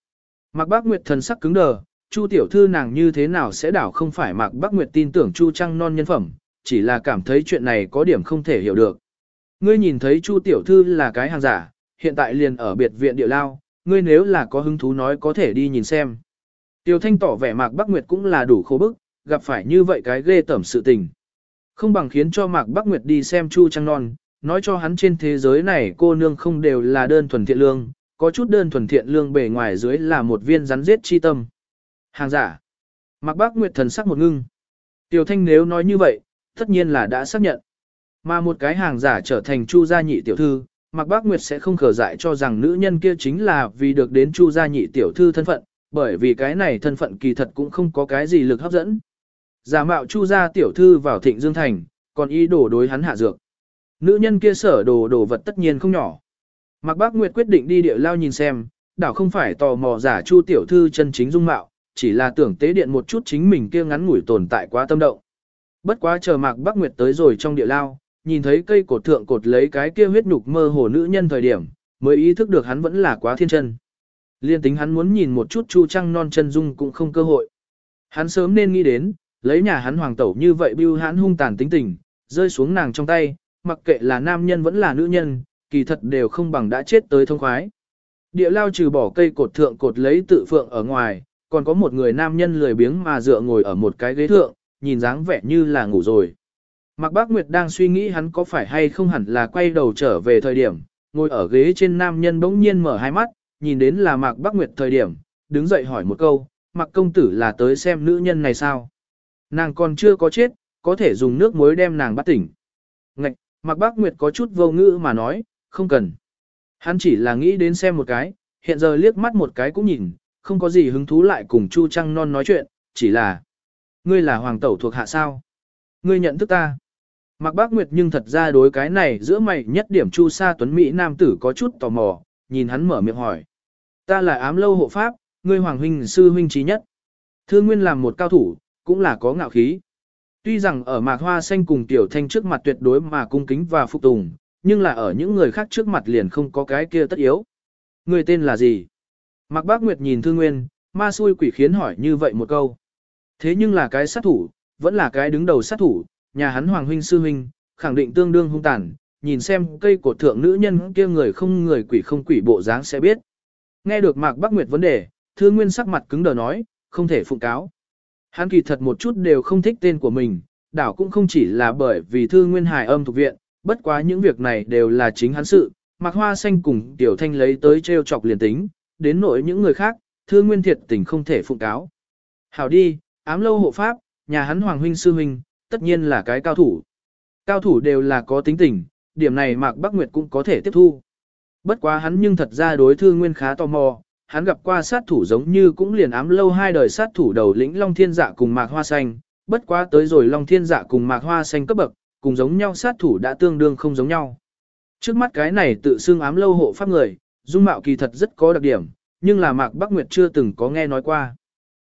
Mạc Bác Nguyệt thần sắc cứng đờ, Chu tiểu thư nàng như thế nào sẽ đảo không phải Mạc Bác Nguyệt tin tưởng Chu Trăng non nhân phẩm, chỉ là cảm thấy chuyện này có điểm không thể hiểu được. Ngươi nhìn thấy Chu tiểu thư là cái hàng giả, hiện tại liền ở biệt viện địa lao, ngươi nếu là có hứng thú nói có thể đi nhìn xem. Tiêu Thanh tỏ vẻ Mạc Bắc Nguyệt cũng là đủ khổ bức, gặp phải như vậy cái ghê tẩm sự tình. Không bằng khiến cho Mạc Bắc Nguyệt đi xem Chu Trăng Non, nói cho hắn trên thế giới này cô nương không đều là đơn thuần thiện lương, có chút đơn thuần thiện lương bề ngoài dưới là một viên rắn giết chi tâm. Hàng giả. Mạc Bác Nguyệt thần sắc một ngưng. Tiểu Thanh nếu nói như vậy, tất nhiên là đã xác nhận. Mà một cái hàng giả trở thành Chu gia nhị tiểu thư, Mạc Bác Nguyệt sẽ không khở dại cho rằng nữ nhân kia chính là vì được đến Chu gia nhị tiểu thư thân phận, bởi vì cái này thân phận kỳ thật cũng không có cái gì lực hấp dẫn. Giả mạo Chu gia tiểu thư vào Thịnh Dương thành, còn ý đồ đối hắn hạ dược. Nữ nhân kia sở đồ đồ vật tất nhiên không nhỏ. Mạc Bác Nguyệt quyết định đi địa lao nhìn xem, đảo không phải tò mò giả Chu tiểu thư chân chính dung mạo, chỉ là tưởng tế điện một chút chính mình kia ngắn ngủi tồn tại quá tâm động. Bất quá chờ Mạc Bác Nguyệt tới rồi trong địa lao, nhìn thấy cây cột thượng cột lấy cái kia huyết nhục mơ hồ nữ nhân thời điểm, mới ý thức được hắn vẫn là quá thiên chân. Liên tính hắn muốn nhìn một chút chu trăng non chân dung cũng không cơ hội. Hắn sớm nên nghĩ đến, lấy nhà hắn hoàng tẩu như vậy bưu hắn hung tàn tính tình, rơi xuống nàng trong tay, mặc kệ là nam nhân vẫn là nữ nhân, kỳ thật đều không bằng đã chết tới thông khoái. Địa lao trừ bỏ cây cột thượng cột lấy tự phượng ở ngoài, còn có một người nam nhân lười biếng mà dựa ngồi ở một cái ghế thượng, nhìn dáng vẻ như là ngủ rồi. Mạc Bác Nguyệt đang suy nghĩ hắn có phải hay không hẳn là quay đầu trở về thời điểm, ngồi ở ghế trên nam nhân bỗng nhiên mở hai mắt, nhìn đến là Mạc Bác Nguyệt thời điểm, đứng dậy hỏi một câu, Mạc công tử là tới xem nữ nhân này sao? Nàng còn chưa có chết, có thể dùng nước muối đem nàng bắt tỉnh. Ngạch, Mạc Bác Nguyệt có chút vô ngữ mà nói, không cần. Hắn chỉ là nghĩ đến xem một cái, hiện giờ liếc mắt một cái cũng nhìn, không có gì hứng thú lại cùng Chu Trăng Non nói chuyện, chỉ là Ngươi là hoàng tẩu thuộc hạ sao? Ngươi nhận thức ta. Mạc Bác Nguyệt nhưng thật ra đối cái này giữa mày nhất điểm Chu Sa Tuấn Mỹ nam tử có chút tò mò, nhìn hắn mở miệng hỏi. Ta là ám lâu hộ pháp, ngươi hoàng huynh sư huynh trí nhất. Thương Nguyên làm một cao thủ, cũng là có ngạo khí. Tuy rằng ở Mạc Hoa Xanh cùng Tiểu Thanh trước mặt tuyệt đối mà cung kính và phục tùng, nhưng là ở những người khác trước mặt liền không có cái kia tất yếu. người tên là gì? Mạc Bác Nguyệt nhìn Thư Nguyên, ma xui quỷ khiến hỏi như vậy một câu. Thế nhưng là cái sát thủ, vẫn là cái đứng đầu sát thủ, nhà hắn hoàng huynh sư huynh, khẳng định tương đương hung tàn, nhìn xem cây cột thượng nữ nhân kia người không người quỷ không quỷ bộ dáng sẽ biết. Nghe được Mạc Bác Nguyệt vấn đề, Thư Nguyên sắc mặt cứng đờ nói, không thể phụng cáo. Hắn kỳ thật một chút đều không thích tên của mình, đảo cũng không chỉ là bởi vì Thư Nguyên hài âm thuộc viện, bất quá những việc này đều là chính hắn sự, Mặc Hoa Xanh cùng Tiểu Thanh lấy tới treo chọc liền tính, đến nỗi những người khác, Thương Nguyên thiệt tình không thể phụng cáo. Hảo đi, ám lâu hộ pháp, nhà hắn hoàng huynh sư huynh, tất nhiên là cái cao thủ. Cao thủ đều là có tính tình, điểm này Mạc Bắc Nguyệt cũng có thể tiếp thu. Bất quá hắn nhưng thật ra đối thương nguyên khá tò mò, hắn gặp qua sát thủ giống như cũng liền ám lâu hai đời sát thủ đầu lĩnh Long Thiên Dạ cùng Mạc Hoa Xanh, bất quá tới rồi Long Thiên Dạ cùng Mạc Hoa Xanh cấp bậc, cùng giống nhau sát thủ đã tương đương không giống nhau. Trước mắt cái này tự xưng ám lâu hộ pháp người, dung mạo kỳ thật rất có đặc điểm, nhưng là Mạc Bắc Nguyệt chưa từng có nghe nói qua.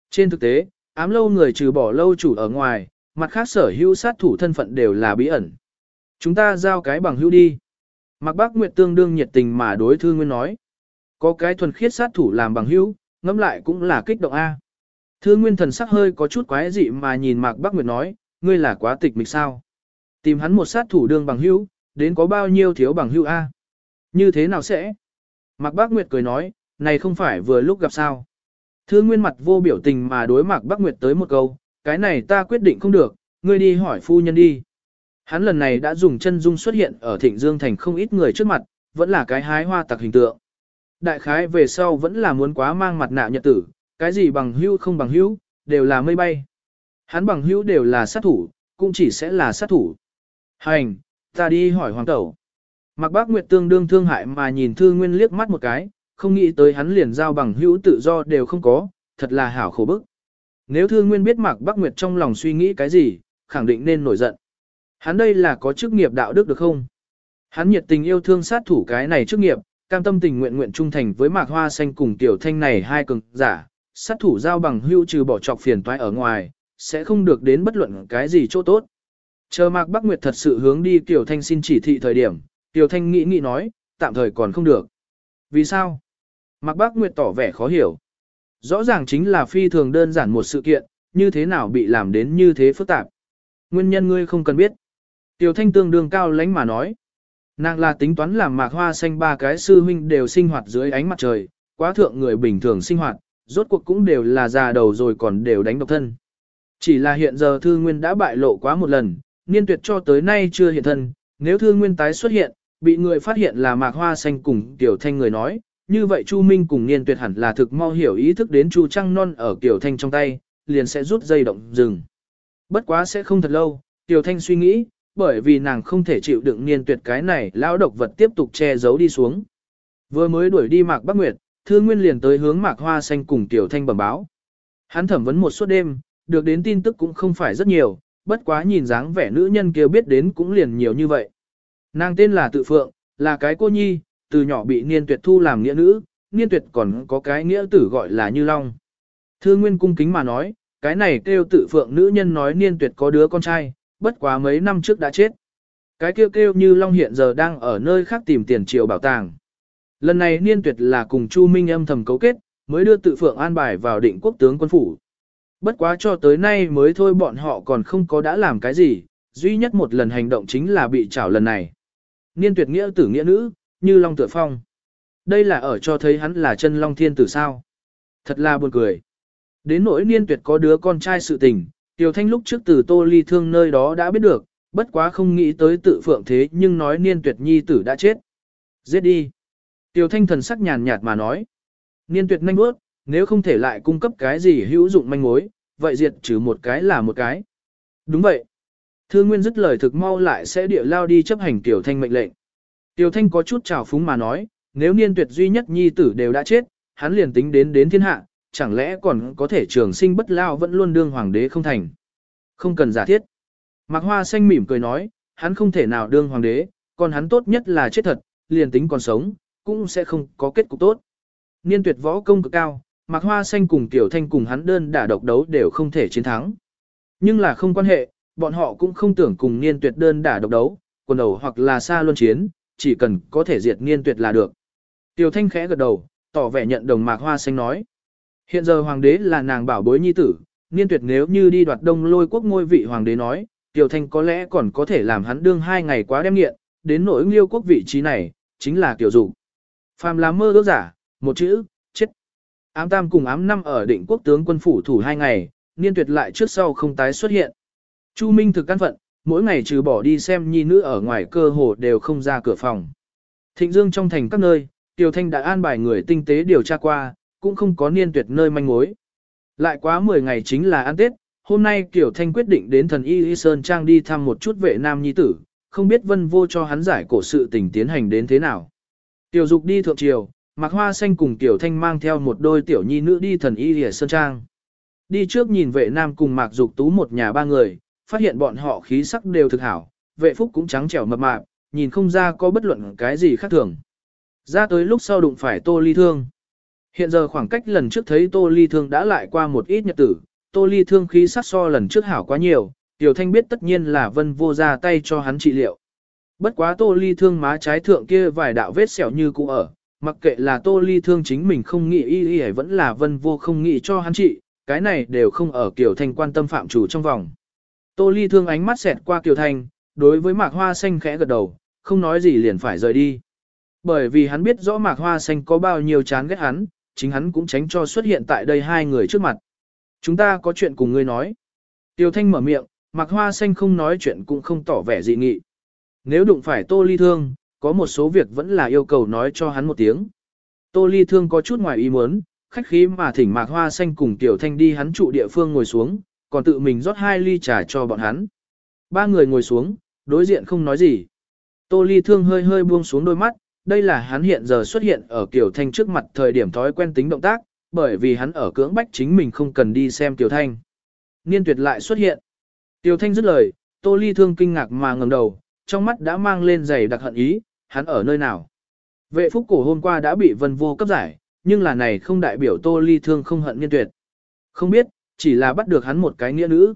Trên thực tế, ám lâu người trừ bỏ lâu chủ ở ngoài, mặt khác sở hữu sát thủ thân phận đều là bí ẩn. Chúng ta giao cái bằng hữu đi. Mạc bắc Nguyệt tương đương nhiệt tình mà đối thư nguyên nói. Có cái thuần khiết sát thủ làm bằng hữu, ngẫm lại cũng là kích động A. Thư nguyên thần sắc hơi có chút quái dị mà nhìn Mạc bắc Nguyệt nói, ngươi là quá tịch mịch sao. Tìm hắn một sát thủ đương bằng hữu, đến có bao nhiêu thiếu bằng hữu A. Như thế nào sẽ? Mạc Bác Nguyệt cười nói, này không phải vừa lúc gặp sao. Thư nguyên mặt vô biểu tình mà đối Mạc Bắc Nguyệt tới một câu, cái này ta quyết định không được, ngươi đi hỏi phu nhân đi. Hắn lần này đã dùng chân dung xuất hiện ở Thịnh Dương Thành không ít người trước mặt, vẫn là cái hái hoa tặc hình tượng. Đại khái về sau vẫn là muốn quá mang mặt nạ nhật tử, cái gì bằng hữu không bằng hữu, đều là mây bay. Hắn bằng hữu đều là sát thủ, cũng chỉ sẽ là sát thủ. Hành, ta đi hỏi hoàng tẩu. Mạc Bác Nguyệt tương đương thương hại mà nhìn Thư Nguyên liếc mắt một cái, không nghĩ tới hắn liền giao bằng hữu tự do đều không có, thật là hảo khổ bức. Nếu Thương Nguyên biết Mạc Bắc Nguyệt trong lòng suy nghĩ cái gì, khẳng định nên nổi giận. Hắn đây là có chức nghiệp đạo đức được không? Hắn nhiệt tình yêu thương sát thủ cái này chức nghiệp, cam tâm tình nguyện nguyện trung thành với Mạc Hoa Xanh cùng Tiểu Thanh này hai cường giả, sát thủ giao bằng hữu trừ bỏ trọc phiền toái ở ngoài, sẽ không được đến bất luận cái gì chỗ tốt. Chờ Mạc Bắc Nguyệt thật sự hướng đi Tiểu Thanh xin chỉ thị thời điểm, Tiểu Thanh nghĩ nghĩ nói, tạm thời còn không được. Vì sao? Mạc Bác Nguyệt tỏ vẻ khó hiểu. Rõ ràng chính là phi thường đơn giản một sự kiện, như thế nào bị làm đến như thế phức tạp. Nguyên nhân ngươi không cần biết. Tiểu Thanh tương đương cao lãnh mà nói. Nàng là tính toán làm mạc hoa xanh ba cái sư huynh đều sinh hoạt dưới ánh mặt trời, quá thượng người bình thường sinh hoạt, rốt cuộc cũng đều là già đầu rồi còn đều đánh độc thân. Chỉ là hiện giờ Thư Nguyên đã bại lộ quá một lần, niên tuyệt cho tới nay chưa hiện thân, nếu Thư Nguyên tái xuất hiện, bị người phát hiện là mạc hoa xanh cùng Tiểu Thanh người nói, như vậy Chu Minh cùng niên tuyệt hẳn là thực mau hiểu ý thức đến Chu Trăng Non ở Tiểu Thanh trong tay, liền sẽ rút dây động dừng. Bất quá sẽ không thật lâu, Tiểu Thanh suy nghĩ, bởi vì nàng không thể chịu đựng niên tuyệt cái này lão độc vật tiếp tục che giấu đi xuống. Vừa mới đuổi đi Mạc Bắc Nguyệt, Thương Nguyên liền tới hướng Mạc Hoa Xanh cùng Tiểu Thanh bẩm báo. Hắn thẩm vấn một suốt đêm, được đến tin tức cũng không phải rất nhiều, bất quá nhìn dáng vẻ nữ nhân kia biết đến cũng liền nhiều như vậy. Nàng tên là Tự Phượng, là cái cô nhi, từ nhỏ bị Niên Tuyệt thu làm nghĩa nữ, Niên Tuyệt còn có cái nghĩa tử gọi là Như Long. Thương Nguyên cung kính mà nói, cái này kêu Tự Phượng nữ nhân nói Niên Tuyệt có đứa con trai, bất quá mấy năm trước đã chết. Cái kêu kêu Như Long hiện giờ đang ở nơi khác tìm tiền triều bảo tàng. Lần này Niên Tuyệt là cùng Chu Minh âm thầm cấu kết, mới đưa Tự Phượng an bài vào định quốc tướng quân phủ. Bất quá cho tới nay mới thôi bọn họ còn không có đã làm cái gì, duy nhất một lần hành động chính là bị trảo lần này. Niên tuyệt nghĩa tử nghĩa nữ, như long tựa phong. Đây là ở cho thấy hắn là chân long thiên tử sao. Thật là buồn cười. Đến nỗi niên tuyệt có đứa con trai sự tình, Tiểu Thanh lúc trước từ Tô Ly Thương nơi đó đã biết được, bất quá không nghĩ tới tự phượng thế nhưng nói niên tuyệt nhi tử đã chết. Giết đi. Tiểu Thanh thần sắc nhàn nhạt mà nói. Niên tuyệt nhanh bước, nếu không thể lại cung cấp cái gì hữu dụng manh mối, vậy diệt trừ một cái là một cái. Đúng vậy. Thương Nguyên dứt lời thực mau lại sẽ địa lao đi chấp hành Tiểu Thanh mệnh lệnh. Tiểu Thanh có chút trào phúng mà nói, nếu niên tuyệt duy nhất nhi tử đều đã chết, hắn liền tính đến đến thiên hạ, chẳng lẽ còn có thể trường sinh bất lao vẫn luôn đương hoàng đế không thành. Không cần giả thiết. Mạc Hoa Xanh mỉm cười nói, hắn không thể nào đương hoàng đế, còn hắn tốt nhất là chết thật, liền tính còn sống, cũng sẽ không có kết cục tốt. Niên tuyệt võ công cực cao, Mạc Hoa Xanh cùng Tiểu Thanh cùng hắn đơn đả độc đấu đều không thể chiến thắng. Nhưng là không quan hệ, bọn họ cũng không tưởng cùng niên tuyệt đơn đả độc đấu, quần đầu hoặc là xa luân chiến, chỉ cần có thể diệt niên tuyệt là được. Tiểu Thanh khẽ gật đầu, tỏ vẻ nhận đồng Mạc Hoa Xanh nói. Hiện giờ hoàng đế là nàng bảo bối nhi tử, niên tuyệt nếu như đi đoạt đông lôi quốc ngôi vị hoàng đế nói, Tiểu Thanh có lẽ còn có thể làm hắn đương hai ngày quá đem nghiện, đến nỗi liêu quốc vị trí này, chính là Tiểu Dục. Phàm là mơ ước giả, một chữ, Ám tam cùng ám năm ở định quốc tướng quân phủ thủ hai ngày, niên tuyệt lại trước sau không tái xuất hiện. Chu Minh thực căn phận, mỗi ngày trừ bỏ đi xem nhi nữ ở ngoài cơ hồ đều không ra cửa phòng. Thịnh Dương trong thành các nơi, Tiểu Thanh đã an bài người tinh tế điều tra qua, cũng không có niên tuyệt nơi manh mối. Lại quá 10 ngày chính là ăn Tết, hôm nay Tiểu Thanh quyết định đến thần Y Y Sơn Trang đi thăm một chút vệ nam nhi tử, không biết vân vô cho hắn giải cổ sự tình tiến hành đến thế nào. Tiểu Dục đi thượng triều, Mạc Hoa Xanh cùng Tiểu Thanh mang theo một đôi tiểu nhi nữ đi thần y lìa sơn trang. Đi trước nhìn vệ nam cùng Mạc Dục Tú một nhà ba người, phát hiện bọn họ khí sắc đều thực hảo, vệ phúc cũng trắng trẻo mập mạp, nhìn không ra có bất luận cái gì khác thường. Ra tới lúc sau đụng phải Tô Ly Thương. Hiện giờ khoảng cách lần trước thấy Tô Ly Thương đã lại qua một ít nhật tử, Tô Ly Thương khí sắc so lần trước hảo quá nhiều, Tiểu Thanh biết tất nhiên là Vân Vô ra tay cho hắn trị liệu. Bất quá Tô Ly Thương má trái thượng kia vài đạo vết sẹo như cũ ở, Mặc kệ là tô ly thương chính mình không nghĩ y y vẫn là vân vô không nghĩ cho hắn trị, cái này đều không ở kiểu thanh quan tâm phạm chủ trong vòng. Tô ly thương ánh mắt xẹt qua kiểu thanh, đối với mạc hoa xanh khẽ gật đầu, không nói gì liền phải rời đi. Bởi vì hắn biết rõ mạc hoa xanh có bao nhiêu chán ghét hắn, chính hắn cũng tránh cho xuất hiện tại đây hai người trước mặt. Chúng ta có chuyện cùng ngươi nói. Tiêu thanh mở miệng, mạc hoa xanh không nói chuyện cũng không tỏ vẻ dị nghị. Nếu đụng phải tô ly thương, có một số việc vẫn là yêu cầu nói cho hắn một tiếng. Tô Ly Thương có chút ngoài ý muốn, khách khí mà thỉnh Mạc Hoa Xanh cùng Tiểu Thanh đi hắn trụ địa phương ngồi xuống, còn tự mình rót hai ly trà cho bọn hắn. Ba người ngồi xuống, đối diện không nói gì. Tô Ly Thương hơi hơi buông xuống đôi mắt, đây là hắn hiện giờ xuất hiện ở Tiểu Thanh trước mặt thời điểm thói quen tính động tác, bởi vì hắn ở cưỡng bách chính mình không cần đi xem Tiểu Thanh. Niên tuyệt lại xuất hiện. Tiểu Thanh dứt lời, Tô Ly Thương kinh ngạc mà ngẩng đầu, trong mắt đã mang lên giày đặc hận ý, hắn ở nơi nào? Vệ phúc cổ hôm qua đã bị vân vô cấp giải, nhưng là này không đại biểu tô ly thương không hận nghiên tuyệt. Không biết, chỉ là bắt được hắn một cái nghĩa nữ.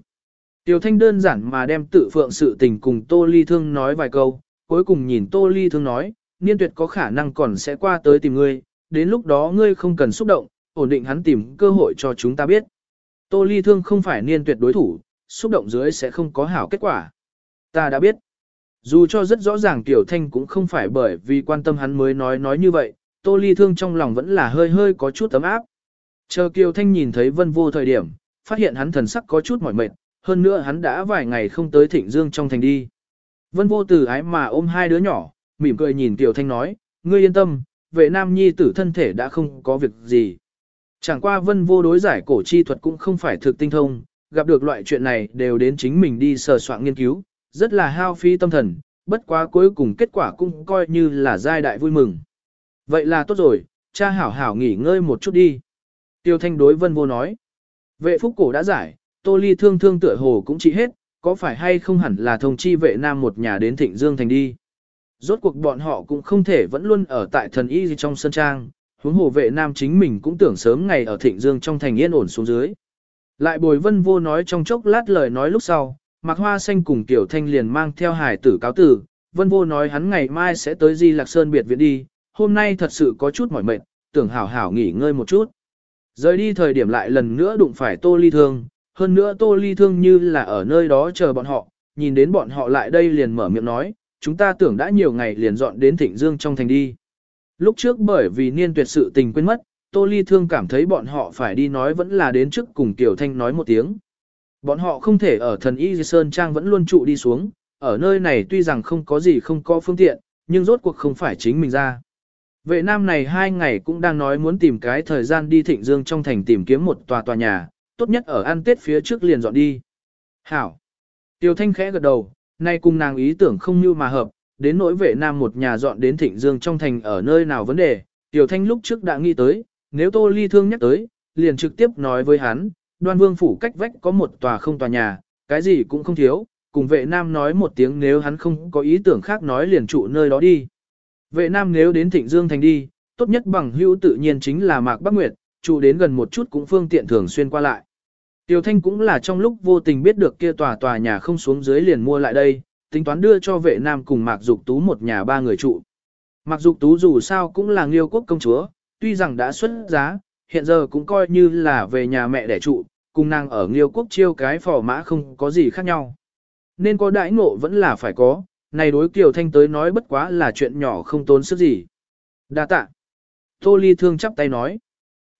Tiểu thanh đơn giản mà đem tự phượng sự tình cùng tô ly thương nói vài câu, cuối cùng nhìn tô ly thương nói, niên tuyệt có khả năng còn sẽ qua tới tìm ngươi, đến lúc đó ngươi không cần xúc động, ổn định hắn tìm cơ hội cho chúng ta biết. Tô ly thương không phải niên tuyệt đối thủ, xúc động dưới sẽ không có hảo kết quả. Ta đã biết. Dù cho rất rõ ràng Tiểu Thanh cũng không phải bởi vì quan tâm hắn mới nói nói như vậy, Tô Ly Thương trong lòng vẫn là hơi hơi có chút ấm áp. Chờ Kiều Thanh nhìn thấy Vân Vô thời điểm, phát hiện hắn thần sắc có chút mỏi mệt, hơn nữa hắn đã vài ngày không tới Thịnh Dương trong thành đi. Vân Vô từ ái mà ôm hai đứa nhỏ, mỉm cười nhìn Kiều Thanh nói, ngươi yên tâm, vệ nam nhi tử thân thể đã không có việc gì. Chẳng qua Vân Vô đối giải cổ chi thuật cũng không phải thực tinh thông, gặp được loại chuyện này đều đến chính mình đi sờ soạn nghiên cứu, rất là hao phí tâm thần, bất quá cuối cùng kết quả cũng coi như là giai đại vui mừng. Vậy là tốt rồi, cha hảo hảo nghỉ ngơi một chút đi. Tiêu thanh đối vân vô nói. Vệ phúc cổ đã giải, tô ly thương thương tựa hồ cũng chỉ hết, có phải hay không hẳn là thông chi vệ nam một nhà đến thịnh dương thành đi. Rốt cuộc bọn họ cũng không thể vẫn luôn ở tại thần y trong sân trang, huống hồ vệ nam chính mình cũng tưởng sớm ngày ở thịnh dương trong thành yên ổn xuống dưới. Lại bồi vân vô nói trong chốc lát lời nói lúc sau, Mạc Hoa Xanh cùng Tiểu Thanh liền mang theo hải tử cáo tử, vân vô nói hắn ngày mai sẽ tới Di Lạc Sơn biệt viện đi, hôm nay thật sự có chút mỏi mệt, tưởng hảo hảo nghỉ ngơi một chút. Rời đi thời điểm lại lần nữa đụng phải Tô Ly Thương, hơn nữa Tô Ly Thương như là ở nơi đó chờ bọn họ, nhìn đến bọn họ lại đây liền mở miệng nói, chúng ta tưởng đã nhiều ngày liền dọn đến Thịnh Dương trong thành đi. Lúc trước bởi vì niên tuyệt sự tình quên mất, Tô Ly Thương cảm thấy bọn họ phải đi nói vẫn là đến trước cùng Tiểu Thanh nói một tiếng. Bọn họ không thể ở thần Y Sơn Trang vẫn luôn trụ đi xuống, ở nơi này tuy rằng không có gì không có phương tiện, nhưng rốt cuộc không phải chính mình ra. Vệ nam này hai ngày cũng đang nói muốn tìm cái thời gian đi thịnh dương trong thành tìm kiếm một tòa tòa nhà, tốt nhất ở ăn tết phía trước liền dọn đi. Hảo. Tiêu thanh khẽ gật đầu, nay cùng nàng ý tưởng không như mà hợp, đến nỗi vệ nam một nhà dọn đến thịnh dương trong thành ở nơi nào vấn đề, tiểu thanh lúc trước đã nghĩ tới, nếu tô ly thương nhắc tới, liền trực tiếp nói với hắn, đoan vương phủ cách vách có một tòa không tòa nhà, cái gì cũng không thiếu, cùng vệ nam nói một tiếng nếu hắn không có ý tưởng khác nói liền trụ nơi đó đi. Vệ nam nếu đến Thịnh Dương Thành đi, tốt nhất bằng hữu tự nhiên chính là Mạc Bắc Nguyệt, trụ đến gần một chút cũng phương tiện thường xuyên qua lại. Tiêu Thanh cũng là trong lúc vô tình biết được kia tòa tòa nhà không xuống dưới liền mua lại đây, tính toán đưa cho vệ nam cùng Mạc Dục Tú một nhà ba người trụ. Mạc Dục Tú dù sao cũng là nghiêu quốc công chúa, tuy rằng đã xuất giá, hiện giờ cũng coi như là về nhà mẹ đẻ trụ, cùng nàng ở nghiêu quốc chiêu cái phò mã không có gì khác nhau. Nên có đãi ngộ vẫn là phải có, này đối Kiều Thanh tới nói bất quá là chuyện nhỏ không tốn sức gì. Đa tạ. Tô Ly Thương chắp tay nói.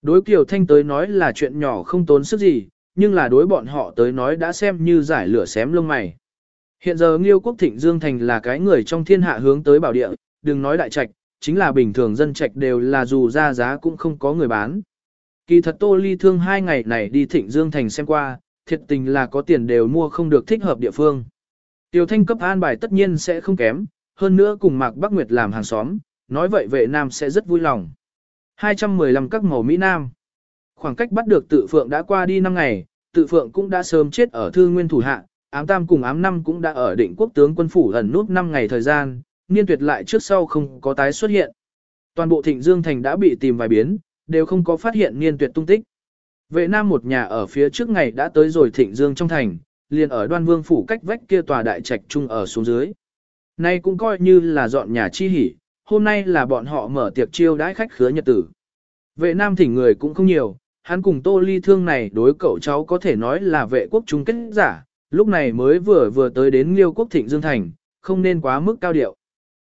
Đối Kiều Thanh tới nói là chuyện nhỏ không tốn sức gì, nhưng là đối bọn họ tới nói đã xem như giải lửa xém lông mày. Hiện giờ Nghiêu Quốc Thịnh Dương Thành là cái người trong thiên hạ hướng tới bảo địa, đừng nói đại trạch, chính là bình thường dân trạch đều là dù ra giá cũng không có người bán. Kỳ thật Tô Ly Thương hai ngày này đi Thịnh Dương Thành xem qua, thiệt tình là có tiền đều mua không được thích hợp địa phương. Tiểu thanh cấp an bài tất nhiên sẽ không kém, hơn nữa cùng Mạc Bắc Nguyệt làm hàng xóm, nói vậy vệ nam sẽ rất vui lòng. 215 các màu Mỹ Nam Khoảng cách bắt được tự phượng đã qua đi 5 ngày, tự phượng cũng đã sớm chết ở thư nguyên thủ hạ, ám tam cùng ám năm cũng đã ở định quốc tướng quân phủ ẩn nút 5 ngày thời gian, niên tuyệt lại trước sau không có tái xuất hiện. Toàn bộ thịnh dương thành đã bị tìm vài biến, đều không có phát hiện niên tuyệt tung tích. Vệ nam một nhà ở phía trước ngày đã tới rồi thịnh dương trong thành, liền ở đoan vương phủ cách vách kia tòa đại trạch trung ở xuống dưới. Nay cũng coi như là dọn nhà chi hỉ, hôm nay là bọn họ mở tiệc chiêu đãi khách khứa nhật tử. Vệ nam thỉnh người cũng không nhiều, hắn cùng tô ly thương này đối cậu cháu có thể nói là vệ quốc trung kết giả, lúc này mới vừa vừa tới đến liêu quốc thịnh dương thành, không nên quá mức cao điệu.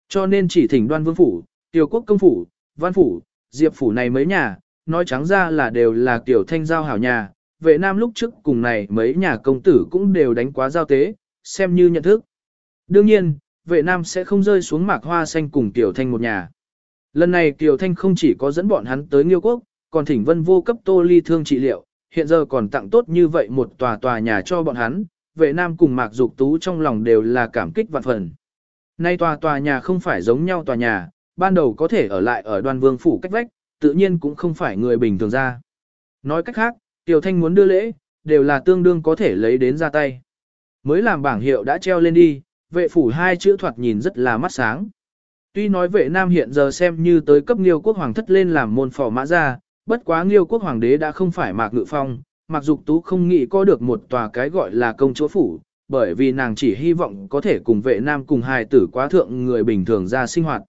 Cho nên chỉ thỉnh đoan vương phủ, tiểu quốc công phủ, văn phủ, diệp phủ này mấy nhà, nói trắng ra là đều là tiểu thanh giao hảo nhà, vệ nam lúc trước cùng này mấy nhà công tử cũng đều đánh quá giao tế, xem như nhận thức. Đương nhiên, vệ nam sẽ không rơi xuống mạc hoa xanh cùng tiểu thanh một nhà. Lần này tiểu thanh không chỉ có dẫn bọn hắn tới nghiêu quốc, còn thỉnh vân vô cấp tô ly thương trị liệu, hiện giờ còn tặng tốt như vậy một tòa tòa nhà cho bọn hắn, vệ nam cùng mạc dục tú trong lòng đều là cảm kích vạn phần. Nay tòa tòa nhà không phải giống nhau tòa nhà, ban đầu có thể ở lại ở đoàn vương phủ cách vách, tự nhiên cũng không phải người bình thường ra. Nói cách khác, Tiểu Thanh muốn đưa lễ, đều là tương đương có thể lấy đến ra tay. Mới làm bảng hiệu đã treo lên đi, vệ phủ hai chữ thoạt nhìn rất là mắt sáng. Tuy nói vệ nam hiện giờ xem như tới cấp nghiêu quốc hoàng thất lên làm môn phò mã ra, bất quá nghiêu quốc hoàng đế đã không phải mạc ngự phong, mặc dục tú không nghĩ có được một tòa cái gọi là công chúa phủ, bởi vì nàng chỉ hy vọng có thể cùng vệ nam cùng hài tử quá thượng người bình thường ra sinh hoạt.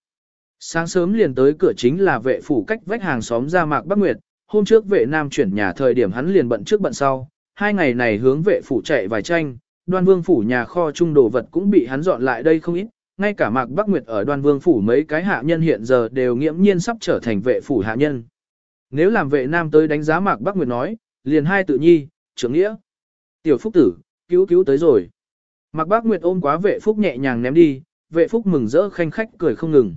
Sáng sớm liền tới cửa chính là vệ phủ cách vách hàng xóm ra mạc Bắc Nguyệt, hôm trước vệ nam chuyển nhà thời điểm hắn liền bận trước bận sau, hai ngày này hướng vệ phủ chạy vài tranh, đoan vương phủ nhà kho trung đồ vật cũng bị hắn dọn lại đây không ít, ngay cả Mạc Bắc Nguyệt ở đoan vương phủ mấy cái hạ nhân hiện giờ đều nghiễm nhiên sắp trở thành vệ phủ hạ nhân. Nếu làm vệ nam tới đánh giá Mạc Bắc Nguyệt nói, liền hai tự nhi, trưởng nghĩa. Tiểu phúc tử, cứu cứu tới rồi. Mạc Bắc Nguyệt ôm quá vệ phúc nhẹ nhàng ném đi, vệ phúc mừng rỡ khanh khách cười không ngừng.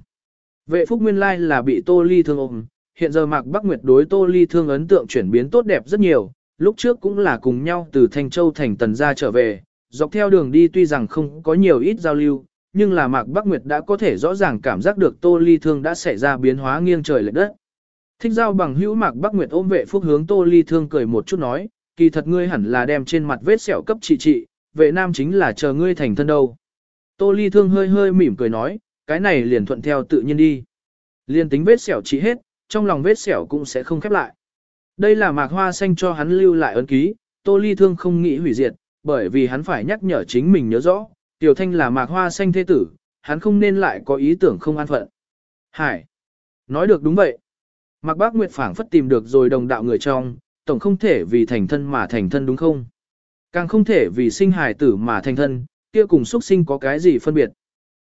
Vệ phúc nguyên lai là bị tô ly thương ôm, hiện giờ Mạc Bắc Nguyệt đối tô ly thương ấn tượng chuyển biến tốt đẹp rất nhiều, lúc trước cũng là cùng nhau từ Thanh Châu thành tần gia trở về, dọc theo đường đi tuy rằng không có nhiều ít giao lưu, nhưng là Mạc Bắc Nguyệt đã có thể rõ ràng cảm giác được Tô Ly Thương đã xảy ra biến hóa nghiêng trời lệch đất. Thích giao bằng hữu Mạc Bắc Nguyệt ôm vệ phúc hướng Tô Ly Thương cười một chút nói, kỳ thật ngươi hẳn là đem trên mặt vết sẹo cấp trị trị, vệ nam chính là chờ ngươi thành thân đâu. Tô Ly Thương hơi hơi mỉm cười nói, cái này liền thuận theo tự nhiên đi. liền tính vết sẹo chỉ hết, trong lòng vết sẹo cũng sẽ không khép lại. Đây là mạc hoa xanh cho hắn lưu lại ấn ký, Tô Ly Thương không nghĩ hủy diệt, bởi vì hắn phải nhắc nhở chính mình nhớ rõ, Tiểu Thanh là mạc hoa xanh thế tử, hắn không nên lại có ý tưởng không an phận. Hải. Nói được đúng vậy. Mạc Bác Nguyệt phảng phất tìm được rồi đồng đạo người trong, tổng không thể vì thành thân mà thành thân đúng không? Càng không thể vì sinh hài tử mà thành thân, kia cùng xuất sinh có cái gì phân biệt.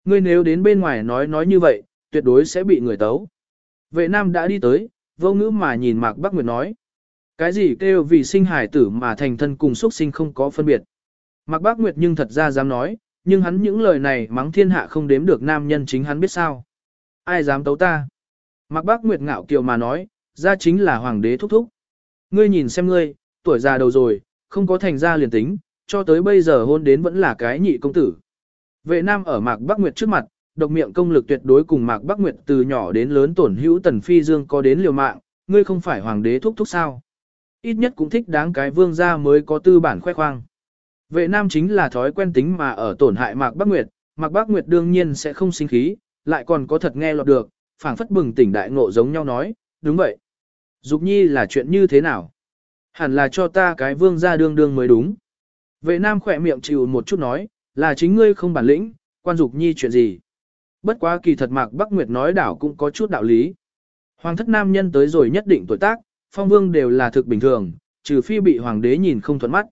Ngươi nếu đến bên ngoài nói nói như vậy, tuyệt đối sẽ bị người tấu. Vệ nam đã đi tới, vô ngữ mà nhìn Mạc Bắc Nguyệt nói. Cái gì kêu vì sinh hải tử mà thành thân cùng xuất sinh không có phân biệt. Mạc Bắc Nguyệt nhưng thật ra dám nói, nhưng hắn những lời này mắng thiên hạ không đếm được nam nhân chính hắn biết sao. Ai dám tấu ta? Mạc Bắc Nguyệt ngạo kiều mà nói, ra chính là hoàng đế thúc thúc. Ngươi nhìn xem ngươi, tuổi già đầu rồi, không có thành ra liền tính, cho tới bây giờ hôn đến vẫn là cái nhị công tử. Vệ nam ở Mạc Bắc Nguyệt trước mặt, độc miệng công lực tuyệt đối cùng Mạc Bắc Nguyệt từ nhỏ đến lớn tổn hữu tần phi dương có đến liều mạng, ngươi không phải hoàng đế thúc thúc sao. Ít nhất cũng thích đáng cái vương gia mới có tư bản khoe khoang. Vệ nam chính là thói quen tính mà ở tổn hại Mạc Bắc Nguyệt, Mạc Bắc Nguyệt đương nhiên sẽ không sinh khí, lại còn có thật nghe lọt được, phảng phất bừng tỉnh đại ngộ giống nhau nói, đúng vậy. Dục nhi là chuyện như thế nào? Hẳn là cho ta cái vương gia đương đương mới đúng. Vệ nam khỏe miệng chịu một chút nói, là chính ngươi không bản lĩnh, quan dục nhi chuyện gì. Bất quá kỳ thật Mạc Bắc Nguyệt nói đảo cũng có chút đạo lý. Hoàng thất nam nhân tới rồi nhất định tuổi tác, phong vương đều là thực bình thường, trừ phi bị hoàng đế nhìn không thuận mắt.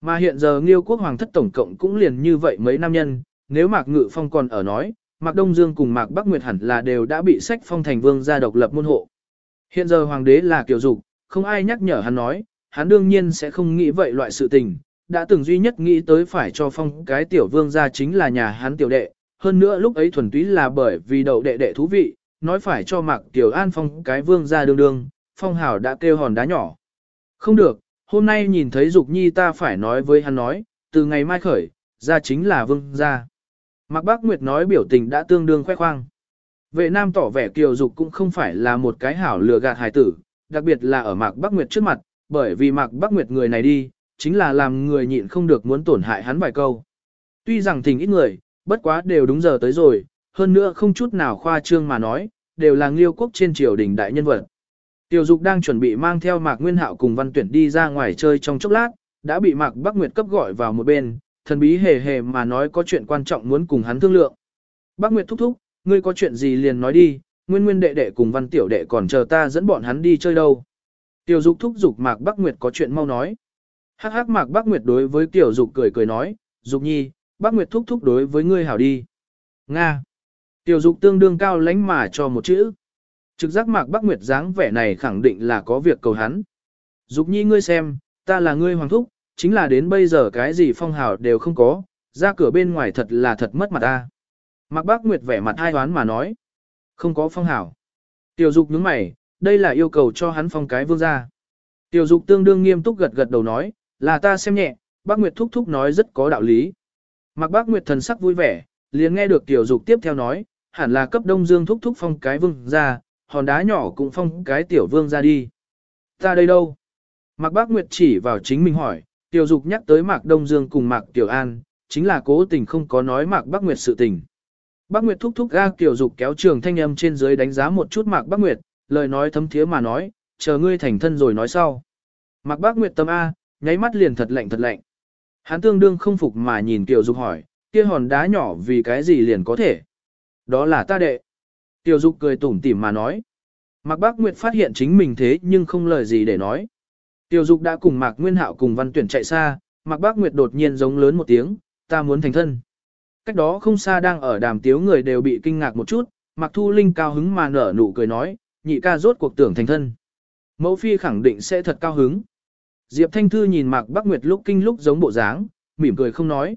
Mà hiện giờ Nghiêu quốc hoàng thất tổng cộng cũng liền như vậy mấy nam nhân, nếu Mạc Ngự Phong còn ở nói, Mạc Đông Dương cùng Mạc Bắc Nguyệt hẳn là đều đã bị sách phong thành vương gia độc lập môn hộ. Hiện giờ hoàng đế là kiểu dục, không ai nhắc nhở hắn nói, hắn đương nhiên sẽ không nghĩ vậy loại sự tình, đã từng duy nhất nghĩ tới phải cho phong cái tiểu vương gia chính là nhà hắn tiểu đệ, hơn nữa lúc ấy thuần túy là bởi vì đậu đệ đệ thú vị, nói phải cho Mạc Tiểu An phong cái vương gia đương đương, phong hảo đã kêu hòn đá nhỏ. Không được, hôm nay nhìn thấy Dục Nhi ta phải nói với hắn nói, từ ngày mai khởi, ra chính là vương gia. Mạc Bác Nguyệt nói biểu tình đã tương đương khoe khoang. Vệ nam tỏ vẻ kiều dục cũng không phải là một cái hảo lừa gạt hài tử, đặc biệt là ở Mạc Bác Nguyệt trước mặt, bởi vì Mạc Bác Nguyệt người này đi, chính là làm người nhịn không được muốn tổn hại hắn vài câu. Tuy rằng thỉnh ít người, bất quá đều đúng giờ tới rồi, hơn nữa không chút nào khoa trương mà nói, đều là nghiêu quốc trên triều đình đại nhân vật. Tiểu Dục đang chuẩn bị mang theo Mạc Nguyên Hạo cùng Văn Tuyển đi ra ngoài chơi trong chốc lát, đã bị Mạc Bắc Nguyệt cấp gọi vào một bên, thần bí hề hề mà nói có chuyện quan trọng muốn cùng hắn thương lượng. Bắc Nguyệt thúc thúc, ngươi có chuyện gì liền nói đi, Nguyên Nguyên đệ đệ cùng Văn Tiểu đệ còn chờ ta dẫn bọn hắn đi chơi đâu. Tiểu Dục thúc dục Mạc Bắc Nguyệt có chuyện mau nói. Hắc hắc Mạc Bắc Nguyệt đối với Tiểu Dục cười cười nói, Dục nhi, Bắc Nguyệt thúc thúc đối với ngươi hảo đi. Nga. Tiểu Dục tương đương cao lãnh mà cho một chữ. Trực giác Mạc Bắc Nguyệt dáng vẻ này khẳng định là có việc cầu hắn. Dục nhi ngươi xem, ta là ngươi hoàng thúc, chính là đến bây giờ cái gì phong hào đều không có, ra cửa bên ngoài thật là thật mất mặt ta. Mạc Bắc Nguyệt vẻ mặt hai đoán mà nói. Không có phong hào. Tiểu Dục nhướng mày, đây là yêu cầu cho hắn phong cái vương gia. Tiểu Dục tương đương nghiêm túc gật gật đầu nói, là ta xem nhẹ, Bác Nguyệt thúc thúc nói rất có đạo lý. mặc Bác Nguyệt thần sắc vui vẻ, liền nghe được Tiểu Dục tiếp theo nói, hẳn là cấp Đông Dương thúc thúc phong cái vương ra, hòn đá nhỏ cũng phong cái tiểu vương ra đi. Ta đây đâu? Mạc Bác Nguyệt chỉ vào chính mình hỏi, Tiểu Dục nhắc tới Mạc Đông Dương cùng Mạc Tiểu An, chính là cố tình không có nói Mạc Bác Nguyệt sự tình. Bác Nguyệt thúc thúc ga Tiểu Dục kéo trường thanh âm trên dưới đánh giá một chút Mạc Bác Nguyệt, lời nói thấm thiế mà nói, chờ ngươi thành thân rồi nói sau. Mạc Bác Nguyệt tâm A, nháy mắt liền thật lạnh thật lạnh. Hắn tương đương không phục mà nhìn Tiểu Dục hỏi, kia hòn đá nhỏ vì cái gì liền có thể? Đó là ta đệ. Tiểu Dục cười tủm tỉm mà nói. Mạc Bác Nguyệt phát hiện chính mình thế nhưng không lời gì để nói. Tiểu Dục đã cùng Mạc Nguyên Hạo cùng Văn Tuyển chạy xa, Mạc Bác Nguyệt đột nhiên giống lớn một tiếng, ta muốn thành thân. cách đó không xa đang ở đàm tiếu người đều bị kinh ngạc một chút, Mạc Thu Linh cao hứng mà nở nụ cười nói, nhị ca rốt cuộc tưởng thành thân. Mẫu phi khẳng định sẽ thật cao hứng. Diệp Thanh Thư nhìn Mạc Bắc Nguyệt lúc kinh lúc giống bộ dáng, mỉm cười không nói.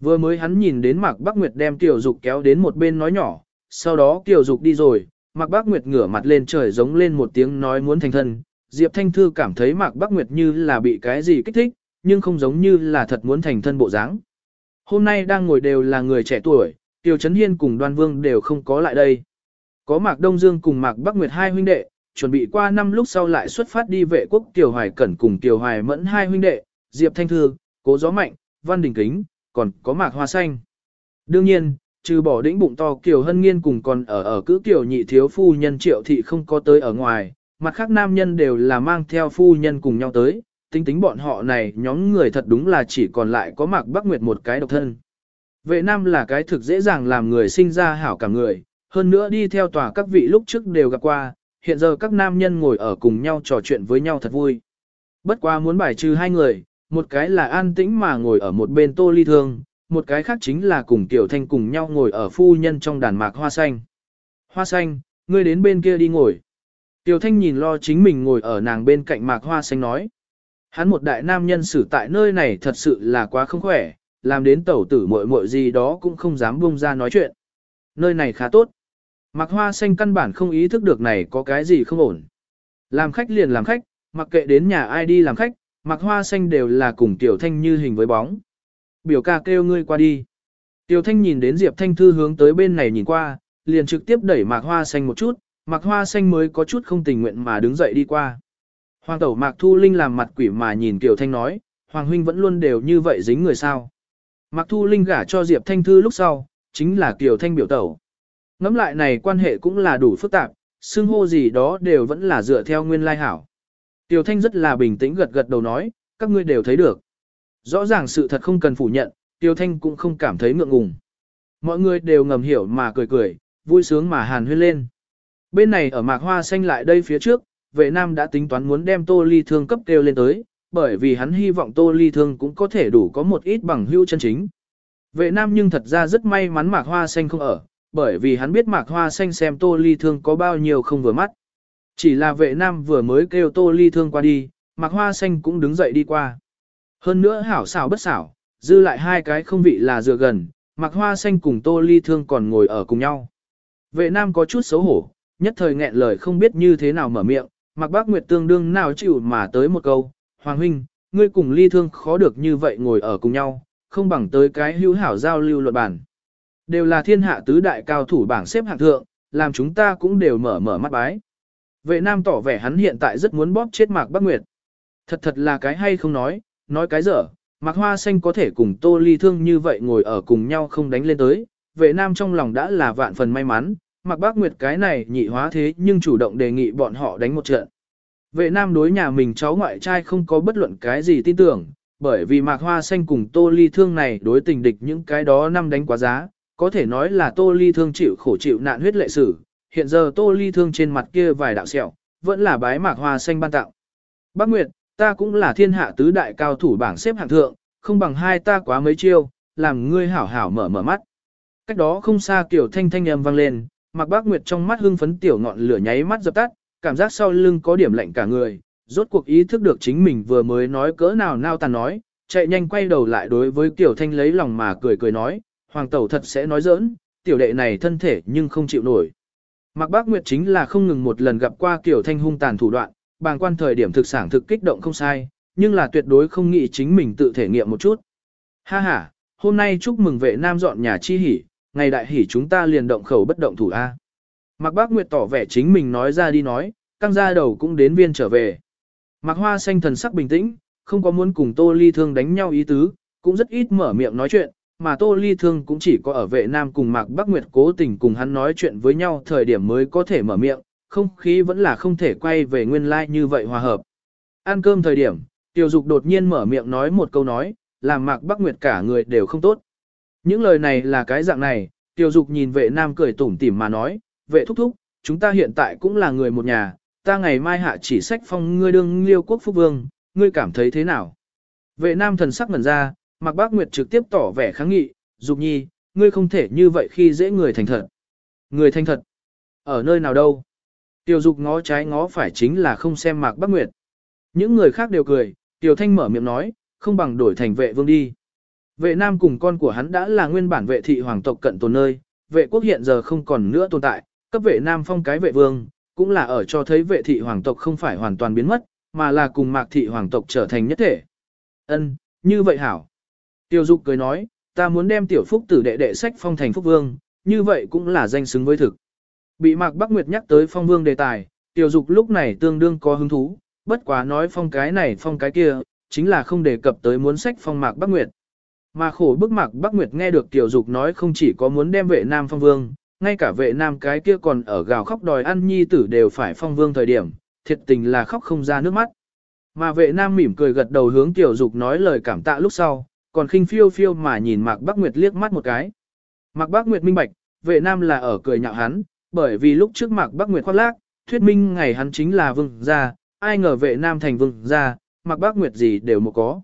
Vừa mới hắn nhìn đến Mạc Bắc Nguyệt đem Tiểu Dục kéo đến một bên nói nhỏ, sau đó Tiểu Dục đi rồi, Mạc Bắc Nguyệt ngửa mặt lên trời giống lên một tiếng nói muốn thành thân. Diệp Thanh Thư cảm thấy Mạc Bắc Nguyệt như là bị cái gì kích thích, nhưng không giống như là thật muốn thành thân bộ dáng. Hôm nay đang ngồi đều là người trẻ tuổi, Tiêu Trấn Hiên cùng Đoan Vương đều không có lại đây. Có Mạc Đông Dương cùng Mạc Bắc Nguyệt hai huynh đệ, chuẩn bị qua năm lúc sau lại xuất phát đi vệ quốc Tiểu Hoài Cẩn cùng Tiểu Hoài Mẫn hai huynh đệ, Diệp Thanh Thư, Cố Gió Mạnh, Văn Đình Kính, còn có Mạc Hoa Xanh. Đương nhiên, trừ bỏ đĩnh bụng to Kiều Hân Nghiên cùng còn ở ở cứ Kiều nhị thiếu phu nhân triệu thị không có tới ở ngoài, mặt khác nam nhân đều là mang theo phu nhân cùng nhau tới, tính tính bọn họ này nhóm người thật đúng là chỉ còn lại có Mạc Bắc Nguyệt một cái độc thân. Vệ nam là cái thực dễ dàng làm người sinh ra hảo cả người, hơn nữa đi theo tòa các vị lúc trước đều gặp qua, hiện giờ các nam nhân ngồi ở cùng nhau trò chuyện với nhau thật vui. Bất quá muốn bài trừ hai người, một cái là an tĩnh mà ngồi ở một bên tô ly thương, một cái khác chính là cùng Tiểu Thanh cùng nhau ngồi ở phu nhân trong đàn mạc hoa xanh. Hoa xanh, ngươi đến bên kia đi ngồi. Tiểu Thanh nhìn lo chính mình ngồi ở nàng bên cạnh mạc hoa xanh nói. Hắn một đại nam nhân xử tại nơi này thật sự là quá không khỏe, làm đến tẩu tử muội muội gì đó cũng không dám buông ra nói chuyện. Nơi này khá tốt. Mạc hoa xanh căn bản không ý thức được này có cái gì không ổn. Làm khách liền làm khách, mặc kệ đến nhà ai đi làm khách, Mạc hoa xanh đều là cùng Tiểu Thanh như hình với bóng. Biểu ca kêu ngươi qua đi. Tiểu Thanh nhìn đến Diệp Thanh Thư hướng tới bên này nhìn qua, liền trực tiếp đẩy Mạc Hoa Xanh một chút, Mạc Hoa Xanh mới có chút không tình nguyện mà đứng dậy đi qua. Hoàng tẩu Mạc Thu Linh làm mặt quỷ mà nhìn Tiểu Thanh nói, Hoàng huynh vẫn luôn đều như vậy dính người sao. Mạc Thu Linh gả cho Diệp Thanh Thư lúc sau, chính là Tiểu Thanh biểu tẩu. Ngắm lại này quan hệ cũng là đủ phức tạp, xưng hô gì đó đều vẫn là dựa theo nguyên lai hảo. Tiểu Thanh rất là bình tĩnh gật gật đầu nói, các ngươi đều thấy được. Rõ ràng sự thật không cần phủ nhận, Tiêu Thanh cũng không cảm thấy ngượng ngùng. Mọi người đều ngầm hiểu mà cười cười, vui sướng mà hàn huyên lên. Bên này ở mạc hoa xanh lại đây phía trước, vệ nam đã tính toán muốn đem tô ly thương cấp kêu lên tới, bởi vì hắn hy vọng tô ly thương cũng có thể đủ có một ít bằng hưu chân chính. Vệ nam nhưng thật ra rất may mắn mạc hoa xanh không ở, bởi vì hắn biết mạc hoa xanh xem tô ly thương có bao nhiêu không vừa mắt. Chỉ là vệ nam vừa mới kêu tô ly thương qua đi, mạc hoa xanh cũng đứng dậy đi qua. Hơn nữa hảo xảo bất xảo, dư lại hai cái không vị là dựa gần, mặc hoa xanh cùng tô ly thương còn ngồi ở cùng nhau. Vệ nam có chút xấu hổ, nhất thời nghẹn lời không biết như thế nào mở miệng, mặc bác Nguyệt tương đương nào chịu mà tới một câu, Hoàng huynh, ngươi cùng ly thương khó được như vậy ngồi ở cùng nhau, không bằng tới cái hữu hảo giao lưu luận bản. Đều là thiên hạ tứ đại cao thủ bảng xếp hạng thượng, làm chúng ta cũng đều mở mở mắt bái. Vệ nam tỏ vẻ hắn hiện tại rất muốn bóp chết mạc bác Nguyệt. Thật thật là cái hay không nói, nói cái dở, Mạc Hoa Xanh có thể cùng Tô Ly Thương như vậy ngồi ở cùng nhau không đánh lên tới, vệ nam trong lòng đã là vạn phần may mắn, Mạc Bác Nguyệt cái này nhị hóa thế nhưng chủ động đề nghị bọn họ đánh một trận. Vệ nam đối nhà mình cháu ngoại trai không có bất luận cái gì tin tưởng, bởi vì Mạc Hoa Xanh cùng Tô Ly Thương này đối tình địch những cái đó năm đánh quá giá, có thể nói là Tô Ly Thương chịu khổ chịu nạn huyết lệ sử, hiện giờ Tô Ly Thương trên mặt kia vài đạo sẹo, vẫn là bái Mạc Hoa Xanh ban tạo. Bác Nguyệt, ta cũng là thiên hạ tứ đại cao thủ bảng xếp hạng thượng, không bằng hai ta quá mấy chiêu, làm ngươi hảo hảo mở mở mắt. Cách đó không xa kiểu thanh thanh âm vang lên, mặc bác Nguyệt trong mắt hưng phấn tiểu ngọn lửa nháy mắt dập tắt, cảm giác sau lưng có điểm lạnh cả người, rốt cuộc ý thức được chính mình vừa mới nói cỡ nào nao tàn nói, chạy nhanh quay đầu lại đối với kiểu thanh lấy lòng mà cười cười nói, hoàng tẩu thật sẽ nói giỡn, tiểu đệ này thân thể nhưng không chịu nổi. Mặc bác Nguyệt chính là không ngừng một lần gặp qua kiểu thanh hung tàn thủ đoạn, bàng quan thời điểm thực sản thực kích động không sai, nhưng là tuyệt đối không nghĩ chính mình tự thể nghiệm một chút. Ha ha, hôm nay chúc mừng vệ nam dọn nhà chi hỉ, ngày đại hỉ chúng ta liền động khẩu bất động thủ A. Mạc Bác Nguyệt tỏ vẻ chính mình nói ra đi nói, căng ra đầu cũng đến viên trở về. Mạc Hoa xanh thần sắc bình tĩnh, không có muốn cùng Tô Ly Thương đánh nhau ý tứ, cũng rất ít mở miệng nói chuyện, mà Tô Ly Thương cũng chỉ có ở vệ nam cùng Mạc bắc Nguyệt cố tình cùng hắn nói chuyện với nhau thời điểm mới có thể mở miệng, không khí vẫn là không thể quay về nguyên lai like như vậy hòa hợp. Ăn cơm thời điểm, Tiểu Dục đột nhiên mở miệng nói một câu nói, làm Mạc Bắc Nguyệt cả người đều không tốt. Những lời này là cái dạng này, Tiểu Dục nhìn vệ nam cười tủm tỉm mà nói, vệ thúc thúc, chúng ta hiện tại cũng là người một nhà, ta ngày mai hạ chỉ sách phong ngươi đương liêu quốc phúc vương, ngươi cảm thấy thế nào? Vệ nam thần sắc ngẩn ra, Mạc Bác Nguyệt trực tiếp tỏ vẻ kháng nghị, Dục nhi, ngươi không thể như vậy khi dễ người thành thật. Người thành thật. Ở nơi nào đâu? Tiểu dục ngó trái ngó phải chính là không xem mạc Bác nguyệt. Những người khác đều cười, Tiểu Thanh mở miệng nói, không bằng đổi thành vệ vương đi. Vệ nam cùng con của hắn đã là nguyên bản vệ thị hoàng tộc cận tồn nơi, vệ quốc hiện giờ không còn nữa tồn tại, cấp vệ nam phong cái vệ vương, cũng là ở cho thấy vệ thị hoàng tộc không phải hoàn toàn biến mất, mà là cùng mạc thị hoàng tộc trở thành nhất thể. Ân, như vậy hảo. Tiêu dục cười nói, ta muốn đem tiểu phúc tử đệ đệ sách phong thành phúc vương, như vậy cũng là danh xứng với thực. Bị mạc bắc nguyệt nhắc tới phong vương đề tài, tiêu dục lúc này tương đương có hứng thú, bất quá nói phong cái này phong cái kia, chính là không đề cập tới muốn sách phong mạc bắc nguyệt. Mà khổ bức mạc bắc nguyệt nghe được tiểu dục nói không chỉ có muốn đem vệ nam phong vương, ngay cả vệ nam cái kia còn ở gào khóc đòi ăn nhi tử đều phải phong vương thời điểm, thiệt tình là khóc không ra nước mắt. Mà vệ nam mỉm cười gật đầu hướng tiểu dục nói lời cảm tạ lúc sau, còn khinh phiêu phiêu mà nhìn Mạc Bắc Nguyệt liếc mắt một cái. Mạc Bắc Nguyệt minh bạch, vệ nam là ở cười nhạo hắn, bởi vì lúc trước Mạc Bắc Nguyệt khoác lác, thuyết minh ngày hắn chính là vương gia, ai ngờ vệ nam thành vương gia, Mạc Bắc Nguyệt gì đều một có.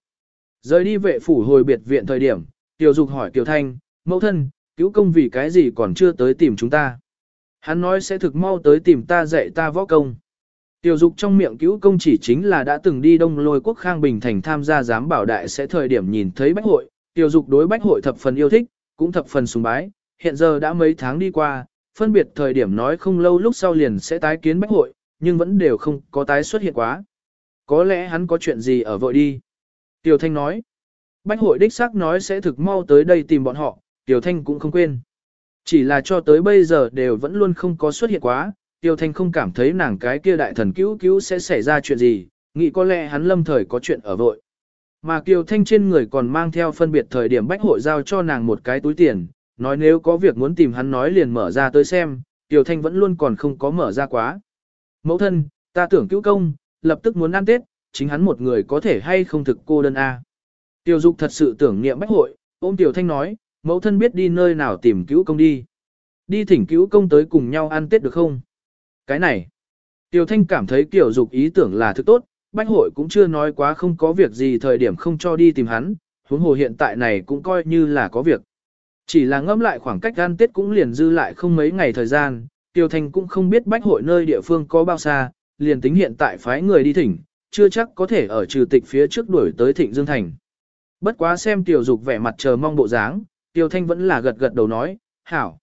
Rời đi vệ phủ hồi biệt viện thời điểm, tiểu dục hỏi tiểu thanh, mẫu thân, cứu công vì cái gì còn chưa tới tìm chúng ta. Hắn nói sẽ thực mau tới tìm ta dạy ta võ công. Tiểu dục trong miệng cứu công chỉ chính là đã từng đi đông lôi quốc khang bình thành tham gia giám bảo đại sẽ thời điểm nhìn thấy bách hội, tiểu dục đối bách hội thập phần yêu thích, cũng thập phần sùng bái, hiện giờ đã mấy tháng đi qua, phân biệt thời điểm nói không lâu lúc sau liền sẽ tái kiến bách hội, nhưng vẫn đều không có tái xuất hiện quá. Có lẽ hắn có chuyện gì ở vội đi. Tiểu thanh nói, bách hội đích xác nói sẽ thực mau tới đây tìm bọn họ, tiểu thanh cũng không quên. Chỉ là cho tới bây giờ đều vẫn luôn không có xuất hiện quá, Tiêu Thanh không cảm thấy nàng cái kia đại thần cứu cứu sẽ xảy ra chuyện gì, nghĩ có lẽ hắn lâm thời có chuyện ở vội. Mà Kiều Thanh trên người còn mang theo phân biệt thời điểm bách hội giao cho nàng một cái túi tiền, nói nếu có việc muốn tìm hắn nói liền mở ra tới xem, Kiều Thanh vẫn luôn còn không có mở ra quá. Mẫu thân, ta tưởng cứu công, lập tức muốn ăn Tết, chính hắn một người có thể hay không thực cô đơn a. Tiêu Dục thật sự tưởng niệm bách hội, ôm Tiểu Thanh nói, mẫu thân biết đi nơi nào tìm cứu công đi. Đi thỉnh cứu công tới cùng nhau ăn Tết được không? Cái này, tiểu Thanh cảm thấy tiểu dục ý tưởng là thứ tốt, Bách hội cũng chưa nói quá không có việc gì thời điểm không cho đi tìm hắn, huống hồ hiện tại này cũng coi như là có việc. Chỉ là ngẫm lại khoảng cách gan Tết cũng liền dư lại không mấy ngày thời gian, Tiêu Thanh cũng không biết bách hội nơi địa phương có bao xa, liền tính hiện tại phái người đi thỉnh, chưa chắc có thể ở trừ tịch phía trước đuổi tới Thịnh Dương Thành. Bất quá xem tiểu Dục vẻ mặt chờ mong bộ dáng, Tiêu Thanh vẫn là gật gật đầu nói, hảo.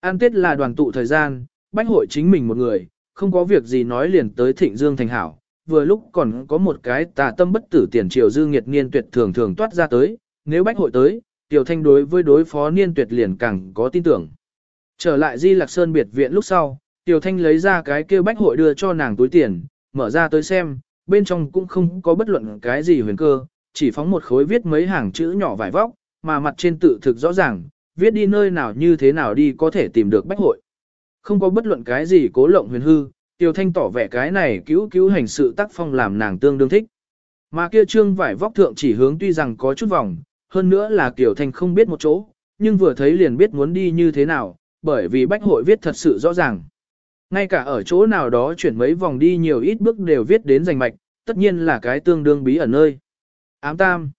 An Tết là đoàn tụ thời gian, bách hội chính mình một người, không có việc gì nói liền tới thịnh dương thành hảo, vừa lúc còn có một cái tà tâm bất tử tiền triều dư nghiệt niên tuyệt thường thường toát ra tới, nếu bách hội tới, tiểu thanh đối với đối phó niên tuyệt liền càng có tin tưởng. Trở lại Di Lạc Sơn biệt viện lúc sau, tiểu thanh lấy ra cái kêu bách hội đưa cho nàng túi tiền, mở ra tới xem, bên trong cũng không có bất luận cái gì huyền cơ, chỉ phóng một khối viết mấy hàng chữ nhỏ vải vóc, mà mặt trên tự thực rõ ràng, viết đi nơi nào như thế nào đi có thể tìm được bách hội. Không có bất luận cái gì cố lộng huyền hư, Tiêu Thanh tỏ vẻ cái này cứu cứu hành sự tác phong làm nàng tương đương thích. Mà kia trương vải vóc thượng chỉ hướng tuy rằng có chút vòng, hơn nữa là Kiều Thanh không biết một chỗ, nhưng vừa thấy liền biết muốn đi như thế nào, bởi vì bách hội viết thật sự rõ ràng. Ngay cả ở chỗ nào đó chuyển mấy vòng đi nhiều ít bước đều viết đến rành mạch, tất nhiên là cái tương đương bí ẩn nơi. Ám Tam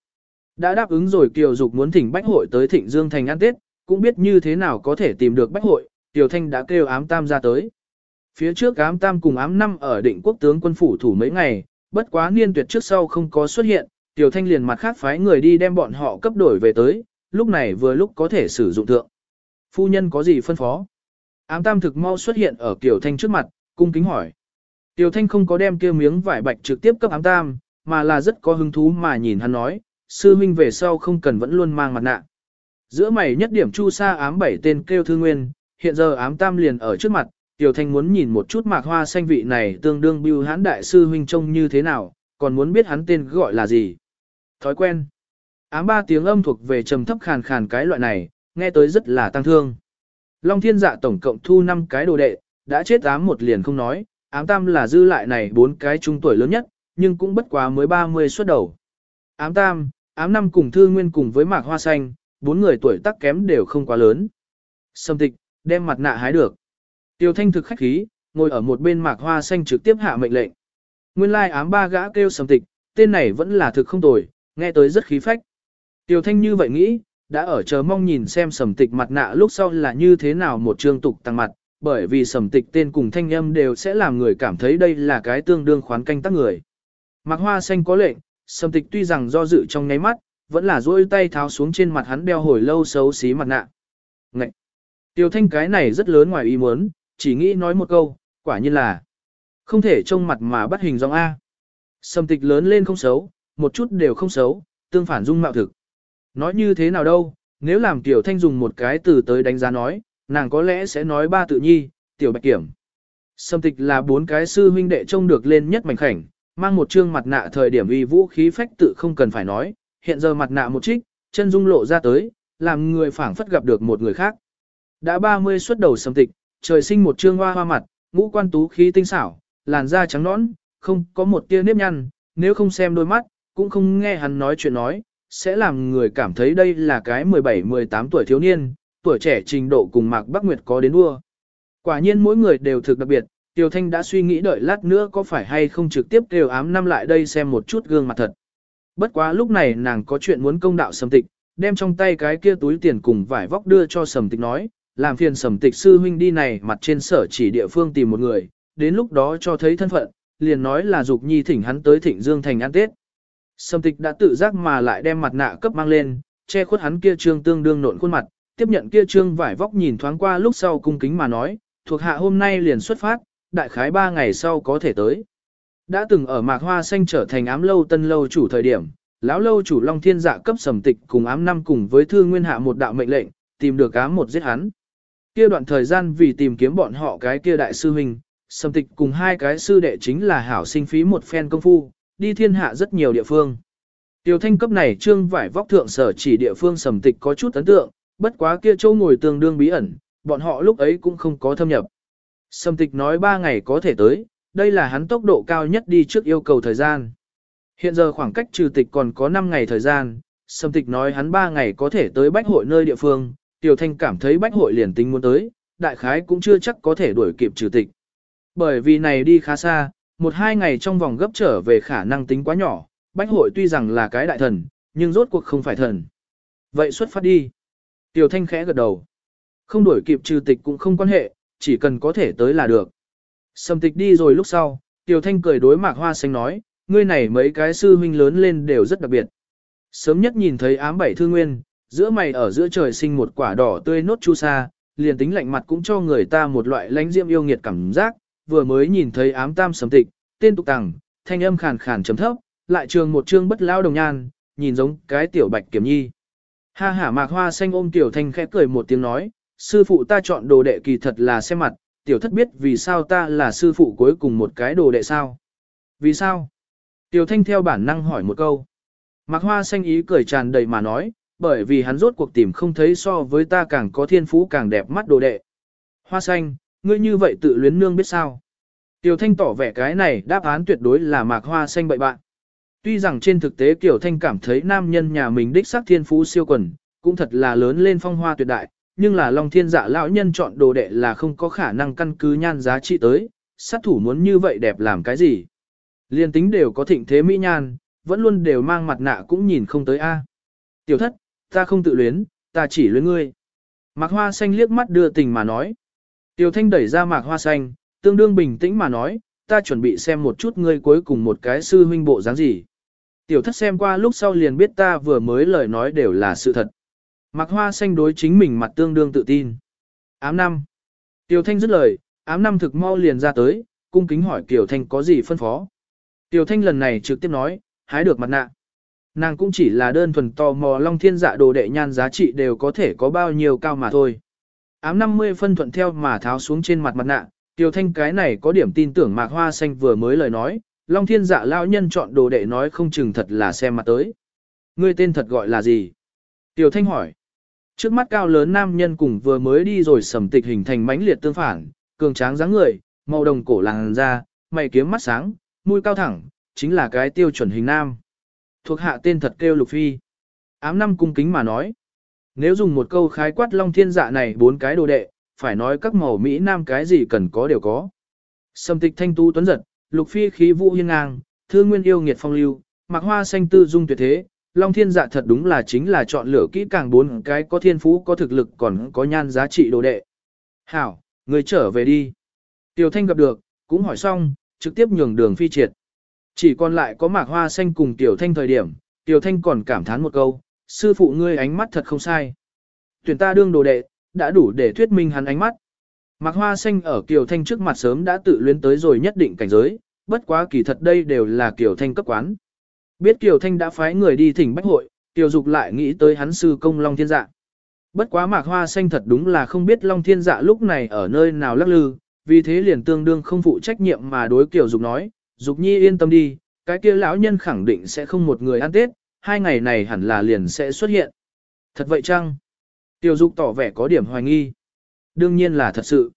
đã đáp ứng rồi Kiều Dục muốn thỉnh bách hội tới Thịnh Dương Thành ăn Tết, cũng biết như thế nào có thể tìm được bách hội, Tiểu Thanh đã kêu ám tam ra tới. Phía trước ám tam cùng ám năm ở định quốc tướng quân phủ thủ mấy ngày, bất quá niên tuyệt trước sau không có xuất hiện, Tiểu Thanh liền mặt khác phái người đi đem bọn họ cấp đổi về tới, lúc này vừa lúc có thể sử dụng thượng. Phu nhân có gì phân phó? Ám tam thực mau xuất hiện ở Tiểu Thanh trước mặt, cung kính hỏi. Tiểu Thanh không có đem kia miếng vải bạch trực tiếp cấp ám tam, mà là rất có hứng thú mà nhìn hắn nói, sư huynh về sau không cần vẫn luôn mang mặt nạ. Giữa mày nhất điểm chu sa ám bảy tên kêu thư nguyên, Hiện giờ ám tam liền ở trước mặt, Tiểu Thanh muốn nhìn một chút mạc hoa xanh vị này tương đương bưu hãn đại sư huynh trông như thế nào, còn muốn biết hắn tên gọi là gì. Thói quen. Ám ba tiếng âm thuộc về trầm thấp khàn khàn cái loại này, nghe tới rất là tăng thương. Long thiên dạ tổng cộng thu 5 cái đồ đệ, đã chết ám một liền không nói, ám tam là dư lại này bốn cái trung tuổi lớn nhất, nhưng cũng bất quá mới 30 xuất đầu. Ám tam, ám năm cùng thư nguyên cùng với mạc hoa xanh, bốn người tuổi tác kém đều không quá lớn. Sâm tịch, đem mặt nạ hái được. Tiêu thanh thực khách khí, ngồi ở một bên mạc hoa xanh trực tiếp hạ mệnh lệnh. Nguyên lai ám ba gã kêu sầm tịch, tên này vẫn là thực không tồi, nghe tới rất khí phách. Tiêu thanh như vậy nghĩ, đã ở chờ mong nhìn xem sầm tịch mặt nạ lúc sau là như thế nào một trương tục tăng mặt, bởi vì sầm tịch tên cùng thanh âm đều sẽ làm người cảm thấy đây là cái tương đương khoán canh tác người. Mạc hoa xanh có lệnh, sầm tịch tuy rằng do dự trong ngáy mắt, vẫn là duỗi tay tháo xuống trên mặt hắn đeo hồi lâu xấu xí mặt nạ. Ngậy! Tiêu thanh cái này rất lớn ngoài ý muốn, chỉ nghĩ nói một câu, quả nhiên là không thể trông mặt mà bắt hình dòng A. Sầm tịch lớn lên không xấu, một chút đều không xấu, tương phản dung mạo thực. Nói như thế nào đâu, nếu làm Tiểu Thanh dùng một cái từ tới đánh giá nói, nàng có lẽ sẽ nói ba tự nhi, Tiểu Bạch Kiểm. Sâm tịch là bốn cái sư huynh đệ trông được lên nhất mảnh khảnh, mang một trương mặt nạ thời điểm uy vũ khí phách tự không cần phải nói, hiện giờ mặt nạ một trích, chân dung lộ ra tới, làm người phảng phất gặp được một người khác. Đã 30 xuất đầu sầm tịch, trời sinh một trương hoa hoa mặt, ngũ quan tú khí tinh xảo, làn da trắng nõn, không có một tia nếp nhăn, nếu không xem đôi mắt, cũng không nghe hắn nói chuyện nói, sẽ làm người cảm thấy đây là cái 17-18 tuổi thiếu niên, tuổi trẻ trình độ cùng Mạc Bắc Nguyệt có đến đua. Quả nhiên mỗi người đều thực đặc biệt, Tiêu Thanh đã suy nghĩ đợi lát nữa có phải hay không trực tiếp kêu ám năm lại đây xem một chút gương mặt thật. Bất quá lúc này nàng có chuyện muốn công đạo sầm tịch, đem trong tay cái kia túi tiền cùng vải vóc đưa cho sầm tịch nói, làm phiền sầm tịch sư huynh đi này mặt trên sở chỉ địa phương tìm một người, đến lúc đó cho thấy thân phận, liền nói là dục nhi thỉnh hắn tới thịnh dương thành ăn tết. Sầm tịch đã tự giác mà lại đem mặt nạ cấp mang lên, che khuất hắn kia trương tương đương nộn khuôn mặt, tiếp nhận kia trương vải vóc nhìn thoáng qua lúc sau cung kính mà nói, thuộc hạ hôm nay liền xuất phát, đại khái ba ngày sau có thể tới. Đã từng ở mạc hoa xanh trở thành ám lâu tân lâu chủ thời điểm, lão lâu chủ Long Thiên Dạ cấp sầm tịch cùng ám năm cùng với thư nguyên hạ một đạo mệnh lệnh, tìm được ám một giết hắn. Kia đoạn thời gian vì tìm kiếm bọn họ cái kia đại sư huynh, sầm tịch cùng hai cái sư đệ chính là hảo sinh phí một phen công phu, đi thiên hạ rất nhiều địa phương. Tiểu thanh cấp này trương vải vóc thượng sở chỉ địa phương sầm tịch có chút ấn tượng, bất quá kia châu ngồi tương đương bí ẩn, bọn họ lúc ấy cũng không có thâm nhập. Sầm tịch nói ba ngày có thể tới, đây là hắn tốc độ cao nhất đi trước yêu cầu thời gian. Hiện giờ khoảng cách trừ tịch còn có 5 ngày thời gian, sầm tịch nói hắn ba ngày có thể tới bách hội nơi địa phương, tiểu thanh cảm thấy bách hội liền tính muốn tới, đại khái cũng chưa chắc có thể đuổi kịp trừ tịch. Bởi vì này đi khá xa, một hai ngày trong vòng gấp trở về khả năng tính quá nhỏ, bách hội tuy rằng là cái đại thần, nhưng rốt cuộc không phải thần. Vậy xuất phát đi. Tiểu thanh khẽ gật đầu. Không đuổi kịp trừ tịch cũng không quan hệ, chỉ cần có thể tới là được. Sầm tịch đi rồi lúc sau, Tiểu thanh cười đối mạc hoa xanh nói, ngươi này mấy cái sư huynh lớn lên đều rất đặc biệt. Sớm nhất nhìn thấy ám bảy thư nguyên, giữa mày ở giữa trời sinh một quả đỏ tươi nốt chu sa, liền tính lạnh mặt cũng cho người ta một loại lãnh diễm yêu nghiệt cảm giác, vừa mới nhìn thấy ám tam sầm tịch, tên tục tằng, thanh âm khàn khàn chấm thấp, lại trường một trương bất lao đồng nhan, nhìn giống cái tiểu bạch kiểm nhi. Ha hả mạc hoa xanh ôm tiểu thanh khẽ cười một tiếng nói, sư phụ ta chọn đồ đệ kỳ thật là xem mặt, tiểu thất biết vì sao ta là sư phụ cuối cùng một cái đồ đệ sao. Vì sao? Tiểu thanh theo bản năng hỏi một câu. Mạc hoa xanh ý cười tràn đầy mà nói, bởi vì hắn rốt cuộc tìm không thấy so với ta càng có thiên phú càng đẹp mắt đồ đệ. Hoa xanh, ngươi như vậy tự luyến nương biết sao. Tiểu Thanh tỏ vẻ cái này đáp án tuyệt đối là mạc hoa xanh bậy bạn. Tuy rằng trên thực tế Tiểu Thanh cảm thấy nam nhân nhà mình đích xác thiên phú siêu quần, cũng thật là lớn lên phong hoa tuyệt đại, nhưng là Long Thiên Dạ lão nhân chọn đồ đệ là không có khả năng căn cứ nhan giá trị tới, sát thủ muốn như vậy đẹp làm cái gì. Liên tính đều có thịnh thế mỹ nhan, vẫn luôn đều mang mặt nạ cũng nhìn không tới a. Tiểu thất, ta không tự luyến, ta chỉ luyến ngươi. Mạc Hoa Xanh liếc mắt đưa tình mà nói. Tiểu Thanh đẩy ra Mạc Hoa Xanh, tương đương bình tĩnh mà nói, ta chuẩn bị xem một chút ngươi cuối cùng một cái sư huynh bộ dáng gì. Tiểu thất xem qua lúc sau liền biết ta vừa mới lời nói đều là sự thật. Mạc Hoa Xanh đối chính mình mặt tương đương tự tin. Ám năm. Tiểu Thanh dứt lời, ám năm thực mau liền ra tới, cung kính hỏi Tiểu Thanh có gì phân phó. Tiểu Thanh lần này trực tiếp nói, hái được mặt nạ. Nàng cũng chỉ là đơn thuần tò mò long thiên dạ đồ đệ nhan giá trị đều có thể có bao nhiêu cao mà thôi. Ám 50 phân thuận theo mà tháo xuống trên mặt mặt nạ, Tiểu Thanh cái này có điểm tin tưởng Mạc Hoa Xanh vừa mới lời nói, Long Thiên Dạ lao nhân chọn đồ đệ nói không chừng thật là xem mặt tới. Ngươi tên thật gọi là gì? Tiểu Thanh hỏi. Trước mắt cao lớn nam nhân cùng vừa mới đi rồi sầm tịch hình thành mãnh liệt tương phản, cường tráng dáng người, màu đồng cổ làn da, mày kiếm mắt sáng, mũi cao thẳng, chính là cái tiêu chuẩn hình nam. Thuộc hạ tên thật kêu Lục Phi. Ám năm cung kính mà nói. Nếu dùng một câu khái quát Long Thiên Dạ này bốn cái đồ đệ, phải nói các màu Mỹ Nam cái gì cần có đều có. Sầm tịch thanh tu tuấn giật, Lục Phi khí vũ hiên ngang, thương nguyên yêu nghiệt phong lưu, mặc hoa xanh tư dung tuyệt thế, Long Thiên Dạ thật đúng là chính là chọn lựa kỹ càng bốn cái có thiên phú có thực lực còn có nhan giá trị đồ đệ. Hảo, người trở về đi. Tiểu Thanh gặp được, cũng hỏi xong, trực tiếp nhường đường phi triệt. Chỉ còn lại có mạc hoa xanh cùng Tiểu Thanh thời điểm, Tiểu Thanh còn cảm thán một câu, sư phụ ngươi ánh mắt thật không sai. Tuyển ta đương đồ đệ, đã đủ để thuyết minh hắn ánh mắt. Mạc hoa xanh ở Kiều Thanh trước mặt sớm đã tự luyến tới rồi nhất định cảnh giới, bất quá kỳ thật đây đều là Kiều Thanh cấp quán. Biết Kiều Thanh đã phái người đi thỉnh bách hội, Kiều Dục lại nghĩ tới hắn sư công Long Thiên Dạ. Bất quá Mạc Hoa Xanh thật đúng là không biết Long Thiên Dạ lúc này ở nơi nào lắc lư, vì thế liền tương đương không phụ trách nhiệm mà đối Kiều Dục nói, Dục Nhi yên tâm đi, cái kia lão nhân khẳng định sẽ không một người ăn Tết, hai ngày này hẳn là liền sẽ xuất hiện. Thật vậy chăng? Tiểu Dục tỏ vẻ có điểm hoài nghi. Đương nhiên là thật sự.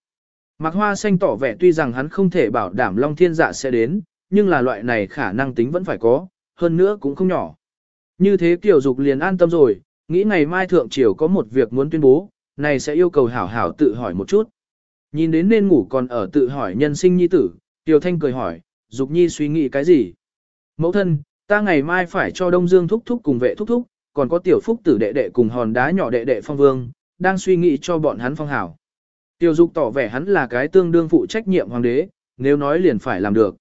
Mạc Hoa Xanh tỏ vẻ tuy rằng hắn không thể bảo đảm Long Thiên Dạ sẽ đến, nhưng là loại này khả năng tính vẫn phải có, hơn nữa cũng không nhỏ. Như thế Kiều Dục liền an tâm rồi, nghĩ ngày mai thượng triều có một việc muốn tuyên bố, này sẽ yêu cầu hảo hảo tự hỏi một chút. Nhìn đến nên ngủ còn ở tự hỏi nhân sinh nhi tử, Tiểu Thanh cười hỏi, Dục Nhi suy nghĩ cái gì? Mẫu thân, ta ngày mai phải cho Đông Dương thúc thúc cùng vệ thúc thúc, còn có Tiểu Phúc tử đệ đệ cùng hòn đá nhỏ đệ đệ phong vương, đang suy nghĩ cho bọn hắn phong hảo. Tiểu Dục tỏ vẻ hắn là cái tương đương phụ trách nhiệm hoàng đế, nếu nói liền phải làm được.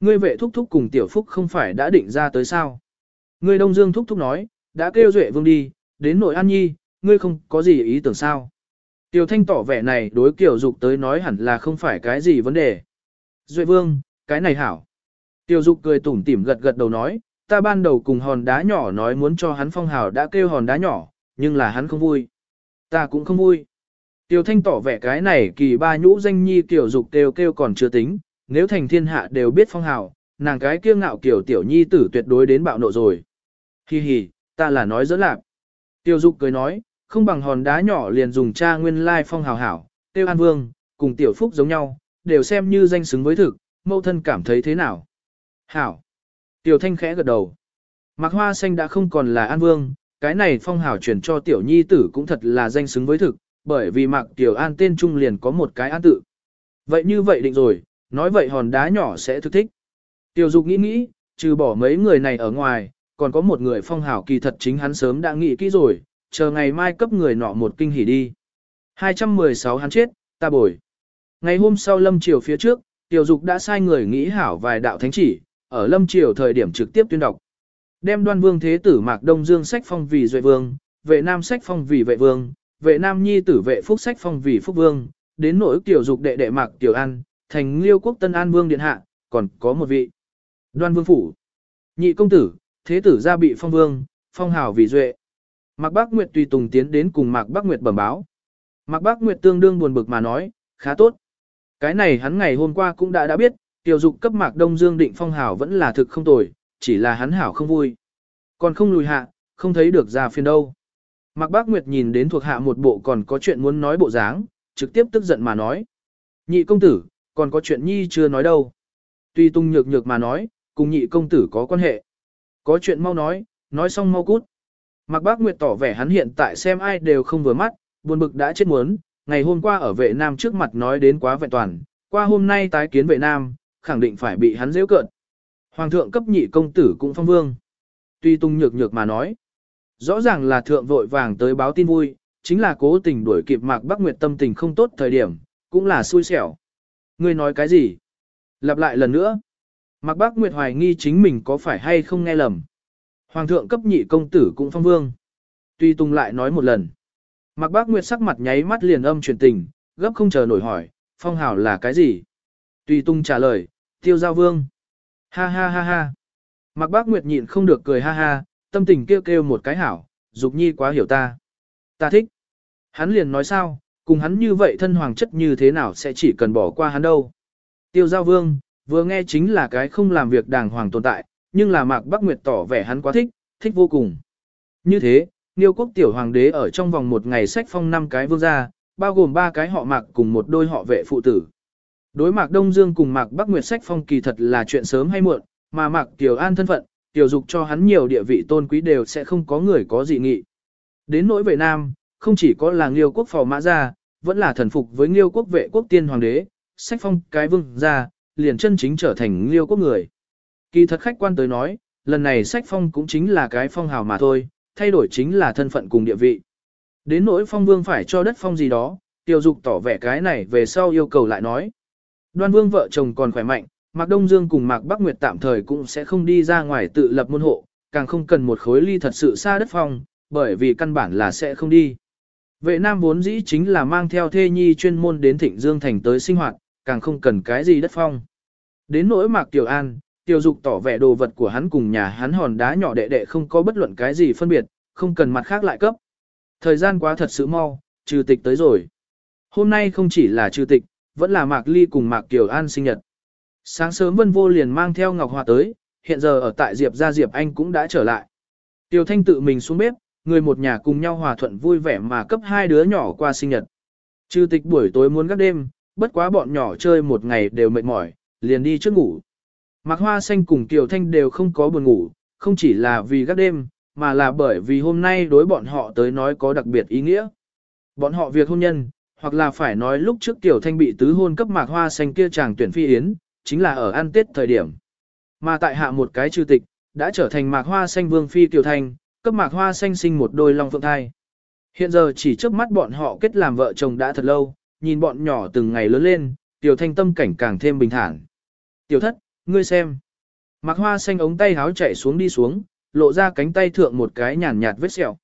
Ngươi vệ thúc thúc cùng Tiểu Phúc không phải đã định ra tới sao? Ngươi Đông Dương thúc thúc nói, đã kêu Duệ Vương đi, đến nội an nhi, ngươi không có gì ý tưởng sao? Tiểu Thanh tỏ vẻ này đối kiểu Dục tới nói hẳn là không phải cái gì vấn đề. Duệ Vương, cái này hảo. tiêu Dục cười tủm tỉm gật gật đầu nói, ta ban đầu cùng hòn đá nhỏ nói muốn cho hắn phong hào đã kêu hòn đá nhỏ, nhưng là hắn không vui. Ta cũng không vui. tiêu Thanh tỏ vẻ cái này kỳ ba nhũ danh nhi Tiểu Dục kêu kêu còn chưa tính, nếu thành thiên hạ đều biết phong hào, nàng cái kiêu ngạo kiểu tiểu nhi tử tuyệt đối đến bạo nộ rồi. Hi hi, ta là nói dẫn lạc. Tiêu Dục cười nói, không bằng hòn đá nhỏ liền dùng cha nguyên lai phong hào hảo, tiêu an vương, cùng tiểu phúc giống nhau, đều xem như danh xứng với thực, Mẫu thân cảm thấy thế nào. Hảo. Tiểu thanh khẽ gật đầu. Mạc hoa xanh đã không còn là an vương, cái này phong hào chuyển cho tiểu nhi tử cũng thật là danh xứng với thực, bởi vì mạc tiểu an tên trung liền có một cái an tự. Vậy như vậy định rồi, nói vậy hòn đá nhỏ sẽ thực thích. Tiểu dục nghĩ nghĩ, trừ bỏ mấy người này ở ngoài, còn có một người phong hào kỳ thật chính hắn sớm đã nghĩ kỹ rồi, chờ ngày mai cấp người nọ một kinh hỉ đi. 216 hắn chết, ta bồi. Ngày hôm sau lâm chiều phía trước, tiểu dục đã sai người nghĩ hảo vài đạo thánh chỉ, ở lâm triều thời điểm trực tiếp tuyên đọc. Đem đoan vương thế tử Mạc Đông Dương sách phong vì duệ vương, vệ nam sách phong vì vệ vương, vệ nam nhi tử vệ phúc sách phong vì phúc vương, đến nỗi tiểu dục đệ đệ Mạc Tiểu An, thành liêu quốc tân an vương điện hạ, còn có một vị. Đoan vương phủ. Nhị công tử, thế tử gia bị phong vương, phong hào vì duệ. Mạc Bác Nguyệt tùy tùng tiến đến cùng Mạc Bác Nguyệt bẩm báo. Mạc Bác Nguyệt tương đương buồn bực mà nói, khá tốt. Cái này hắn ngày hôm qua cũng đã đã biết, tiểu dục cấp Mạc Đông Dương định phong hảo vẫn là thực không tồi, chỉ là hắn hảo không vui. Còn không lùi hạ, không thấy được ra phiền đâu. Mạc Bác Nguyệt nhìn đến thuộc hạ một bộ còn có chuyện muốn nói bộ dáng, trực tiếp tức giận mà nói. Nhị công tử, còn có chuyện nhi chưa nói đâu. Tuy tung nhược nhược mà nói, cùng nhị công tử có quan hệ. Có chuyện mau nói, nói xong mau cút. Mạc Bác Nguyệt tỏ vẻ hắn hiện tại xem ai đều không vừa mắt, buồn bực đã chết muốn, ngày hôm qua ở vệ nam trước mặt nói đến quá vẹn toàn, qua hôm nay tái kiến vệ nam, khẳng định phải bị hắn dễ cợt. Hoàng thượng cấp nhị công tử cũng phong vương. Tuy tung nhược nhược mà nói, rõ ràng là thượng vội vàng tới báo tin vui, chính là cố tình đuổi kịp Mạc Bác Nguyệt tâm tình không tốt thời điểm, cũng là xui xẻo. Ngươi nói cái gì? Lặp lại lần nữa. Mạc Bác Nguyệt hoài nghi chính mình có phải hay không nghe lầm. Hoàng thượng cấp nhị công tử cũng phong vương. Tuy Tùng lại nói một lần. Mạc Bác Nguyệt sắc mặt nháy mắt liền âm truyền tình, gấp không chờ nổi hỏi, phong hảo là cái gì? Tùy tung trả lời, tiêu giao vương. Ha ha ha ha. Mạc Bác Nguyệt nhịn không được cười ha ha, tâm tình kêu kêu một cái hảo, dục nhi quá hiểu ta. Ta thích. Hắn liền nói sao, cùng hắn như vậy thân hoàng chất như thế nào sẽ chỉ cần bỏ qua hắn đâu. Tiêu giao vương, vừa nghe chính là cái không làm việc đàng hoàng tồn tại, nhưng là Mạc Bắc Nguyệt tỏ vẻ hắn quá thích, thích vô cùng. Như thế, Niêu quốc tiểu hoàng đế ở trong vòng một ngày sách phong năm cái vương gia, bao gồm ba cái họ Mạc cùng một đôi họ vệ phụ tử. Đối Mạc Đông Dương cùng Mạc Bắc Nguyệt sách phong kỳ thật là chuyện sớm hay muộn, mà Mạc Tiểu An thân phận, tiểu dục cho hắn nhiều địa vị tôn quý đều sẽ không có người có gì nghị. Đến nỗi về nam, không chỉ có là Nghiêu quốc phò mã gia, vẫn là thần phục với Nghiêu quốc vệ quốc tiên hoàng đế, sách phong cái vương gia, liền chân chính trở thành Nghiêu quốc người. Kỳ thật khách quan tới nói, lần này sách phong cũng chính là cái phong hào mà thôi, thay đổi chính là thân phận cùng địa vị. Đến nỗi phong vương phải cho đất phong gì đó, tiêu dục tỏ vẻ cái này về sau yêu cầu lại nói. Đoan vương vợ chồng còn khỏe mạnh, Mạc Đông Dương cùng Mạc Bắc Nguyệt tạm thời cũng sẽ không đi ra ngoài tự lập môn hộ, càng không cần một khối ly thật sự xa đất phong, bởi vì căn bản là sẽ không đi. Vệ nam vốn dĩ chính là mang theo thê nhi chuyên môn đến Thịnh Dương Thành tới sinh hoạt, càng không cần cái gì đất phong. Đến nỗi Mạc Tiểu An, tiêu Dục tỏ vẻ đồ vật của hắn cùng nhà hắn hòn đá nhỏ đệ đệ không có bất luận cái gì phân biệt, không cần mặt khác lại cấp. Thời gian quá thật sự mau, trừ tịch tới rồi. Hôm nay không chỉ là trừ tịch, vẫn là Mạc Ly cùng Mạc kiều An sinh nhật. Sáng sớm Vân Vô liền mang theo Ngọc Hòa tới, hiện giờ ở tại Diệp gia Diệp Anh cũng đã trở lại. tiêu Thanh tự mình xuống bếp, người một nhà cùng nhau hòa thuận vui vẻ mà cấp hai đứa nhỏ qua sinh nhật. Trừ tịch buổi tối muốn gác đêm, bất quá bọn nhỏ chơi một ngày đều mệt mỏi, liền đi trước ngủ. Mạc Hoa Xanh cùng Kiều Thanh đều không có buồn ngủ, không chỉ là vì gác đêm, mà là bởi vì hôm nay đối bọn họ tới nói có đặc biệt ý nghĩa. Bọn họ việc hôn nhân, hoặc là phải nói lúc trước Kiều Thanh bị tứ hôn cấp Mạc Hoa Xanh kia chàng tuyển phi yến, chính là ở ăn Tết thời điểm. Mà tại hạ một cái chư tịch, đã trở thành Mạc Hoa Xanh Vương Phi Kiều Thanh, cấp Mạc Hoa Xanh sinh một đôi long phượng thai. Hiện giờ chỉ trước mắt bọn họ kết làm vợ chồng đã thật lâu, nhìn bọn nhỏ từng ngày lớn lên, Tiểu Thanh tâm cảnh càng thêm bình thản. Tiểu thất, ngươi xem. Mạc Hoa Xanh ống tay háo chạy xuống đi xuống, lộ ra cánh tay thượng một cái nhàn nhạt vết sẹo.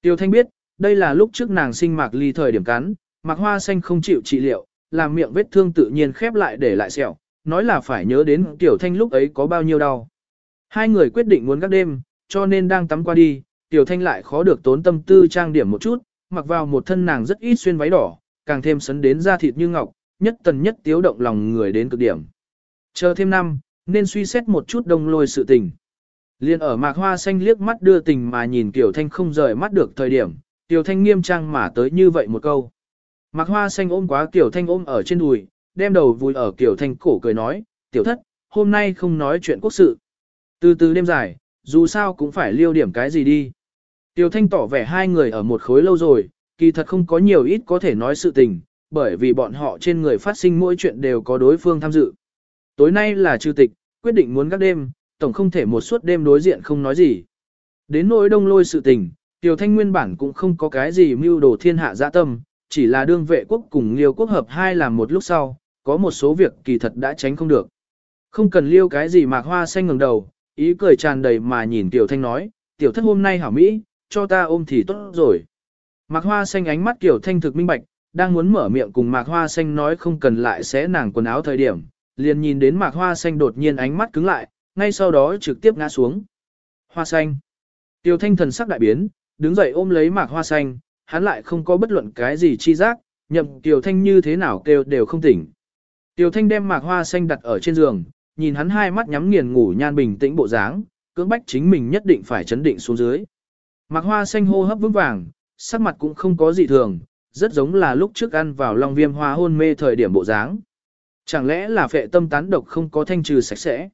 Tiêu Thanh biết, đây là lúc trước nàng sinh Mạc Ly thời điểm cắn, Mạc Hoa Xanh không chịu trị liệu, làm miệng vết thương tự nhiên khép lại để lại sẹo, nói là phải nhớ đến Tiểu Thanh lúc ấy có bao nhiêu đau. Hai người quyết định muốn gác đêm, cho nên đang tắm qua đi, Tiểu Thanh lại khó được tốn tâm tư trang điểm một chút, mặc vào một thân nàng rất ít xuyên váy đỏ, càng thêm sấn đến da thịt như ngọc, nhất tần nhất tiếu động lòng người đến cực điểm. Chờ thêm năm, nên suy xét một chút đông lôi sự tình. Liên ở mạc hoa xanh liếc mắt đưa tình mà nhìn Tiểu Thanh không rời mắt được thời điểm, Tiểu Thanh nghiêm trang mà tới như vậy một câu. Mạc hoa xanh ôm quá Tiểu Thanh ôm ở trên đùi, đem đầu vùi ở Tiểu Thanh cổ cười nói, Tiểu thất, hôm nay không nói chuyện quốc sự. Từ từ đêm dài, dù sao cũng phải liêu điểm cái gì đi. Tiểu Thanh tỏ vẻ hai người ở một khối lâu rồi, kỳ thật không có nhiều ít có thể nói sự tình, bởi vì bọn họ trên người phát sinh mỗi chuyện đều có đối phương tham dự. Tối nay là trừ tịch, quyết định muốn gác đêm, tổng không thể một suốt đêm đối diện không nói gì. Đến nỗi đông lôi sự tình, Tiểu Thanh nguyên bản cũng không có cái gì mưu đồ thiên hạ dạ tâm, chỉ là đương vệ quốc cùng liêu quốc hợp hai làm một lúc sau, có một số việc kỳ thật đã tránh không được. Không cần liêu cái gì mạc hoa xanh ngẩng đầu, ý cười tràn đầy mà nhìn Tiểu Thanh nói, Tiểu thất hôm nay hảo Mỹ, cho ta ôm thì tốt rồi. Mạc hoa xanh ánh mắt Tiểu Thanh thực minh bạch, đang muốn mở miệng cùng mạc hoa xanh nói không cần lại xé nàng quần áo thời điểm, liền nhìn đến mạc hoa xanh đột nhiên ánh mắt cứng lại, ngay sau đó trực tiếp ngã xuống. Hoa xanh. Tiêu thanh thần sắc đại biến, đứng dậy ôm lấy mạc hoa xanh, hắn lại không có bất luận cái gì chi giác, nhậm Tiêu thanh như thế nào kêu đều không tỉnh. Tiêu thanh đem mạc hoa xanh đặt ở trên giường, nhìn hắn hai mắt nhắm nghiền ngủ nhan bình tĩnh bộ dáng, cưỡng bách chính mình nhất định phải chấn định xuống dưới. Mạc hoa xanh hô hấp vững vàng, sắc mặt cũng không có gì thường, rất giống là lúc trước ăn vào long viêm hoa hôn mê thời điểm bộ dáng. Chẳng lẽ là phệ tâm tán độc không có thanh trừ sạch sẽ?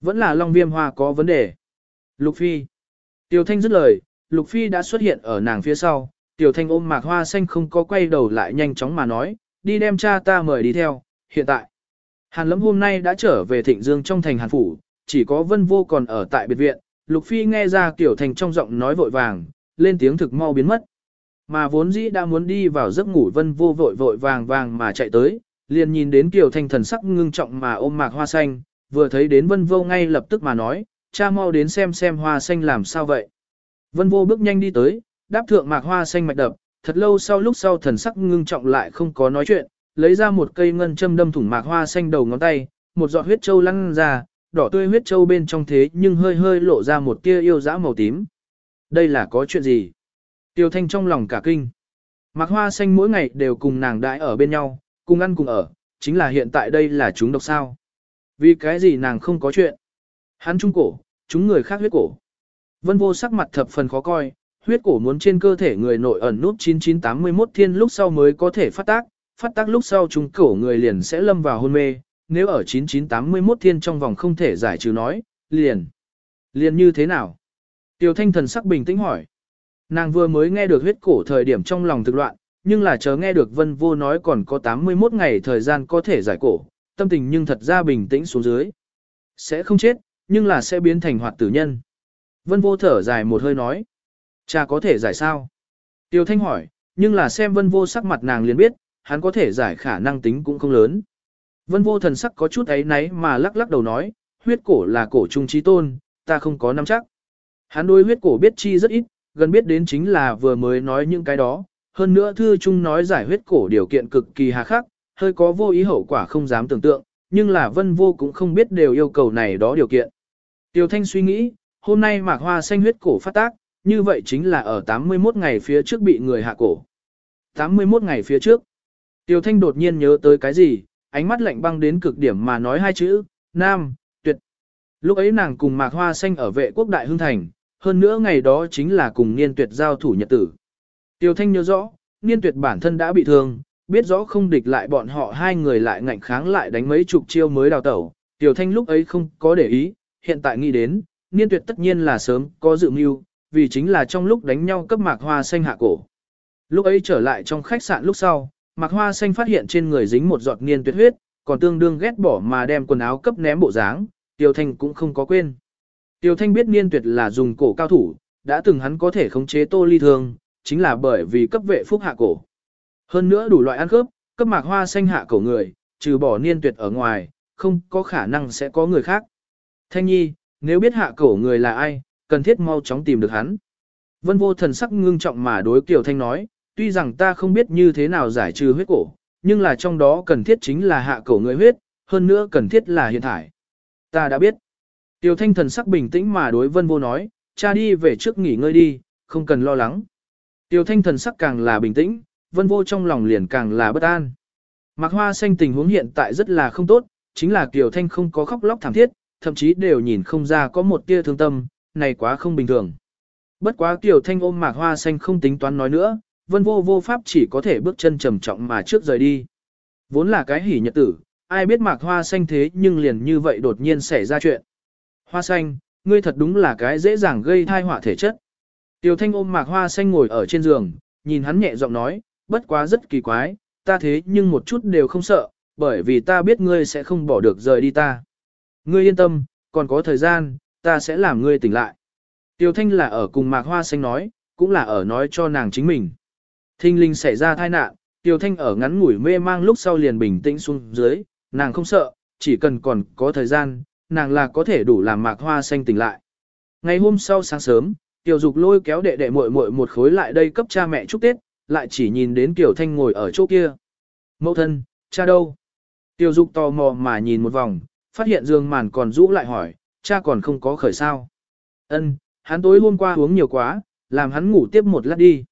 Vẫn là long viêm hoa có vấn đề. Lục Phi. Tiểu Thanh dứt lời, Lục Phi đã xuất hiện ở nàng phía sau. Tiểu Thanh ôm mạc hoa xanh không có quay đầu lại nhanh chóng mà nói, đi đem cha ta mời đi theo, hiện tại. Hàn lâm hôm nay đã trở về thịnh dương trong thành Hàn Phủ, chỉ có vân vô còn ở tại biệt viện. Lục Phi nghe ra Tiểu Thanh trong giọng nói vội vàng, lên tiếng thực mau biến mất. Mà vốn dĩ đã muốn đi vào giấc ngủ vân vô vội vội vàng vàng mà chạy tới, liền nhìn đến Kiều Thanh thần sắc ngưng trọng mà ôm mạc hoa xanh, vừa thấy đến vân vô ngay lập tức mà nói, cha mau đến xem xem hoa xanh làm sao vậy. Vân vô bước nhanh đi tới, đáp thượng mạc hoa xanh mạch đập, thật lâu sau lúc sau thần sắc ngưng trọng lại không có nói chuyện, lấy ra một cây ngân châm đâm thủng mạc hoa xanh đầu ngón tay, một giọt huyết châu lăn ra, đỏ tươi huyết châu bên trong thế nhưng hơi hơi lộ ra một tia yêu dã màu tím. Đây là có chuyện gì? Tiêu Thanh trong lòng cả kinh. Mạc hoa xanh mỗi ngày đều cùng nàng đãi ở bên nhau, cùng ăn cùng ở, chính là hiện tại đây là chúng độc sao. Vì cái gì nàng không có chuyện. Hắn trung cổ, chúng người khác huyết cổ. Vân vô sắc mặt thập phần khó coi, huyết cổ muốn trên cơ thể người nội ẩn nút 9981 thiên lúc sau mới có thể phát tác, phát tác lúc sau chúng cổ người liền sẽ lâm vào hôn mê, nếu ở 9981 thiên trong vòng không thể giải trừ nói, liền. Liền như thế nào? Tiểu thanh thần sắc bình tĩnh hỏi. Nàng vừa mới nghe được huyết cổ thời điểm trong lòng thực loạn, nhưng là chờ nghe được vân vô nói còn có 81 ngày thời gian có thể giải cổ, tâm tình nhưng thật ra bình tĩnh xuống dưới. Sẽ không chết, nhưng là sẽ biến thành hoạt tử nhân. Vân vô thở dài một hơi nói. Cha có thể giải sao? Tiêu Thanh hỏi, nhưng là xem vân vô sắc mặt nàng liền biết, hắn có thể giải khả năng tính cũng không lớn. Vân vô thần sắc có chút ấy náy mà lắc lắc đầu nói, huyết cổ là cổ trung trí tôn, ta không có nắm chắc. Hắn đối huyết cổ biết chi rất ít, gần biết đến chính là vừa mới nói những cái đó, hơn nữa thư trung nói giải huyết cổ điều kiện cực kỳ hà khắc, hơi có vô ý hậu quả không dám tưởng tượng, nhưng là vân vô cũng không biết đều yêu cầu này đó điều kiện. Tiêu Thanh suy nghĩ, hôm nay mạc hoa xanh huyết cổ phát tác, như vậy chính là ở 81 ngày phía trước bị người hạ cổ. 81 ngày phía trước. Tiêu Thanh đột nhiên nhớ tới cái gì, ánh mắt lạnh băng đến cực điểm mà nói hai chữ, Nam, tuyệt. Lúc ấy nàng cùng mạc hoa xanh ở vệ quốc đại hương thành, hơn nữa ngày đó chính là cùng niên tuyệt giao thủ nhật tử. Tiêu Thanh nhớ rõ, niên tuyệt bản thân đã bị thương, biết rõ không địch lại bọn họ hai người lại ngạnh kháng lại đánh mấy chục chiêu mới đào tẩu. Tiêu Thanh lúc ấy không có để ý, hiện tại nghĩ đến, niên tuyệt tất nhiên là sớm có dự mưu, vì chính là trong lúc đánh nhau cấp mạc hoa xanh hạ cổ. Lúc ấy trở lại trong khách sạn lúc sau, mạc hoa xanh phát hiện trên người dính một giọt niên tuyệt huyết, còn tương đương ghét bỏ mà đem quần áo cấp ném bộ dáng, Tiêu Thanh cũng không có quên. Tiêu Thanh biết niên tuyệt là dùng cổ cao thủ, đã từng hắn có thể khống chế tô ly thương, chính là bởi vì cấp vệ phúc hạ cổ. Hơn nữa đủ loại ăn khớp, cấp mạc hoa xanh hạ cổ người, trừ bỏ niên tuyệt ở ngoài, không có khả năng sẽ có người khác. Thanh nhi, nếu biết hạ cổ người là ai, cần thiết mau chóng tìm được hắn. Vân vô thần sắc ngưng trọng mà đối Kiều Thanh nói, tuy rằng ta không biết như thế nào giải trừ huyết cổ, nhưng là trong đó cần thiết chính là hạ cổ người huyết, hơn nữa cần thiết là hiện thải. Ta đã biết. Tiêu Thanh thần sắc bình tĩnh mà đối Vân vô nói, cha đi về trước nghỉ ngơi đi, không cần lo lắng. Tiêu Thanh thần sắc càng là bình tĩnh, Vân vô trong lòng liền càng là bất an. Mạc Hoa xanh tình huống hiện tại rất là không tốt, chính là Kiều Thanh không có khóc lóc thảm thiết, thậm chí đều nhìn không ra có một tia thương tâm, này quá không bình thường. Bất quá Kiều Thanh ôm Mạc Hoa xanh không tính toán nói nữa, Vân vô vô pháp chỉ có thể bước chân trầm trọng mà trước rời đi. Vốn là cái hỉ nhật tử, ai biết Mạc Hoa xanh thế nhưng liền như vậy đột nhiên xảy ra chuyện. Hoa xanh, ngươi thật đúng là cái dễ dàng gây thai họa thể chất. Tiêu Thanh ôm Mạc Hoa xanh ngồi ở trên giường, nhìn hắn nhẹ giọng nói, bất quá rất kỳ quái, ta thế nhưng một chút đều không sợ, bởi vì ta biết ngươi sẽ không bỏ được rời đi ta. Ngươi yên tâm, còn có thời gian, ta sẽ làm ngươi tỉnh lại. Tiêu Thanh là ở cùng Mạc Hoa Xanh nói, cũng là ở nói cho nàng chính mình. Thinh linh xảy ra tai nạn, Tiêu Thanh ở ngắn ngủi mê mang lúc sau liền bình tĩnh xuống dưới, nàng không sợ, chỉ cần còn có thời gian, nàng là có thể đủ làm Mạc Hoa Xanh tỉnh lại. Ngày hôm sau sáng sớm, Tiêu Dục lôi kéo đệ đệ muội muội một khối lại đây cấp cha mẹ chúc Tết, lại chỉ nhìn đến Tiểu Thanh ngồi ở chỗ kia. Mẫu thân, cha đâu? Tiêu Dục tò mò mà nhìn một vòng, phát hiện giường màn còn rũ lại hỏi, cha còn không có khởi sao. Ân, hắn tối hôm qua uống nhiều quá, làm hắn ngủ tiếp một lát đi.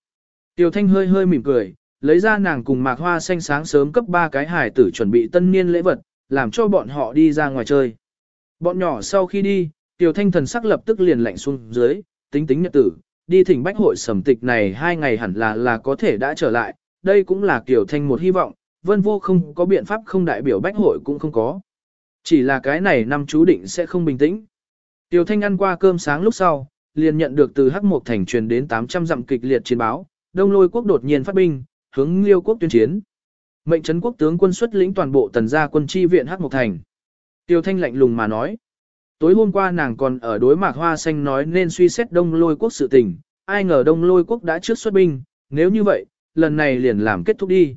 Tiêu Thanh hơi hơi mỉm cười, lấy ra nàng cùng mạc hoa xanh sáng sớm cấp ba cái hải tử chuẩn bị tân niên lễ vật, làm cho bọn họ đi ra ngoài chơi. Bọn nhỏ sau khi đi, Tiêu Thanh thần sắc lập tức liền lạnh xuống dưới, tính tính nhật tử, đi thỉnh bách hội sẩm tịch này hai ngày hẳn là là có thể đã trở lại, đây cũng là kiểu Thanh một hy vọng, vân vô không có biện pháp không đại biểu bách hội cũng không có. Chỉ là cái này năm chú định sẽ không bình tĩnh. tiểu Thanh ăn qua cơm sáng lúc sau, liền nhận được từ Hắc Mộc Thành truyền đến 800 dặm kịch liệt chiến báo, Đông Lôi quốc đột nhiên phát binh, hướng Liêu quốc tuyên chiến. Mệnh trấn quốc tướng quân xuất lĩnh toàn bộ tần gia quân chi viện Hắc Mộc Thành. Tiêu Thanh lạnh lùng mà nói. Tối hôm qua nàng còn ở đối mạc hoa xanh nói nên suy xét Đông Lôi quốc sự tình, ai ngờ Đông Lôi quốc đã trước xuất binh, nếu như vậy, lần này liền làm kết thúc đi.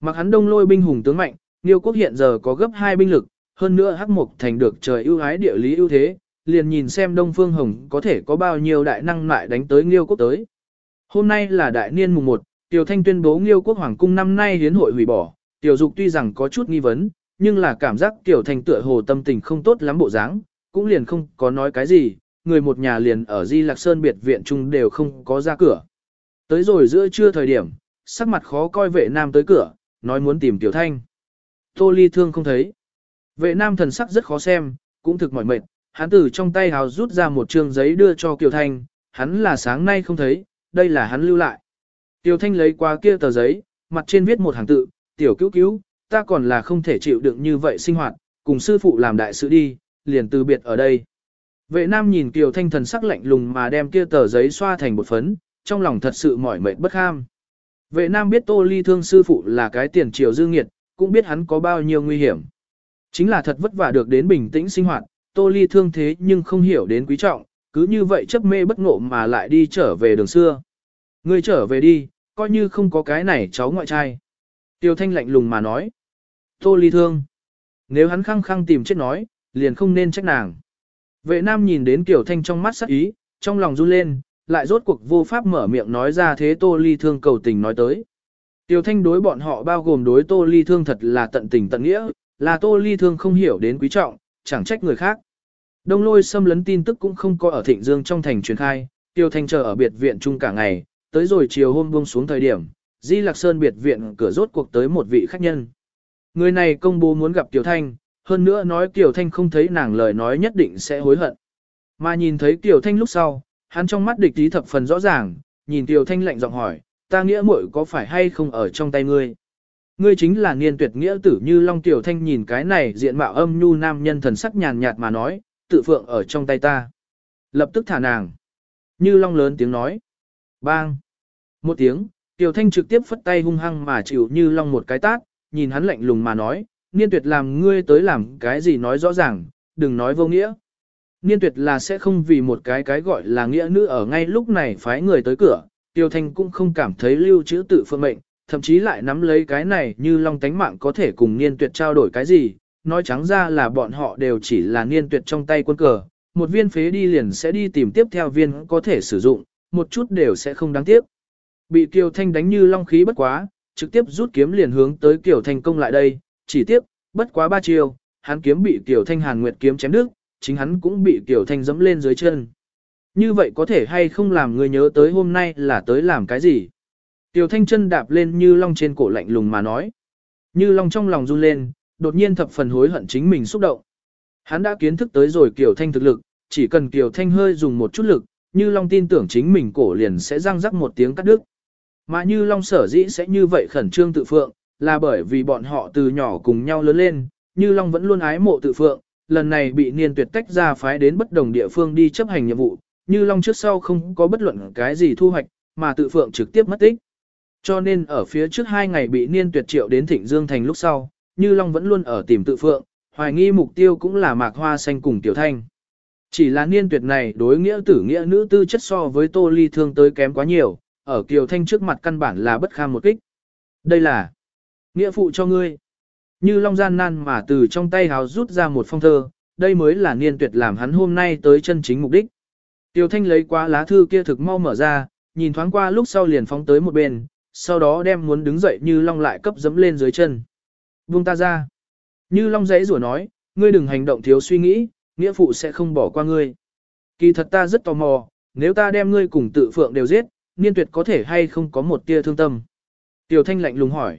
Mặc hắn Đông Lôi binh hùng tướng mạnh, Liêu quốc hiện giờ có gấp 2 binh lực, hơn nữa Hắc Mộc Thành được trời ưu ái địa lý ưu thế, liền nhìn xem Đông Phương Hồng có thể có bao nhiêu đại năng lại đánh tới Nghiêu quốc tới. Hôm nay là đại niên mùng 1, Tiểu Thanh tuyên bố Nghiêu quốc hoàng cung năm nay hiến hội hủy bỏ, Tiểu Dục tuy rằng có chút nghi vấn, nhưng là cảm giác Tiểu Thanh tựa hồ tâm tình không tốt lắm bộ dáng, cũng liền không có nói cái gì, người một nhà liền ở Di Lạc Sơn biệt viện chung đều không có ra cửa. Tới rồi giữa trưa thời điểm, sắc mặt khó coi vệ nam tới cửa, nói muốn tìm Tiểu Thanh. Tô Ly Thương không thấy. Vệ nam thần sắc rất khó xem, cũng thực mỏi mệt, hắn từ trong tay hào rút ra một trương giấy đưa cho Kiều Thanh, hắn là sáng nay không thấy, đây là hắn lưu lại. Tiểu Thanh lấy qua kia tờ giấy, mặt trên viết một hàng tự, tiểu cứu cứu, ta còn là không thể chịu đựng như vậy sinh hoạt, cùng sư phụ làm đại sự đi, liền từ biệt ở đây. Vệ nam nhìn Kiều Thanh thần sắc lạnh lùng mà đem kia tờ giấy xoa thành một phấn, trong lòng thật sự mỏi mệt bất ham. Vệ nam biết tô ly thương sư phụ là cái tiền triều dư nghiệt, cũng biết hắn có bao nhiêu nguy hiểm. Chính là thật vất vả được đến bình tĩnh sinh hoạt, Tô Ly thương thế nhưng không hiểu đến quý trọng, cứ như vậy chấp mê bất ngộ mà lại đi trở về đường xưa. Ngươi trở về đi, coi như không có cái này cháu ngoại trai. Tiêu Thanh lạnh lùng mà nói. Tô Ly thương. Nếu hắn khăng khăng tìm chết nói, liền không nên trách nàng. Vệ nam nhìn đến Kiều Thanh trong mắt sắc ý, trong lòng run lên, lại rốt cuộc vô pháp mở miệng nói ra thế Tô Ly thương cầu tình nói tới. Tiêu Thanh đối bọn họ bao gồm đối Tô Ly thương thật là tận tình tận nghĩa, là Tô Ly thương không hiểu đến quý trọng, chẳng trách người khác. Đông lôi xâm lấn tin tức cũng không có ở Thịnh Dương trong thành truyền khai, Tiêu Thanh chờ ở biệt viện chung cả ngày, tới rồi chiều hôm buông xuống thời điểm, Di Lạc Sơn biệt viện cửa rốt cuộc tới một vị khách nhân. Người này công bố muốn gặp Tiêu Thanh, hơn nữa nói Kiều Thanh không thấy nàng lời nói nhất định sẽ hối hận. Mà nhìn thấy Kiều Thanh lúc sau, hắn trong mắt địch ý thập phần rõ ràng, nhìn Kiều Thanh lạnh giọng hỏi, ta nghĩa muội có phải hay không ở trong tay ngươi? Ngươi chính là niên tuyệt nghĩa tử như Long Tiểu Thanh nhìn cái này diện mạo âm nhu nam nhân thần sắc nhàn nhạt mà nói, tự phượng ở trong tay ta. Lập tức thả nàng. Như Long lớn tiếng nói. Bang. Một tiếng, Tiểu Thanh trực tiếp phất tay hung hăng mà chịu như Long một cái tát, nhìn hắn lạnh lùng mà nói, niên tuyệt làm ngươi tới làm cái gì nói rõ ràng, đừng nói vô nghĩa. Niên tuyệt là sẽ không vì một cái cái gọi là nghĩa nữ ở ngay lúc này phái người tới cửa, Tiêu Thanh cũng không cảm thấy lưu trữ tự phương mệnh, thậm chí lại nắm lấy cái này như long tánh mạng có thể cùng niên tuyệt trao đổi cái gì, nói trắng ra là bọn họ đều chỉ là niên tuyệt trong tay quân cờ, một viên phế đi liền sẽ đi tìm tiếp theo viên có thể sử dụng, một chút đều sẽ không đáng tiếc. Bị Kiều Thanh đánh như long khí bất quá, trực tiếp rút kiếm liền hướng tới Kiều Thanh công lại đây, chỉ tiếp, bất quá ba chiêu, hắn kiếm bị Tiểu Thanh hàn nguyệt kiếm chém đứt, chính hắn cũng bị Tiểu Thanh dẫm lên dưới chân. Như vậy có thể hay không làm người nhớ tới hôm nay là tới làm cái gì? Tiểu thanh chân đạp lên như long trên cổ lạnh lùng mà nói. Như long trong lòng run lên, đột nhiên thập phần hối hận chính mình xúc động. Hắn đã kiến thức tới rồi Kiều Thanh thực lực, chỉ cần Kiều Thanh hơi dùng một chút lực, Như Long tin tưởng chính mình cổ liền sẽ răng rắc một tiếng cắt đứt. Mà Như Long sở dĩ sẽ như vậy khẩn trương tự phượng, là bởi vì bọn họ từ nhỏ cùng nhau lớn lên, Như Long vẫn luôn ái mộ tự phượng, lần này bị niên tuyệt tách ra phái đến bất đồng địa phương đi chấp hành nhiệm vụ, Như Long trước sau không có bất luận cái gì thu hoạch, mà tự phượng trực tiếp mất tích. Cho nên ở phía trước hai ngày bị niên tuyệt triệu đến Thịnh Dương Thành lúc sau, Như Long vẫn luôn ở tìm tự phượng, hoài nghi mục tiêu cũng là mạc hoa xanh cùng tiểu thanh. Chỉ là niên tuyệt này đối nghĩa tử nghĩa nữ tư chất so với tô ly thương tới kém quá nhiều, ở kiều thanh trước mặt căn bản là bất kham một kích. Đây là nghĩa phụ cho ngươi. Như Long gian nan mà từ trong tay hào rút ra một phong thơ, đây mới là niên tuyệt làm hắn hôm nay tới chân chính mục đích. Tiểu thanh lấy qua lá thư kia thực mau mở ra, nhìn thoáng qua lúc sau liền phóng tới một bên, sau đó đem muốn đứng dậy như long lại cấp dấm lên dưới chân. Buông ta ra. Như long dãy rủa nói, ngươi đừng hành động thiếu suy nghĩ, nghĩa phụ sẽ không bỏ qua ngươi. Kỳ thật ta rất tò mò, nếu ta đem ngươi cùng tự phượng đều giết, niên tuyệt có thể hay không có một tia thương tâm. Tiểu thanh lạnh lùng hỏi.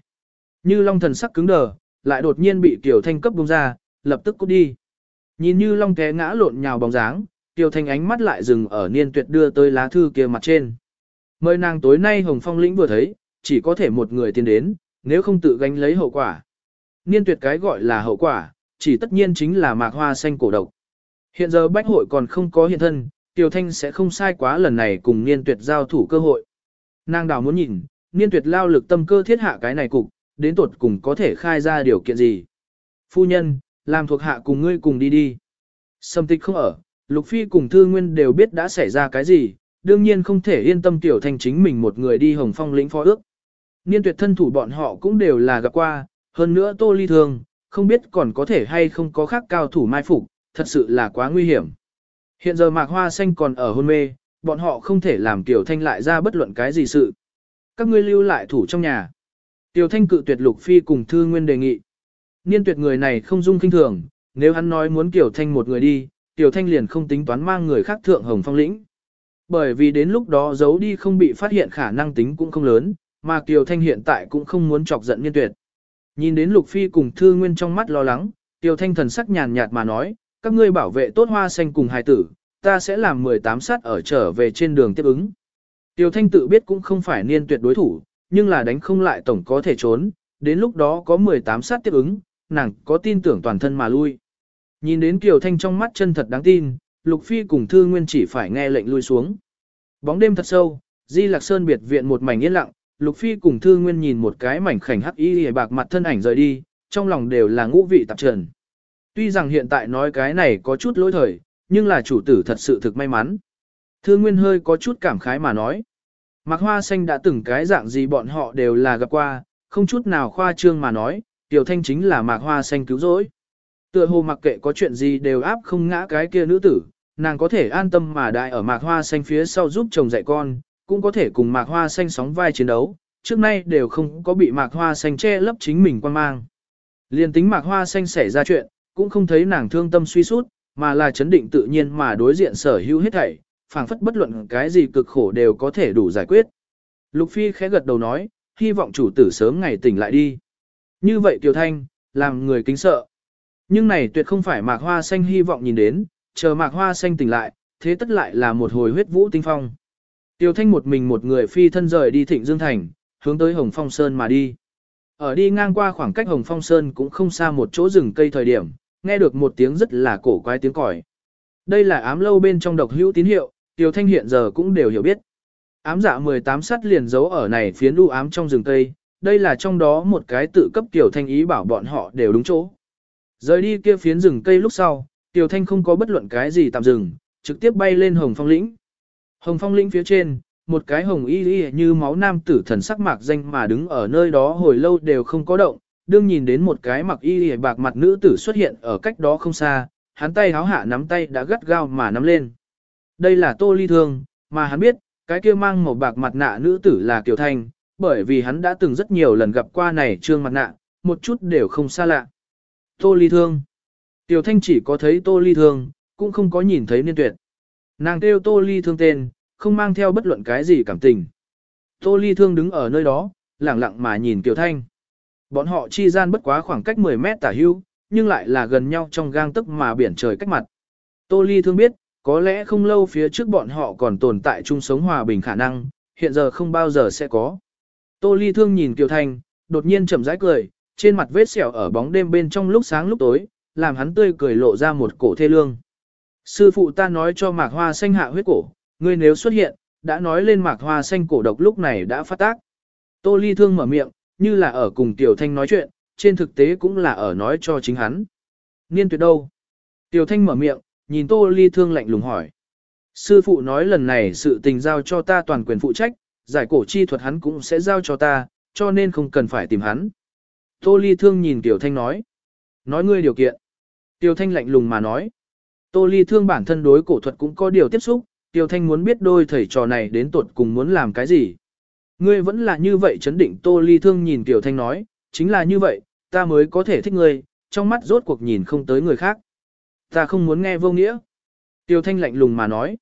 Như long thần sắc cứng đờ, lại đột nhiên bị tiểu thanh cấp bung ra, lập tức cút đi. Nhìn như long té ngã lộn nhào bóng dáng, tiểu thanh ánh mắt lại dừng ở niên tuyệt đưa tới lá thư kia mặt trên. Mời nàng tối nay Hồng Phong lĩnh vừa thấy, chỉ có thể một người tiến đến, nếu không tự gánh lấy hậu quả. Niên tuyệt cái gọi là hậu quả, chỉ tất nhiên chính là mạc hoa xanh cổ độc. Hiện giờ bách hội còn không có hiện thân, Tiểu Thanh sẽ không sai quá lần này cùng niên tuyệt giao thủ cơ hội. Nàng đào muốn nhìn, niên tuyệt lao lực tâm cơ thiết hạ cái này cục, đến tuột cùng có thể khai ra điều kiện gì. Phu nhân, làm thuộc hạ cùng ngươi cùng đi đi. Sâm tịch không ở, Lục Phi cùng Thư Nguyên đều biết đã xảy ra cái gì, đương nhiên không thể yên tâm Tiểu Thanh chính mình một người đi hồng phong lĩnh phó ước. Niên tuyệt thân thủ bọn họ cũng đều là gặp qua, hơn nữa tô ly thường, không biết còn có thể hay không có khác cao thủ mai phục, thật sự là quá nguy hiểm. Hiện giờ mạc hoa xanh còn ở hôn mê, bọn họ không thể làm Tiểu Thanh lại ra bất luận cái gì sự. Các ngươi lưu lại thủ trong nhà. Tiểu Thanh cự tuyệt Lục Phi cùng Thư Nguyên đề nghị. Niên tuyệt người này không dung kinh thường, nếu hắn nói muốn Tiểu Thanh một người đi, Tiểu Thanh liền không tính toán mang người khác thượng hồng phong lĩnh. Bởi vì đến lúc đó giấu đi không bị phát hiện khả năng tính cũng không lớn, mà Tiểu Thanh hiện tại cũng không muốn chọc giận Niên Tuyệt. Nhìn đến Lục Phi cùng Thư Nguyên trong mắt lo lắng, Tiểu Thanh thần sắc nhàn nhạt mà nói, các ngươi bảo vệ tốt hoa xanh cùng hài tử, ta sẽ làm 18 sát ở trở về trên đường tiếp ứng. Tiểu Thanh tự biết cũng không phải Niên Tuyệt đối thủ, nhưng là đánh không lại tổng có thể trốn, đến lúc đó có 18 sát tiếp ứng, nàng có tin tưởng toàn thân mà lui. Nhìn đến Kiều Thanh trong mắt chân thật đáng tin, Lục Phi cùng Thư Nguyên chỉ phải nghe lệnh lui xuống. Bóng đêm thật sâu, Di Lạc Sơn biệt viện một mảnh yên lặng, Lục Phi cùng Thư Nguyên nhìn một cái mảnh khảnh hắc y bạc mặt thân ảnh rời đi, trong lòng đều là ngũ vị tạp trần. Tuy rằng hiện tại nói cái này có chút lỗi thời, nhưng là chủ tử thật sự thực may mắn. thư Nguyên hơi có chút cảm khái mà nói. Mạc Hoa Xanh đã từng cái dạng gì bọn họ đều là gặp qua, không chút nào khoa trương mà nói, Tiểu Thanh chính là Mạc Hoa Xanh cứu rỗi. Tựa hồ mặc kệ có chuyện gì đều áp không ngã cái kia nữ tử, nàng có thể an tâm mà đại ở Mạc Hoa Xanh phía sau giúp chồng dạy con, cũng có thể cùng Mạc Hoa Xanh sóng vai chiến đấu, trước nay đều không có bị Mạc Hoa Xanh che lấp chính mình quan mang. Liên tính Mạc Hoa Xanh xảy ra chuyện, cũng không thấy nàng thương tâm suy sút, mà là chấn định tự nhiên mà đối diện sở hữu hết thảy, phảng phất bất luận cái gì cực khổ đều có thể đủ giải quyết. Lục Phi khẽ gật đầu nói, hy vọng chủ tử sớm ngày tỉnh lại đi. Như vậy Tiểu Thanh, làm người kính sợ. Nhưng này tuyệt không phải mạc hoa xanh hy vọng nhìn đến, chờ mạc hoa xanh tỉnh lại, thế tất lại là một hồi huyết vũ tinh phong. Tiểu Thanh một mình một người phi thân rời đi Thịnh Dương Thành, hướng tới Hồng Phong Sơn mà đi. Ở đi ngang qua khoảng cách Hồng Phong Sơn cũng không xa một chỗ rừng cây thời điểm, nghe được một tiếng rất là cổ quái tiếng còi. Đây là ám lâu bên trong độc hữu tín hiệu, Tiểu Thanh hiện giờ cũng đều hiểu biết. Ám dạ 18 sắt liền giấu ở này phía đu ám trong rừng cây, đây là trong đó một cái tự cấp Tiểu Thanh ý bảo bọn họ đều đúng chỗ. Rời đi kia phiến rừng cây lúc sau, Tiểu Thanh không có bất luận cái gì tạm dừng, trực tiếp bay lên Hồng Phong lĩnh. Hồng Phong lĩnh phía trên, một cái hồng y y như máu nam tử thần sắc mạc danh mà đứng ở nơi đó hồi lâu đều không có động, đương nhìn đến một cái mặc y y bạc mặt nữ tử xuất hiện ở cách đó không xa, hắn tay háo hạ nắm tay đã gắt gao mà nắm lên. Đây là Tô Ly Thương, mà hắn biết, cái kia mang màu bạc mặt nạ nữ tử là Kiều Thanh, bởi vì hắn đã từng rất nhiều lần gặp qua này trương mặt nạ, một chút đều không xa lạ. Tô Ly Thương. Tiểu Thanh chỉ có thấy Tô Ly Thương, cũng không có nhìn thấy niên tuyệt. Nàng kêu Tô Ly Thương tên, không mang theo bất luận cái gì cảm tình. Tô Ly Thương đứng ở nơi đó, lặng lặng mà nhìn Tiểu Thanh. Bọn họ chi gian bất quá khoảng cách 10 mét tả hưu, nhưng lại là gần nhau trong gang tức mà biển trời cách mặt. Tô Ly Thương biết, có lẽ không lâu phía trước bọn họ còn tồn tại chung sống hòa bình khả năng, hiện giờ không bao giờ sẽ có. Tô Ly Thương nhìn Kiều Thanh, đột nhiên chậm rãi cười, trên mặt vết sẹo ở bóng đêm bên trong lúc sáng lúc tối, làm hắn tươi cười lộ ra một cổ thê lương. Sư phụ ta nói cho mạc hoa xanh hạ huyết cổ, ngươi nếu xuất hiện, đã nói lên mạc hoa xanh cổ độc lúc này đã phát tác. Tô Ly Thương mở miệng, như là ở cùng Tiểu Thanh nói chuyện, trên thực tế cũng là ở nói cho chính hắn. Niên tuyệt đâu? Tiểu Thanh mở miệng, nhìn Tô Ly Thương lạnh lùng hỏi. Sư phụ nói lần này sự tình giao cho ta toàn quyền phụ trách, giải cổ chi thuật hắn cũng sẽ giao cho ta, cho nên không cần phải tìm hắn. Tô Ly Thương nhìn Tiểu Thanh nói. Nói ngươi điều kiện. Tiểu Thanh lạnh lùng mà nói. Tô Ly Thương bản thân đối cổ thuật cũng có điều tiếp xúc, Tiểu Thanh muốn biết đôi thầy trò này đến tuột cùng muốn làm cái gì. Ngươi vẫn là như vậy chấn định Tô Ly Thương nhìn Tiểu Thanh nói, chính là như vậy, ta mới có thể thích ngươi, trong mắt rốt cuộc nhìn không tới người khác. Ta không muốn nghe vô nghĩa. Tiểu Thanh lạnh lùng mà nói.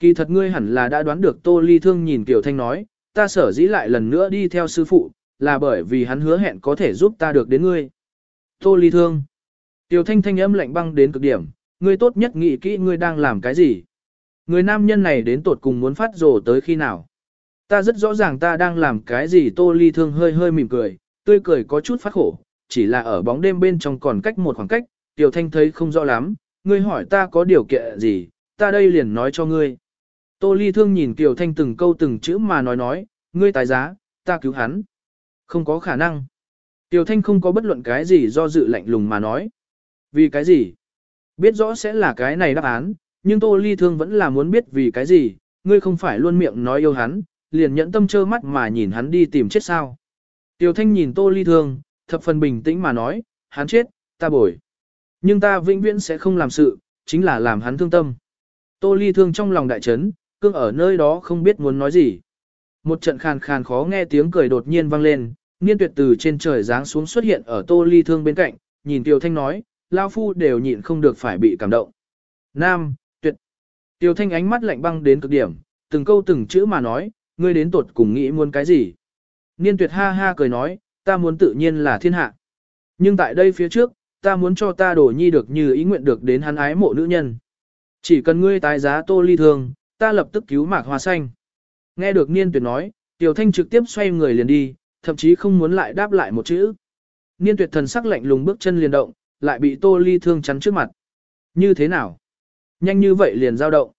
Kỳ thật ngươi hẳn là đã đoán được Tô Ly Thương nhìn Tiểu Thanh nói, ta sở dĩ lại lần nữa đi theo sư phụ, là bởi vì hắn hứa hẹn có thể giúp ta được đến ngươi. Tô Ly Thương. Tiểu Thanh thanh âm lạnh băng đến cực điểm, ngươi tốt nhất nghĩ kỹ ngươi đang làm cái gì. Người nam nhân này đến tột cùng muốn phát rồ tới khi nào. Ta rất rõ ràng ta đang làm cái gì Tô Ly Thương hơi hơi mỉm cười, tươi cười có chút phát khổ, chỉ là ở bóng đêm bên trong còn cách một khoảng cách, Tiểu Thanh thấy không rõ lắm, ngươi hỏi ta có điều kiện gì, ta đây liền nói cho ngươi. Tô Ly Thương nhìn Tiểu Thanh từng câu từng chữ mà nói nói, ngươi tài giá, ta cứu hắn. Không có khả năng. Tiểu Thanh không có bất luận cái gì do dự lạnh lùng mà nói. Vì cái gì? Biết rõ sẽ là cái này đáp án, nhưng Tô Ly Thương vẫn là muốn biết vì cái gì, ngươi không phải luôn miệng nói yêu hắn, liền nhẫn tâm trơ mắt mà nhìn hắn đi tìm chết sao. Tiểu Thanh nhìn Tô Ly Thương, thập phần bình tĩnh mà nói, hắn chết, ta bồi. Nhưng ta vĩnh viễn sẽ không làm sự, chính là làm hắn thương tâm. Tô Ly Thương trong lòng đại chấn, cương ở nơi đó không biết muốn nói gì. Một trận khàn khàn khó nghe tiếng cười đột nhiên vang lên, niên tuyệt từ trên trời giáng xuống xuất hiện ở Tô Ly Thương bên cạnh, nhìn Tiêu Thanh nói, Lao Phu đều nhịn không được phải bị cảm động. Nam, tuyệt. Tiêu Thanh ánh mắt lạnh băng đến cực điểm, từng câu từng chữ mà nói, ngươi đến tuột cùng nghĩ muốn cái gì. Niên tuyệt ha ha cười nói, ta muốn tự nhiên là thiên hạ. Nhưng tại đây phía trước, ta muốn cho ta đổ nhi được như ý nguyện được đến hắn ái mộ nữ nhân. Chỉ cần ngươi tái giá tô ly thương, ta lập tức cứu mạc hoa xanh. Nghe được niên tuyệt nói, tiểu thanh trực tiếp xoay người liền đi, thậm chí không muốn lại đáp lại một chữ. Niên tuyệt thần sắc lạnh lùng bước chân liền động, lại bị tô ly thương chắn trước mặt. Như thế nào? Nhanh như vậy liền giao động.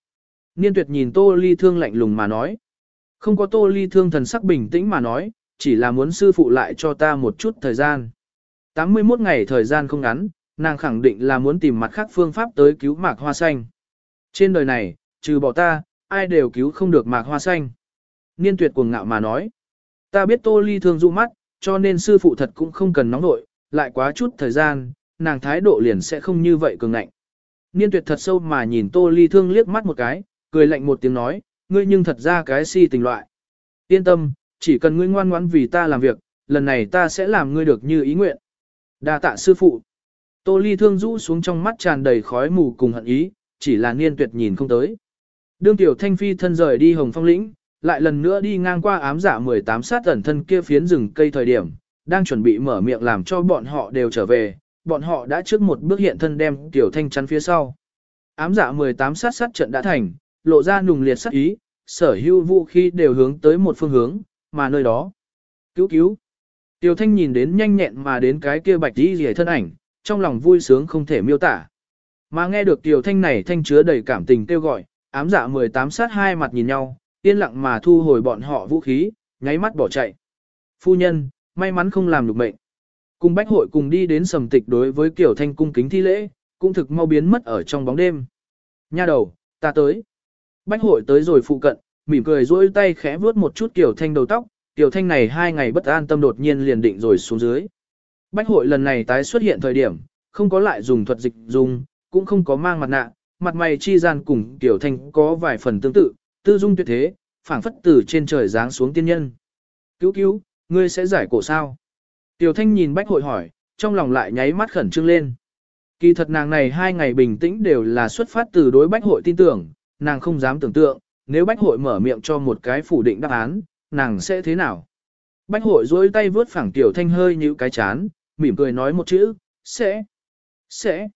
Niên tuyệt nhìn tô ly thương lạnh lùng mà nói. Không có tô ly thương thần sắc bình tĩnh mà nói, chỉ là muốn sư phụ lại cho ta một chút thời gian. 81 ngày thời gian không ngắn, nàng khẳng định là muốn tìm mặt khác phương pháp tới cứu mạc hoa xanh. Trên đời này, trừ bỏ ta, ai đều cứu không được mạc hoa xanh. Niên tuyệt cuồng ngạo mà nói. Ta biết tô ly thương dụ mắt, cho nên sư phụ thật cũng không cần nóng nội, lại quá chút thời gian, nàng thái độ liền sẽ không như vậy cường ngạnh. Niên tuyệt thật sâu mà nhìn tô ly thương liếc mắt một cái, cười lạnh một tiếng nói, ngươi nhưng thật ra cái si tình loại. Yên tâm, chỉ cần ngươi ngoan ngoãn vì ta làm việc, lần này ta sẽ làm ngươi được như ý nguyện. Đa tạ sư phụ. Tô ly thương rũ xuống trong mắt tràn đầy khói mù cùng hận ý, chỉ là niên tuyệt nhìn không tới. Đương tiểu thanh phi thân rời đi hồng phong lĩnh, lại lần nữa đi ngang qua ám giả 18 sát ẩn thân kia phiến rừng cây thời điểm, đang chuẩn bị mở miệng làm cho bọn họ đều trở về, bọn họ đã trước một bước hiện thân đem tiểu thanh chắn phía sau. Ám giả 18 sát sát trận đã thành, lộ ra nùng liệt sát ý, sở hữu vũ khí đều hướng tới một phương hướng, mà nơi đó. Cứu cứu. Tiểu thanh nhìn đến nhanh nhẹn mà đến cái kia bạch đi rìa thân ảnh, trong lòng vui sướng không thể miêu tả. Mà nghe được tiểu thanh này thanh chứa đầy cảm tình kêu gọi, ám dạ 18 sát hai mặt nhìn nhau, yên lặng mà thu hồi bọn họ vũ khí, nháy mắt bỏ chạy. Phu nhân, may mắn không làm được mệnh. Cùng bách hội cùng đi đến sầm tịch đối với Kiều thanh cung kính thi lễ, cũng thực mau biến mất ở trong bóng đêm. Nha đầu, ta tới. Bách hội tới rồi phụ cận, mỉm cười duỗi tay khẽ vuốt một chút Kiều thanh đầu tóc, Tiểu thanh này hai ngày bất an tâm đột nhiên liền định rồi xuống dưới. Bách hội lần này tái xuất hiện thời điểm, không có lại dùng thuật dịch dùng, cũng không có mang mặt nạ, mặt mày chi gian cùng tiểu thanh có vài phần tương tự, tư dung tuyệt thế, phảng phất từ trên trời giáng xuống tiên nhân. Cứu cứu, ngươi sẽ giải cổ sao? Tiểu thanh nhìn bách hội hỏi, trong lòng lại nháy mắt khẩn trương lên. Kỳ thật nàng này hai ngày bình tĩnh đều là xuất phát từ đối bách hội tin tưởng, nàng không dám tưởng tượng, nếu bách hội mở miệng cho một cái phủ định đáp án, nàng sẽ thế nào? Bách hội dối tay vướt phẳng tiểu thanh hơi như cái chán, mỉm cười nói một chữ, sẽ, sẽ.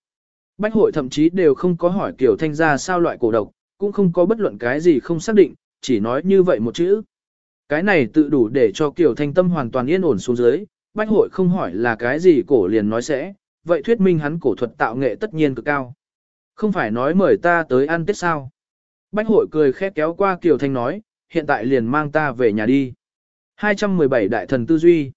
Bách hội thậm chí đều không có hỏi tiểu thanh ra sao loại cổ độc, cũng không có bất luận cái gì không xác định, chỉ nói như vậy một chữ. Cái này tự đủ để cho Kiều Thanh tâm hoàn toàn yên ổn xuống dưới, bách hội không hỏi là cái gì cổ liền nói sẽ, vậy thuyết minh hắn cổ thuật tạo nghệ tất nhiên cực cao. Không phải nói mời ta tới ăn tết sao. Bách hội cười khẽ kéo qua Kiều Thanh nói, hiện tại liền mang ta về nhà đi. 217 Đại thần tư duy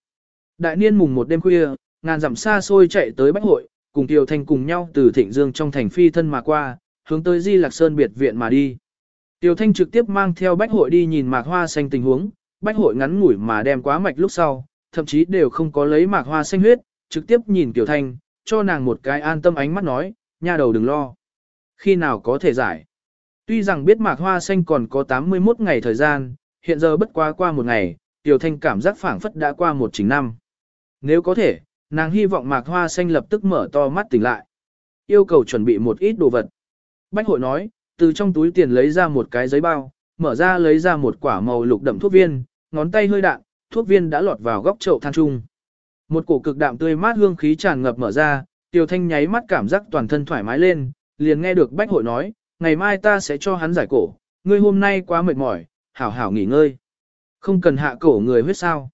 Đại niên mùng một đêm khuya, ngàn dặm xa xôi chạy tới Bách hội, cùng Tiêu Thanh cùng nhau từ Thịnh Dương trong thành phi thân mà qua, hướng tới Di Lạc Sơn biệt viện mà đi. Tiểu Thanh trực tiếp mang theo Bách Hội đi nhìn mạc hoa xanh tình huống, Bách Hội ngắn ngủi mà đem quá mạch lúc sau, thậm chí đều không có lấy mạc hoa xanh huyết, trực tiếp nhìn Tiểu Thanh, cho nàng một cái an tâm ánh mắt nói, nha đầu đừng lo. Khi nào có thể giải? Tuy rằng biết mạc hoa xanh còn có 81 ngày thời gian, hiện giờ bất quá qua một ngày, Tiểu Thanh cảm giác phảng phất đã qua một chính năm. Nếu có thể, nàng hy vọng mạc hoa xanh lập tức mở to mắt tỉnh lại. Yêu cầu chuẩn bị một ít đồ vật. Bách hội nói, từ trong túi tiền lấy ra một cái giấy bao, mở ra lấy ra một quả màu lục đậm thuốc viên, ngón tay hơi đạn, thuốc viên đã lọt vào góc chậu than trung. Một cổ cực đạm tươi mát hương khí tràn ngập mở ra, tiểu Thanh nháy mắt cảm giác toàn thân thoải mái lên, liền nghe được Bách hội nói, ngày mai ta sẽ cho hắn giải cổ, ngươi hôm nay quá mệt mỏi, hảo hảo nghỉ ngơi. Không cần hạ cổ người huyết sao?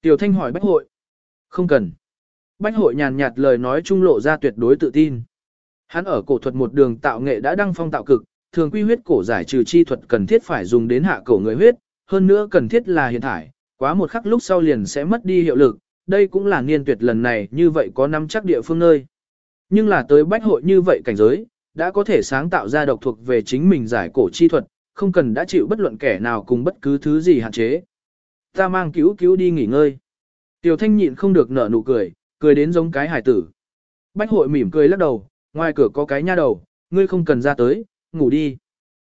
Tiểu Thanh hỏi Bách hội. Không cần. Bách hội nhàn nhạt lời nói trung lộ ra tuyệt đối tự tin. Hắn ở cổ thuật một đường tạo nghệ đã đăng phong tạo cực, thường quy huyết cổ giải trừ chi thuật cần thiết phải dùng đến hạ cổ người huyết, hơn nữa cần thiết là hiện thải, quá một khắc lúc sau liền sẽ mất đi hiệu lực, đây cũng là niên tuyệt lần này như vậy có nắm chắc địa phương nơi. Nhưng là tới bách hội như vậy cảnh giới, đã có thể sáng tạo ra độc thuộc về chính mình giải cổ chi thuật, không cần đã chịu bất luận kẻ nào cùng bất cứ thứ gì hạn chế. Ta mang cứu cứu đi nghỉ ngơi. Tiểu thanh nhịn không được nở nụ cười, cười đến giống cái hải tử. Bách hội mỉm cười lắc đầu, ngoài cửa có cái nha đầu, ngươi không cần ra tới, ngủ đi.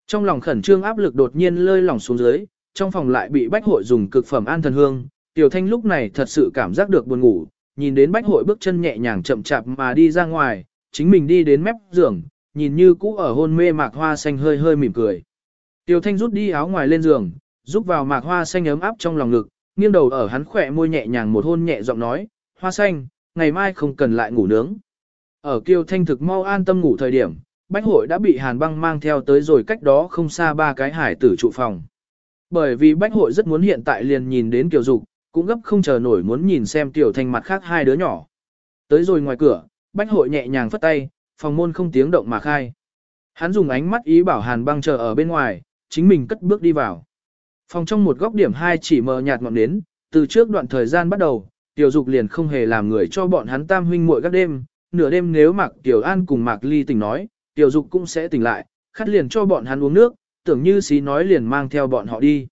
Trong lòng khẩn trương áp lực đột nhiên lơi lỏng xuống dưới, trong phòng lại bị bách hội dùng cực phẩm an thần hương, tiểu thanh lúc này thật sự cảm giác được buồn ngủ, nhìn đến bách hội bước chân nhẹ nhàng chậm chạp mà đi ra ngoài, chính mình đi đến mép giường, nhìn như cũ ở hôn mê mạc hoa xanh hơi hơi mỉm cười. Tiểu thanh rút đi áo ngoài lên giường, giúp vào mạc hoa xanh ấm áp trong lòng ngực, nghiêng đầu ở hắn khỏe môi nhẹ nhàng một hôn nhẹ giọng nói, hoa xanh, ngày mai không cần lại ngủ nướng. Ở Kiều thanh thực mau an tâm ngủ thời điểm, bách hội đã bị hàn băng mang theo tới rồi cách đó không xa ba cái hải tử trụ phòng. Bởi vì bách hội rất muốn hiện tại liền nhìn đến kiều dục, cũng gấp không chờ nổi muốn nhìn xem tiểu thanh mặt khác hai đứa nhỏ. Tới rồi ngoài cửa, bách hội nhẹ nhàng phất tay, phòng môn không tiếng động mà khai. Hắn dùng ánh mắt ý bảo hàn băng chờ ở bên ngoài, chính mình cất bước đi vào. Phòng trong một góc điểm hai chỉ mờ nhạt ngọn nến, từ trước đoạn thời gian bắt đầu, tiểu dục liền không hề làm người cho bọn hắn tam huynh muội các đêm, nửa đêm nếu Mạc Tiểu An cùng Mạc Ly tỉnh nói, Tiểu Dục cũng sẽ tỉnh lại, khát liền cho bọn hắn uống nước, tưởng như xí nói liền mang theo bọn họ đi.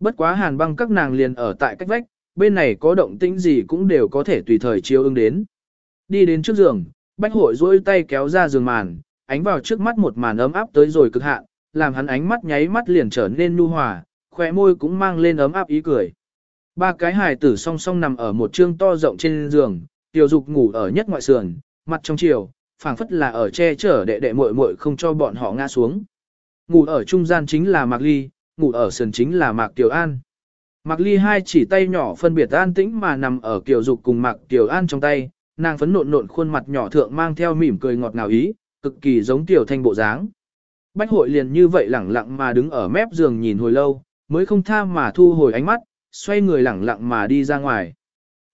Bất quá hàn băng các nàng liền ở tại cách vách, bên này có động tĩnh gì cũng đều có thể tùy thời chiếu ứng đến. Đi đến trước giường, bách hội duỗi tay kéo ra giường màn, ánh vào trước mắt một màn ấm áp tới rồi cực hạn, làm hắn ánh mắt nháy mắt liền trở nên nhu hòa, khóe môi cũng mang lên ấm áp ý cười. Ba cái hài tử song song nằm ở một trương to rộng trên giường, tiểu dục ngủ ở nhất ngoại sườn, mặt trong chiều, phảng phất là ở che chở đệ đệ muội muội không cho bọn họ ngã xuống. Ngủ ở trung gian chính là Mạc Ly, ngủ ở sườn chính là Mạc Tiểu An. Mạc Ly hai chỉ tay nhỏ phân biệt an tĩnh mà nằm ở Kiều Dục cùng Mạc Tiểu An trong tay, nàng phấn nộn nộn khuôn mặt nhỏ thượng mang theo mỉm cười ngọt ngào ý, cực kỳ giống Tiểu Thanh bộ dáng. Bách hội liền như vậy lẳng lặng mà đứng ở mép giường nhìn hồi lâu, mới không tha mà thu hồi ánh mắt, xoay người lẳng lặng mà đi ra ngoài.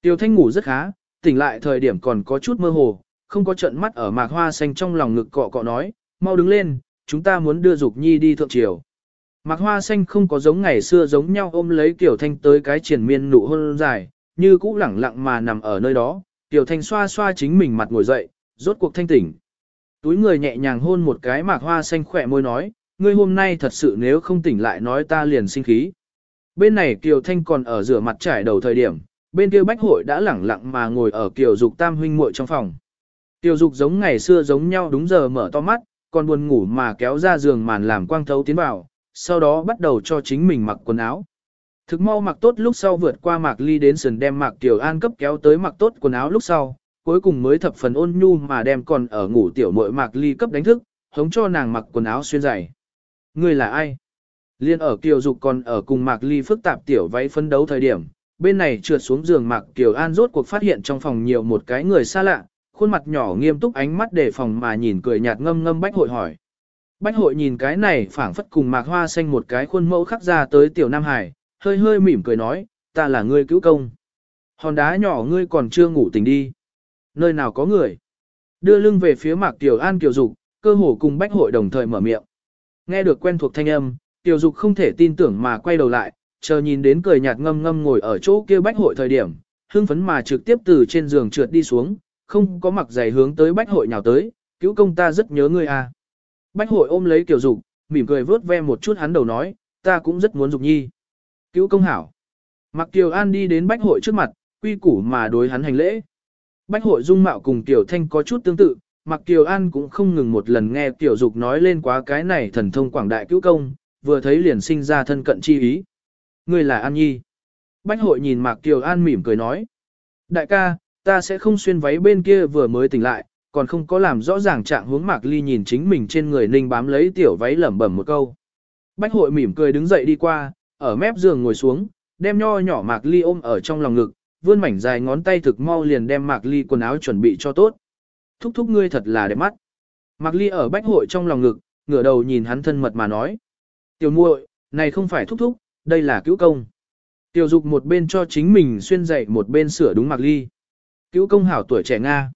Tiểu Thanh ngủ rất khá, tỉnh lại thời điểm còn có chút mơ hồ, không có trận mắt ở mạc hoa xanh trong lòng ngực cọ cọ nói, mau đứng lên, chúng ta muốn đưa Dục Nhi đi thượng triều. Mạc hoa xanh không có giống ngày xưa giống nhau ôm lấy Tiểu Thanh tới cái triển miên nụ hôn dài, như cũ lẳng lặng mà nằm ở nơi đó, Tiểu Thanh xoa xoa chính mình mặt ngồi dậy, rốt cuộc thanh tỉnh. Túi người nhẹ nhàng hôn một cái mạc hoa xanh khỏe môi nói, ngươi hôm nay thật sự nếu không tỉnh lại nói ta liền sinh khí. Bên này Kiều Thanh còn ở rửa mặt trải đầu thời điểm, bên kia bách hội đã lẳng lặng mà ngồi ở Kiều Dục tam huynh muội trong phòng. Kiều Dục giống ngày xưa giống nhau đúng giờ mở to mắt, còn buồn ngủ mà kéo ra giường màn làm quang thấu tiến vào, sau đó bắt đầu cho chính mình mặc quần áo. Thực mau mặc tốt lúc sau vượt qua Mạc Ly đến sườn đem Mạc Tiểu An cấp kéo tới mặc tốt quần áo lúc sau, cuối cùng mới thập phần ôn nhu mà đem còn ở ngủ tiểu muội Mạc Ly cấp đánh thức, hống cho nàng mặc quần áo xuyên dày. người là ai? Liên ở Kiều Dục còn ở cùng Mạc Ly phức tạp tiểu váy phân đấu thời điểm, bên này trượt xuống giường Mạc Kiều An rốt cuộc phát hiện trong phòng nhiều một cái người xa lạ, khuôn mặt nhỏ nghiêm túc ánh mắt đề phòng mà nhìn cười nhạt ngâm ngâm bách hội hỏi. Bách hội nhìn cái này phảng phất cùng Mạc Hoa xanh một cái khuôn mẫu khắc ra tới tiểu Nam Hải, hơi hơi mỉm cười nói, ta là ngươi cứu công. Hòn đá nhỏ ngươi còn chưa ngủ tỉnh đi. Nơi nào có người? Đưa lưng về phía Mạc Tiểu An Kiều Dục, cơ hồ cùng bách hội đồng thời mở miệng. Nghe được quen thuộc thanh âm, Tiểu Dục không thể tin tưởng mà quay đầu lại, chờ nhìn đến cười nhạt ngâm ngâm ngồi ở chỗ kia bách hội thời điểm, hưng phấn mà trực tiếp từ trên giường trượt đi xuống, không có mặc giày hướng tới bách hội nhào tới, cứu công ta rất nhớ ngươi à. Bách hội ôm lấy Tiểu Dục, mỉm cười vớt ve một chút hắn đầu nói, ta cũng rất muốn Dục Nhi. Cứu công hảo. Mặc Kiều An đi đến bách hội trước mặt, quy củ mà đối hắn hành lễ. Bách hội dung mạo cùng Tiểu Thanh có chút tương tự, Mặc Kiều An cũng không ngừng một lần nghe Tiểu Dục nói lên quá cái này thần thông quảng đại cứu công, vừa thấy liền sinh ra thân cận chi ý. Ngươi là An Nhi. Bách hội nhìn Mạc Kiều An mỉm cười nói. Đại ca, ta sẽ không xuyên váy bên kia vừa mới tỉnh lại, còn không có làm rõ ràng trạng hướng Mạc Ly nhìn chính mình trên người ninh bám lấy tiểu váy lẩm bẩm một câu. Bách hội mỉm cười đứng dậy đi qua, ở mép giường ngồi xuống, đem nho nhỏ Mạc Ly ôm ở trong lòng ngực, vươn mảnh dài ngón tay thực mau liền đem Mạc Ly quần áo chuẩn bị cho tốt. Thúc thúc ngươi thật là đẹp mắt. Mạc Ly ở bách hội trong lòng ngực, ngửa đầu nhìn hắn thân mật mà nói. Tiểu muội, này không phải thúc thúc, đây là cứu công. Tiểu dục một bên cho chính mình xuyên dậy một bên sửa đúng Mạc Ly. Cứu công hảo tuổi trẻ Nga.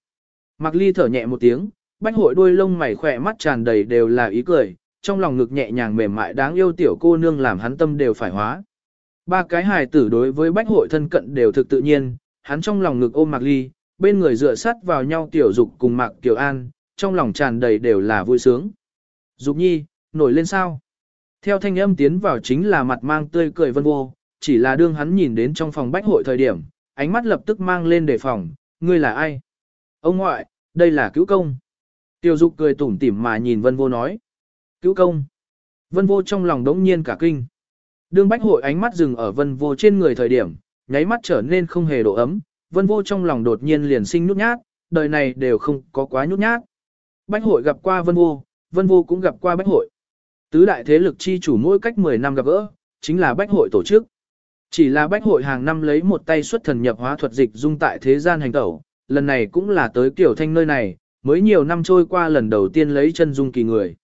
Mạc Ly thở nhẹ một tiếng, bách hội đuôi lông mày khỏe mắt tràn đầy đều là ý cười, trong lòng ngực nhẹ nhàng mềm mại đáng yêu tiểu cô nương làm hắn tâm đều phải hóa. Ba cái hài tử đối với bách hội thân cận đều thực tự nhiên, hắn trong lòng ngực ôm Mạc Ly, bên người dựa sát vào nhau tiểu dục cùng Mạc Kiều An, trong lòng tràn đầy đều là vui sướng. Dục nhi, nổi lên sao? Theo thanh âm tiến vào chính là mặt mang tươi cười vân vô, chỉ là đương hắn nhìn đến trong phòng bách hội thời điểm, ánh mắt lập tức mang lên đề phòng, ngươi là ai? Ông ngoại, đây là cứu công. Tiểu dục cười tủm tỉm mà nhìn vân vô nói. Cứu công. Vân vô trong lòng đống nhiên cả kinh. Đương bách hội ánh mắt dừng ở vân vô trên người thời điểm, nháy mắt trở nên không hề độ ấm, vân vô trong lòng đột nhiên liền sinh nhút nhát, đời này đều không có quá nhút nhát. Bách hội gặp qua vân vô, vân vô cũng gặp qua bách hội. Tứ đại thế lực chi chủ mỗi cách 10 năm gặp gỡ, chính là bách hội tổ chức. Chỉ là bách hội hàng năm lấy một tay xuất thần nhập hóa thuật dịch dung tại thế gian hành tẩu, lần này cũng là tới kiểu thanh nơi này, mới nhiều năm trôi qua lần đầu tiên lấy chân dung kỳ người.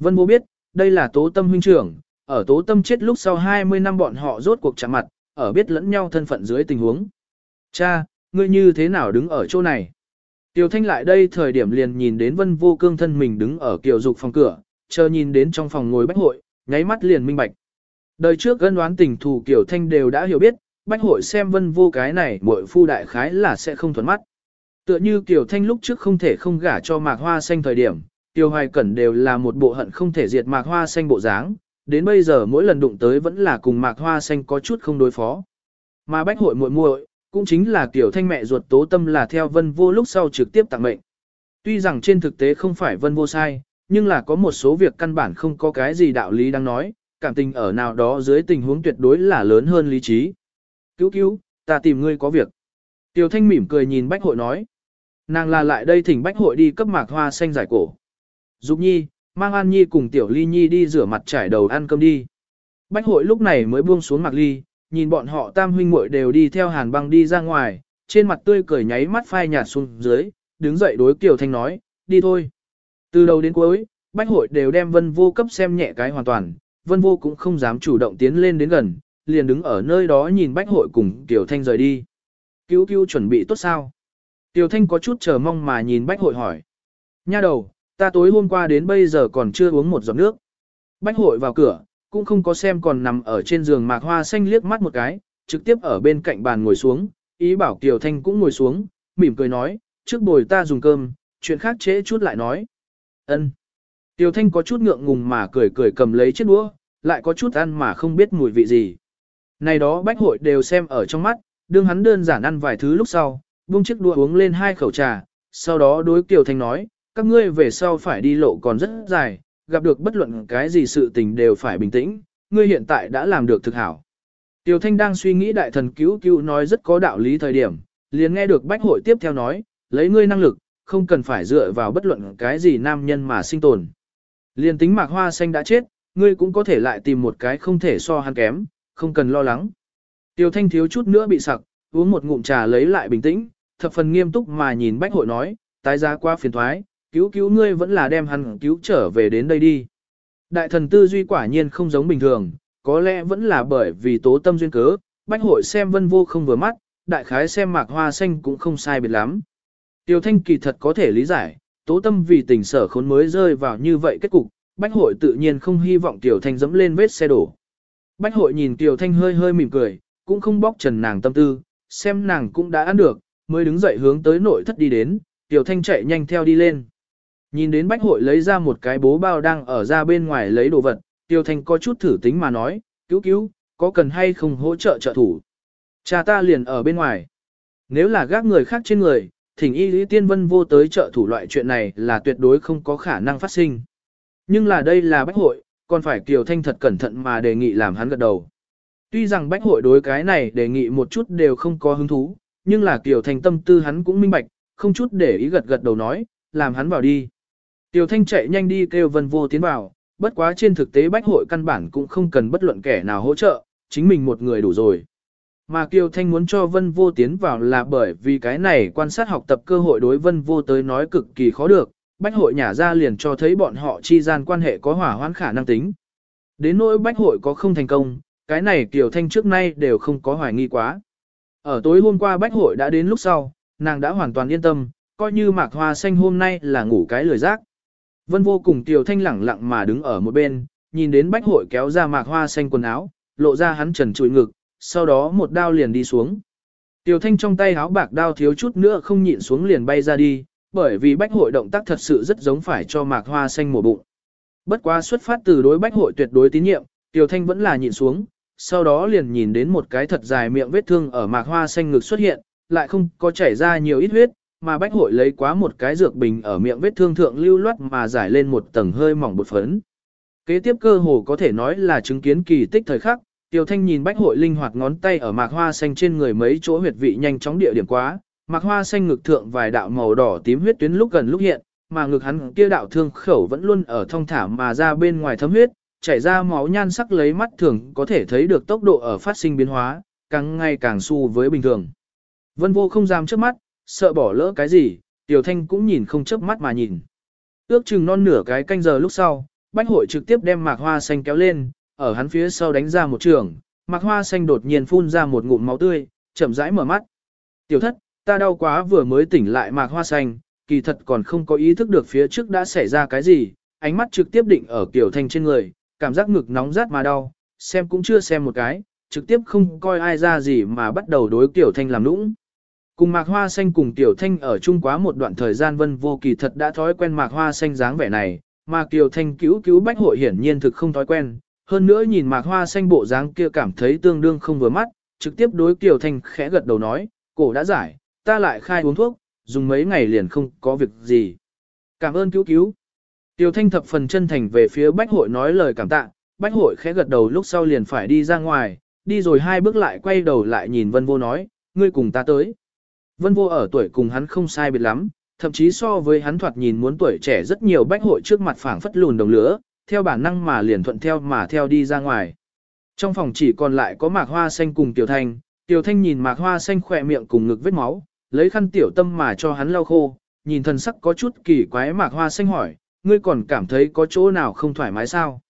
Vân vô biết, đây là tố tâm huynh trưởng, ở tố tâm chết lúc sau 20 năm bọn họ rốt cuộc chạm mặt, ở biết lẫn nhau thân phận dưới tình huống. Cha, ngươi như thế nào đứng ở chỗ này? Tiểu Thanh lại đây thời điểm liền nhìn đến Vân Vô Cương thân mình đứng ở kiều dục phòng cửa, chờ nhìn đến trong phòng ngồi bách hội, nháy mắt liền minh bạch. Đời trước gân đoán tình thù Kiều Thanh đều đã hiểu biết, bách hội xem Vân Vô cái này muội phu đại khái là sẽ không thuận mắt. Tựa như Kiều Thanh lúc trước không thể không gả cho mạc hoa xanh thời điểm, Tiêu Hoài Cẩn đều là một bộ hận không thể diệt mạc hoa xanh bộ dáng, đến bây giờ mỗi lần đụng tới vẫn là cùng mạc hoa xanh có chút không đối phó. Mà bách hội muội muội cũng chính là Tiểu Thanh mẹ ruột tố tâm là theo vân vô lúc sau trực tiếp tặng mệnh. Tuy rằng trên thực tế không phải vân vô sai, nhưng là có một số việc căn bản không có cái gì đạo lý đang nói, cảm tình ở nào đó dưới tình huống tuyệt đối là lớn hơn lý trí. Cứu cứu, ta tìm ngươi có việc. Tiểu Thanh mỉm cười nhìn Bách Hội nói. Nàng là lại đây thỉnh Bách Hội đi cấp mạc hoa xanh giải cổ. Dục Nhi, mang An Nhi cùng Tiểu Ly Nhi đi rửa mặt trải đầu ăn cơm đi. Bách Hội lúc này mới buông xuống mạc ly, nhìn bọn họ tam huynh muội đều đi theo hàn băng đi ra ngoài, trên mặt tươi cười nháy mắt phai nhạt xuống dưới, đứng dậy đối Tiểu Thanh nói, đi thôi. Từ đầu đến cuối, Bách Hội đều đem vân vô cấp xem nhẹ cái hoàn toàn, vân vô cũng không dám chủ động tiến lên đến gần, liền đứng ở nơi đó nhìn Bách Hội cùng Tiểu Thanh rời đi. Cứu cứu chuẩn bị tốt sao? Tiểu Thanh có chút chờ mong mà nhìn Bách Hội hỏi. Nha đầu, ta tối hôm qua đến bây giờ còn chưa uống một giọt nước. Bách Hội vào cửa, cũng không có xem còn nằm ở trên giường mạc hoa xanh liếc mắt một cái, trực tiếp ở bên cạnh bàn ngồi xuống, ý bảo Tiểu Thanh cũng ngồi xuống, mỉm cười nói, trước bồi ta dùng cơm, chuyện khác trễ chút lại nói. Ân. Tiểu Thanh có chút ngượng ngùng mà cười cười cầm lấy chiếc đũa, lại có chút ăn mà không biết mùi vị gì. Này đó bách hội đều xem ở trong mắt, đương hắn đơn giản ăn vài thứ lúc sau, buông chiếc đũa uống lên hai khẩu trà, sau đó đối Kiều Thanh nói, các ngươi về sau phải đi lộ còn rất dài, gặp được bất luận cái gì sự tình đều phải bình tĩnh, ngươi hiện tại đã làm được thực hảo. Tiểu Thanh đang suy nghĩ đại thần cứu cứu nói rất có đạo lý thời điểm, liền nghe được bách hội tiếp theo nói, lấy ngươi năng lực, không cần phải dựa vào bất luận cái gì nam nhân mà sinh tồn. Liền tính mạc hoa xanh đã chết, ngươi cũng có thể lại tìm một cái không thể so hắn kém, không cần lo lắng. Tiêu thanh thiếu chút nữa bị sặc, uống một ngụm trà lấy lại bình tĩnh, thập phần nghiêm túc mà nhìn bách hội nói, tái giá qua phiền thoái, cứu cứu ngươi vẫn là đem hắn cứu trở về đến đây đi. Đại thần tư duy quả nhiên không giống bình thường, có lẽ vẫn là bởi vì tố tâm duyên cớ, bách hội xem vân vô không vừa mắt, đại khái xem mạc hoa xanh cũng không sai biệt lắm. Tiêu thanh kỳ thật có thể lý giải, tố tâm vì tình sở khốn mới rơi vào như vậy kết cục, bách hội tự nhiên không hy vọng Tiểu thanh dẫm lên vết xe đổ. Bách hội nhìn Tiểu thanh hơi hơi mỉm cười, cũng không bóc trần nàng tâm tư, xem nàng cũng đã ăn được, mới đứng dậy hướng tới nội thất đi đến, Tiểu thanh chạy nhanh theo đi lên. Nhìn đến bách hội lấy ra một cái bố bao đang ở ra bên ngoài lấy đồ vật, Tiểu thanh có chút thử tính mà nói, cứu cứu, có cần hay không hỗ trợ trợ thủ. Cha ta liền ở bên ngoài. Nếu là gác người khác trên người, thỉnh y lý tiên vân vô tới trợ thủ loại chuyện này là tuyệt đối không có khả năng phát sinh. Nhưng là đây là bách hội, còn phải Kiều Thanh thật cẩn thận mà đề nghị làm hắn gật đầu. Tuy rằng bách hội đối cái này đề nghị một chút đều không có hứng thú, nhưng là Kiều Thanh tâm tư hắn cũng minh bạch, không chút để ý gật gật đầu nói, làm hắn vào đi. Tiểu Thanh chạy nhanh đi kêu vân vô tiến vào, bất quá trên thực tế bách hội căn bản cũng không cần bất luận kẻ nào hỗ trợ, chính mình một người đủ rồi. Mà Kiều Thanh muốn cho Vân Vô tiến vào là bởi vì cái này quan sát học tập cơ hội đối Vân Vô tới nói cực kỳ khó được, Bách hội nhả ra liền cho thấy bọn họ chi gian quan hệ có hỏa hoãn khả năng tính. Đến nỗi Bách hội có không thành công, cái này Kiều Thanh trước nay đều không có hoài nghi quá. Ở tối hôm qua Bách hội đã đến lúc sau, nàng đã hoàn toàn yên tâm, coi như Mạc Hoa Xanh hôm nay là ngủ cái lười giác. Vân vô cùng tiểu Thanh lẳng lặng mà đứng ở một bên, nhìn đến Bách hội kéo ra Mạc Hoa Xanh quần áo, lộ ra hắn trần trụi ngực, sau đó một đao liền đi xuống. Tiểu thanh trong tay háo bạc đao thiếu chút nữa không nhịn xuống liền bay ra đi, bởi vì bách hội động tác thật sự rất giống phải cho mạc hoa xanh mổ bụng. Bất quá xuất phát từ đối bách hội tuyệt đối tín nhiệm, tiểu thanh vẫn là nhịn xuống, sau đó liền nhìn đến một cái thật dài miệng vết thương ở mạc hoa xanh ngực xuất hiện, lại không có chảy ra nhiều ít huyết, mà bách hội lấy quá một cái dược bình ở miệng vết thương thượng lưu loát mà giải lên một tầng hơi mỏng bột phấn. Kế tiếp cơ hồ có thể nói là chứng kiến kỳ tích thời khắc, Tiêu Thanh nhìn bách hội linh hoạt ngón tay ở mạc hoa xanh trên người mấy chỗ huyệt vị nhanh chóng địa điểm quá, mạc hoa xanh ngực thượng vài đạo màu đỏ tím huyết tuyến lúc gần lúc hiện, mà ngực hắn kia đạo thương khẩu vẫn luôn ở thông thả mà ra bên ngoài thấm huyết, chảy ra máu nhan sắc lấy mắt thường có thể thấy được tốc độ ở phát sinh biến hóa, càng ngày càng xu với bình thường. Vân vô không dám trước mắt, sợ bỏ lỡ cái gì, Tiểu Thanh cũng nhìn không chớp mắt mà nhìn. Ước chừng non nửa cái canh giờ lúc sau, bách hội trực tiếp đem mạc hoa xanh kéo lên, ở hắn phía sau đánh ra một trường, Mạc Hoa Xanh đột nhiên phun ra một ngụm máu tươi, chậm rãi mở mắt. Tiểu thất, ta đau quá vừa mới tỉnh lại Mạc Hoa Xanh, kỳ thật còn không có ý thức được phía trước đã xảy ra cái gì, ánh mắt trực tiếp định ở Tiểu Thanh trên người, cảm giác ngực nóng rát mà đau, xem cũng chưa xem một cái, trực tiếp không coi ai ra gì mà bắt đầu đối tiểu Thanh làm nũng. Cùng Mạc Hoa Xanh cùng Tiểu Thanh ở chung quá một đoạn thời gian Vân Vô Kỳ thật đã thói quen Mạc Hoa Xanh dáng vẻ này, mà Kiều Thanh cứu cứu bách hội hiển nhiên thực không thói quen. Hơn nữa nhìn Mạc Hoa Xanh bộ dáng kia cảm thấy tương đương không vừa mắt, trực tiếp đối Kiều Thanh khẽ gật đầu nói, cổ đã giải, ta lại khai uống thuốc, dùng mấy ngày liền không có việc gì. Cảm ơn cứu cứu. Kiều Thanh thập phần chân thành về phía bách hội nói lời cảm tạ, bách hội khẽ gật đầu lúc sau liền phải đi ra ngoài, đi rồi hai bước lại quay đầu lại nhìn Vân Vô nói, ngươi cùng ta tới. Vân Vô ở tuổi cùng hắn không sai biệt lắm, thậm chí so với hắn thoạt nhìn muốn tuổi trẻ rất nhiều bách hội trước mặt phảng phất lùn đồng lửa, theo bản năng mà liền thuận theo mà theo đi ra ngoài. Trong phòng chỉ còn lại có mạc hoa xanh cùng Tiểu Thanh, Tiểu Thanh nhìn mạc hoa xanh khỏe miệng cùng ngực vết máu, lấy khăn tiểu tâm mà cho hắn lau khô, nhìn thần sắc có chút kỳ quái mạc hoa xanh hỏi, ngươi còn cảm thấy có chỗ nào không thoải mái sao?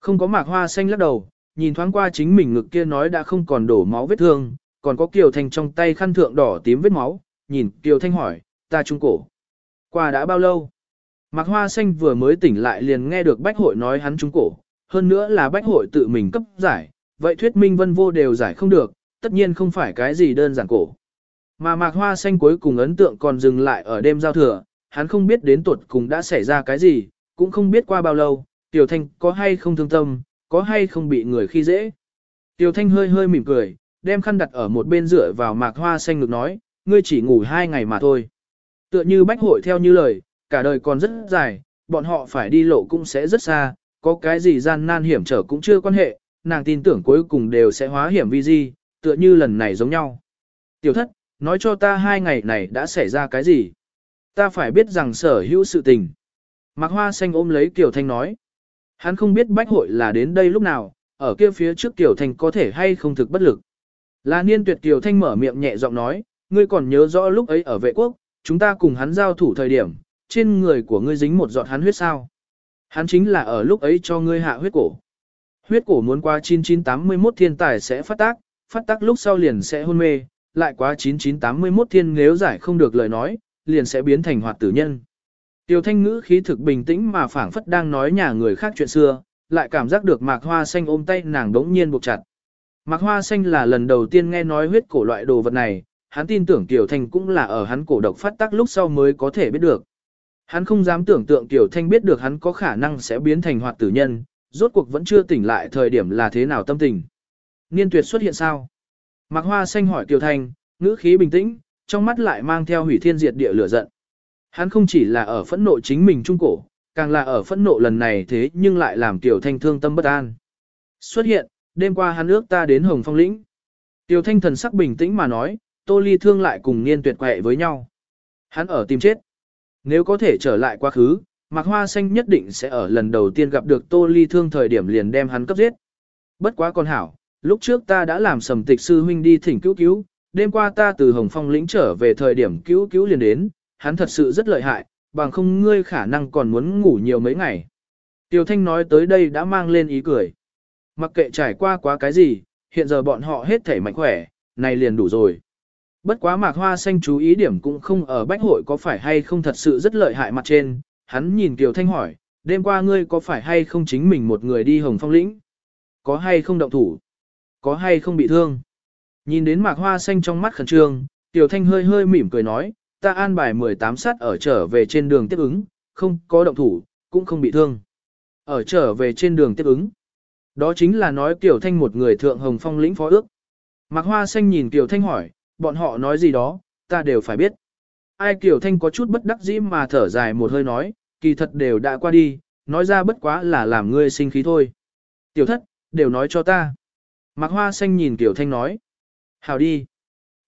Không có mạc hoa xanh lắc đầu, nhìn thoáng qua chính mình ngực kia nói đã không còn đổ máu vết thương, còn có Kiều Thanh trong tay khăn thượng đỏ tím vết máu, nhìn Kiều Thanh hỏi, ta trung cổ. Qua đã bao lâu? Mạc Hoa Xanh vừa mới tỉnh lại liền nghe được Bách Hội nói hắn trung cổ, hơn nữa là Bách Hội tự mình cấp giải, vậy thuyết minh vân vô đều giải không được, tất nhiên không phải cái gì đơn giản cổ. Mà Mạc Hoa Xanh cuối cùng ấn tượng còn dừng lại ở đêm giao thừa, hắn không biết đến tuột cùng đã xảy ra cái gì, cũng không biết qua bao lâu, Tiểu Thanh có hay không thương tâm, có hay không bị người khi dễ. Tiểu Thanh hơi hơi mỉm cười, đem khăn đặt ở một bên rửa vào Mạc Hoa Xanh ngực nói, ngươi chỉ ngủ hai ngày mà thôi. Tựa như bách hội theo như lời, cả đời còn rất dài, bọn họ phải đi lộ cũng sẽ rất xa, có cái gì gian nan hiểm trở cũng chưa quan hệ, nàng tin tưởng cuối cùng đều sẽ hóa hiểm vi di, tựa như lần này giống nhau. Tiểu thất, nói cho ta hai ngày này đã xảy ra cái gì? Ta phải biết rằng sở hữu sự tình. Mạc Hoa Xanh ôm lấy Kiều Thanh nói. Hắn không biết bách hội là đến đây lúc nào, ở kia phía trước Kiều Thanh có thể hay không thực bất lực. Là niên tuyệt Kiều Thanh mở miệng nhẹ giọng nói, ngươi còn nhớ rõ lúc ấy ở vệ quốc, chúng ta cùng hắn giao thủ thời điểm, trên người của ngươi dính một giọt hắn huyết sao. Hắn chính là ở lúc ấy cho ngươi hạ huyết cổ. Huyết cổ muốn qua 9981 thiên tài sẽ phát tác, phát tác lúc sau liền sẽ hôn mê, lại quá 9981 thiên nếu giải không được lời nói, liền sẽ biến thành hoạt tử nhân. Tiêu thanh ngữ khí thực bình tĩnh mà phảng phất đang nói nhà người khác chuyện xưa, lại cảm giác được mạc hoa xanh ôm tay nàng đống nhiên buộc chặt. Mạc hoa xanh là lần đầu tiên nghe nói huyết cổ loại đồ vật này, hắn tin tưởng Tiểu Thanh cũng là ở hắn cổ độc phát tác lúc sau mới có thể biết được. Hắn không dám tưởng tượng Tiểu Thanh biết được hắn có khả năng sẽ biến thành hoạt tử nhân, rốt cuộc vẫn chưa tỉnh lại thời điểm là thế nào tâm tình. Niên tuyệt xuất hiện sao? Mạc Hoa Xanh hỏi Tiểu Thanh, ngữ khí bình tĩnh, trong mắt lại mang theo hủy thiên diệt địa lửa giận. Hắn không chỉ là ở phẫn nộ chính mình trung cổ, càng là ở phẫn nộ lần này thế nhưng lại làm Tiểu Thanh thương tâm bất an. Xuất hiện, đêm qua hắn ước ta đến Hồng Phong Lĩnh. Tiêu Thanh thần sắc bình tĩnh mà nói, Tô Ly Thương lại cùng niên tuyệt quẹ với nhau. Hắn ở tìm chết. Nếu có thể trở lại quá khứ, Mạc Hoa Xanh nhất định sẽ ở lần đầu tiên gặp được Tô Ly Thương thời điểm liền đem hắn cấp giết. Bất quá con hảo, lúc trước ta đã làm sầm tịch sư huynh đi thỉnh cứu cứu, đêm qua ta từ Hồng Phong lĩnh trở về thời điểm cứu cứu liền đến, hắn thật sự rất lợi hại, bằng không ngươi khả năng còn muốn ngủ nhiều mấy ngày. Tiêu Thanh nói tới đây đã mang lên ý cười. Mặc kệ trải qua quá cái gì, hiện giờ bọn họ hết thể mạnh khỏe, này liền đủ rồi. Bất quá mạc hoa xanh chú ý điểm cũng không ở bách hội có phải hay không thật sự rất lợi hại mặt trên, hắn nhìn Kiều Thanh hỏi, đêm qua ngươi có phải hay không chính mình một người đi hồng phong lĩnh? Có hay không động thủ? Có hay không bị thương? Nhìn đến mạc hoa xanh trong mắt khẩn trương, Kiều Thanh hơi hơi mỉm cười nói, ta an bài 18 sát ở trở về trên đường tiếp ứng, không có động thủ, cũng không bị thương. Ở trở về trên đường tiếp ứng. Đó chính là nói Kiều Thanh một người thượng hồng phong lĩnh phó ước. Mạc Hoa Xanh nhìn Kiều Thanh hỏi, bọn họ nói gì đó, ta đều phải biết. Ai Kiều Thanh có chút bất đắc dĩ mà thở dài một hơi nói, kỳ thật đều đã qua đi, nói ra bất quá là làm ngươi sinh khí thôi. Tiểu thất, đều nói cho ta. Mạc Hoa Xanh nhìn Kiều Thanh nói. Hảo đi.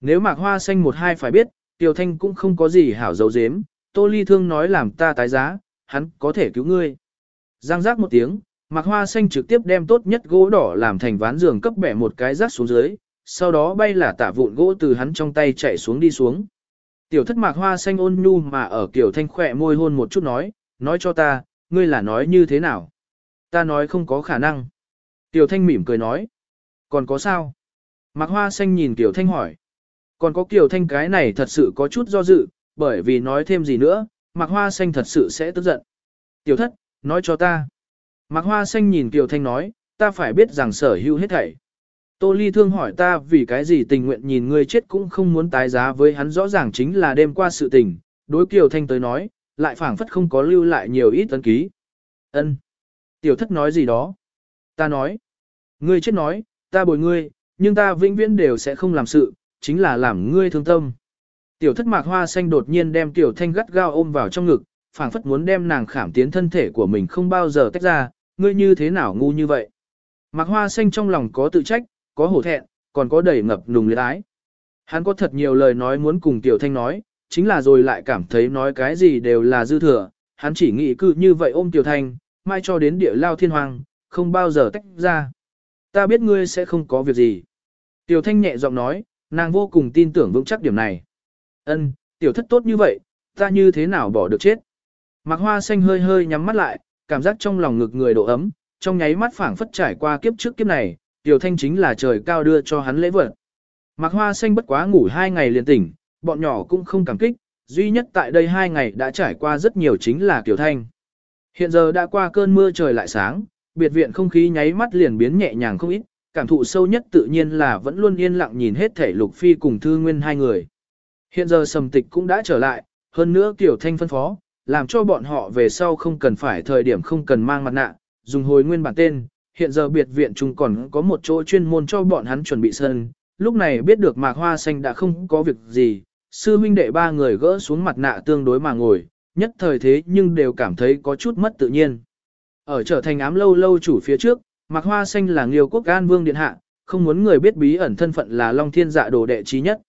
Nếu Mạc Hoa Xanh một hai phải biết, Kiều Thanh cũng không có gì hảo dấu dếm, Tô Ly Thương nói làm ta tái giá, hắn có thể cứu ngươi. Giang giác một tiếng, Mạc Hoa Xanh trực tiếp đem tốt nhất gỗ đỏ làm thành ván giường cấp bẻ một cái rác xuống dưới, sau đó bay là tả vụn gỗ từ hắn trong tay chạy xuống đi xuống. Tiểu thất mạc hoa xanh ôn nhu mà ở kiểu thanh khỏe môi hôn một chút nói, nói cho ta, ngươi là nói như thế nào? Ta nói không có khả năng. Tiểu thanh mỉm cười nói, còn có sao? Mạc hoa xanh nhìn tiểu thanh hỏi, còn có kiểu thanh cái này thật sự có chút do dự, bởi vì nói thêm gì nữa, mạc hoa xanh thật sự sẽ tức giận. Tiểu thất, nói cho ta. Mạc hoa xanh nhìn kiều thanh nói, ta phải biết rằng sở hữu hết thảy. Tô Ly thương hỏi ta vì cái gì tình nguyện nhìn ngươi chết cũng không muốn tái giá với hắn rõ ràng chính là đêm qua sự tình, đối Kiều Thanh tới nói, lại phảng phất không có lưu lại nhiều ít ấn ký. Ân. Tiểu thất nói gì đó? Ta nói. Ngươi chết nói, ta bồi ngươi, nhưng ta vĩnh viễn đều sẽ không làm sự, chính là làm ngươi thương tâm. Tiểu thất mạc hoa xanh đột nhiên đem tiểu thanh gắt gao ôm vào trong ngực, phảng phất muốn đem nàng khảm tiến thân thể của mình không bao giờ tách ra, ngươi như thế nào ngu như vậy. Mạc hoa xanh trong lòng có tự trách, có hổ thẹn, còn có đầy ngập nùng liệt ái. Hắn có thật nhiều lời nói muốn cùng tiểu thanh nói, chính là rồi lại cảm thấy nói cái gì đều là dư thừa, hắn chỉ nghĩ cứ như vậy ôm tiểu thanh, mai cho đến địa lao thiên hoàng, không bao giờ tách ra. Ta biết ngươi sẽ không có việc gì. Tiểu thanh nhẹ giọng nói, nàng vô cùng tin tưởng vững chắc điểm này. Ân, tiểu thất tốt như vậy, ta như thế nào bỏ được chết. Mạc hoa xanh hơi hơi nhắm mắt lại, cảm giác trong lòng ngực người độ ấm, trong nháy mắt phảng phất trải qua kiếp trước kiếp này, tiểu thanh chính là trời cao đưa cho hắn lễ vật. Mạc hoa xanh bất quá ngủ hai ngày liền tỉnh, bọn nhỏ cũng không cảm kích, duy nhất tại đây hai ngày đã trải qua rất nhiều chính là tiểu thanh. Hiện giờ đã qua cơn mưa trời lại sáng, biệt viện không khí nháy mắt liền biến nhẹ nhàng không ít, cảm thụ sâu nhất tự nhiên là vẫn luôn yên lặng nhìn hết thể lục phi cùng thư nguyên hai người. Hiện giờ sầm tịch cũng đã trở lại, hơn nữa tiểu thanh phân phó, làm cho bọn họ về sau không cần phải thời điểm không cần mang mặt nạ, dùng hồi nguyên bản tên. Hiện giờ biệt viện chúng còn có một chỗ chuyên môn cho bọn hắn chuẩn bị sân, lúc này biết được mạc hoa xanh đã không có việc gì, sư huynh đệ ba người gỡ xuống mặt nạ tương đối mà ngồi, nhất thời thế nhưng đều cảm thấy có chút mất tự nhiên. Ở trở thành ám lâu lâu chủ phía trước, mạc hoa xanh là nghiêu quốc an vương điện hạ, không muốn người biết bí ẩn thân phận là long thiên dạ đồ đệ trí nhất.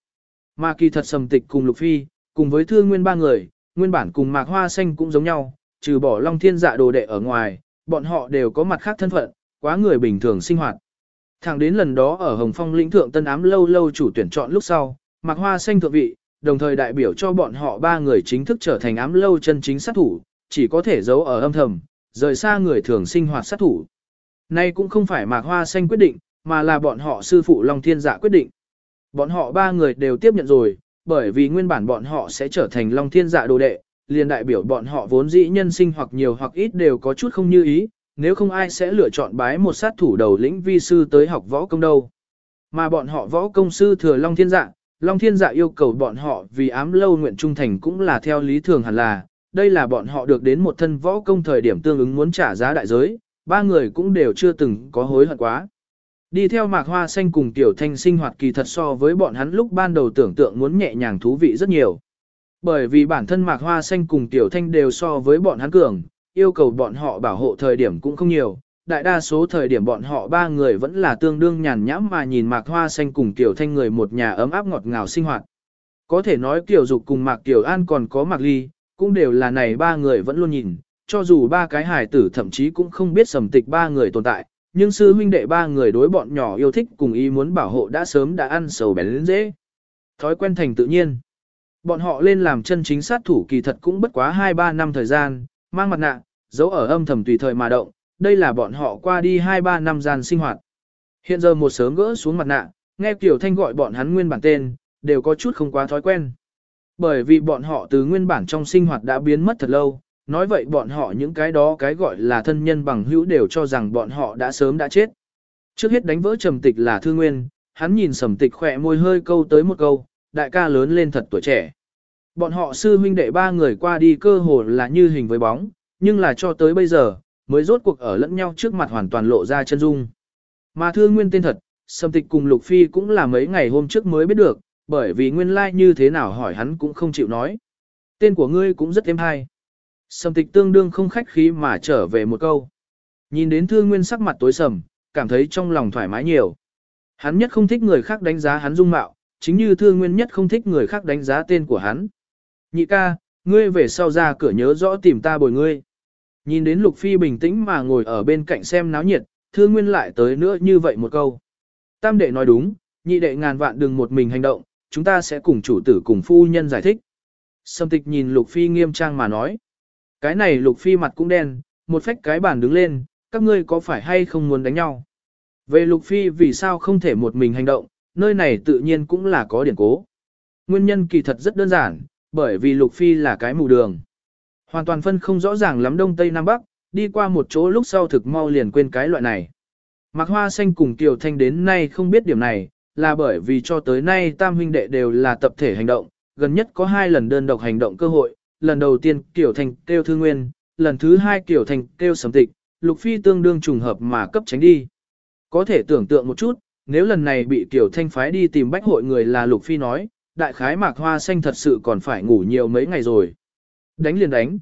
Mà kỳ thật sầm tịch cùng lục phi, cùng với thương nguyên ba người, nguyên bản cùng mạc hoa xanh cũng giống nhau, trừ bỏ long thiên dạ đồ đệ ở ngoài, bọn họ đều có mặt khác thân phận, quá người bình thường sinh hoạt. Thẳng đến lần đó ở Hồng Phong lĩnh thượng tân ám lâu lâu chủ tuyển chọn lúc sau, mạc hoa xanh thượng vị, đồng thời đại biểu cho bọn họ ba người chính thức trở thành ám lâu chân chính sát thủ, chỉ có thể giấu ở âm thầm, rời xa người thường sinh hoạt sát thủ. Nay cũng không phải mạc hoa xanh quyết định, mà là bọn họ sư phụ Long Thiên Dạ quyết định. Bọn họ ba người đều tiếp nhận rồi, bởi vì nguyên bản bọn họ sẽ trở thành Long Thiên Dạ đồ đệ, liền đại biểu bọn họ vốn dĩ nhân sinh hoặc nhiều hoặc ít đều có chút không như ý, nếu không ai sẽ lựa chọn bái một sát thủ đầu lĩnh vi sư tới học võ công đâu. Mà bọn họ võ công sư thừa Long Thiên Dạ, Long Thiên Dạ yêu cầu bọn họ vì ám lâu nguyện trung thành cũng là theo lý thường hẳn là, đây là bọn họ được đến một thân võ công thời điểm tương ứng muốn trả giá đại giới, ba người cũng đều chưa từng có hối hận quá. Đi theo mạc hoa xanh cùng tiểu thanh sinh hoạt kỳ thật so với bọn hắn lúc ban đầu tưởng tượng muốn nhẹ nhàng thú vị rất nhiều. Bởi vì bản thân mạc hoa xanh cùng tiểu thanh đều so với bọn hắn cường, yêu cầu bọn họ bảo hộ thời điểm cũng không nhiều. Đại đa số thời điểm bọn họ ba người vẫn là tương đương nhàn nhãm mà nhìn mạc hoa xanh cùng tiểu thanh người một nhà ấm áp ngọt ngào sinh hoạt. Có thể nói tiểu dục cùng mạc tiểu an còn có mạc ly, cũng đều là này ba người vẫn luôn nhìn, cho dù ba cái hài tử thậm chí cũng không biết sầm tịch ba người tồn tại, nhưng sư huynh đệ ba người đối bọn nhỏ yêu thích cùng ý muốn bảo hộ đã sớm đã ăn sầu bén lên dễ. Thói quen thành tự nhiên. Bọn họ lên làm chân chính sát thủ kỳ thật cũng bất quá 2-3 năm thời gian, mang mặt nạ, giấu ở âm thầm tùy thời mà động, đây là bọn họ qua đi 2-3 năm gian sinh hoạt. Hiện giờ một sớm gỡ xuống mặt nạ, nghe Tiểu Thanh gọi bọn hắn nguyên bản tên, đều có chút không quá thói quen. Bởi vì bọn họ từ nguyên bản trong sinh hoạt đã biến mất thật lâu, nói vậy bọn họ những cái đó cái gọi là thân nhân bằng hữu đều cho rằng bọn họ đã sớm đã chết. Trước hết đánh vỡ trầm tịch là thư nguyên, hắn nhìn sầm tịch khỏe môi hơi câu tới một câu, đại ca lớn lên thật tuổi trẻ. Bọn họ sư huynh đệ ba người qua đi cơ hồ là như hình với bóng, nhưng là cho tới bây giờ, mới rốt cuộc ở lẫn nhau trước mặt hoàn toàn lộ ra chân dung. Mà thư nguyên tên thật, sầm tịch cùng Lục Phi cũng là mấy ngày hôm trước mới biết được, bởi vì nguyên lai like như thế nào hỏi hắn cũng không chịu nói. Tên của ngươi cũng rất êm hay. Sầm tịch tương đương không khách khí mà trở về một câu. Nhìn đến thương nguyên sắc mặt tối sầm, cảm thấy trong lòng thoải mái nhiều. Hắn nhất không thích người khác đánh giá hắn dung mạo, chính như thương nguyên nhất không thích người khác đánh giá tên của hắn. Nhị ca, ngươi về sau ra cửa nhớ rõ tìm ta bồi ngươi. Nhìn đến Lục Phi bình tĩnh mà ngồi ở bên cạnh xem náo nhiệt, thương nguyên lại tới nữa như vậy một câu. Tam đệ nói đúng, nhị đệ ngàn vạn đừng một mình hành động, chúng ta sẽ cùng chủ tử cùng phu nhân giải thích. Sâm tịch nhìn Lục Phi nghiêm trang mà nói. Cái này lục phi mặt cũng đen, một phách cái bàn đứng lên, các ngươi có phải hay không muốn đánh nhau? Về lục phi vì sao không thể một mình hành động, nơi này tự nhiên cũng là có điển cố. Nguyên nhân kỳ thật rất đơn giản, bởi vì lục phi là cái mù đường. Hoàn toàn phân không rõ ràng lắm đông tây nam bắc, đi qua một chỗ lúc sau thực mau liền quên cái loại này. Mạc Hoa Xanh cùng Kiều Thanh đến nay không biết điểm này, là bởi vì cho tới nay tam huynh đệ đều là tập thể hành động, gần nhất có hai lần đơn độc hành động cơ hội, lần đầu tiên Kiều thành kêu Thư Nguyên, lần thứ hai Kiều thành kêu Sầm Tịch, Lục Phi tương đương trùng hợp mà cấp tránh đi. Có thể tưởng tượng một chút, nếu lần này bị Kiều Thanh phái đi tìm bách hội người là Lục Phi nói, đại khái Mạc Hoa Xanh thật sự còn phải ngủ nhiều mấy ngày rồi. Đánh liền đánh,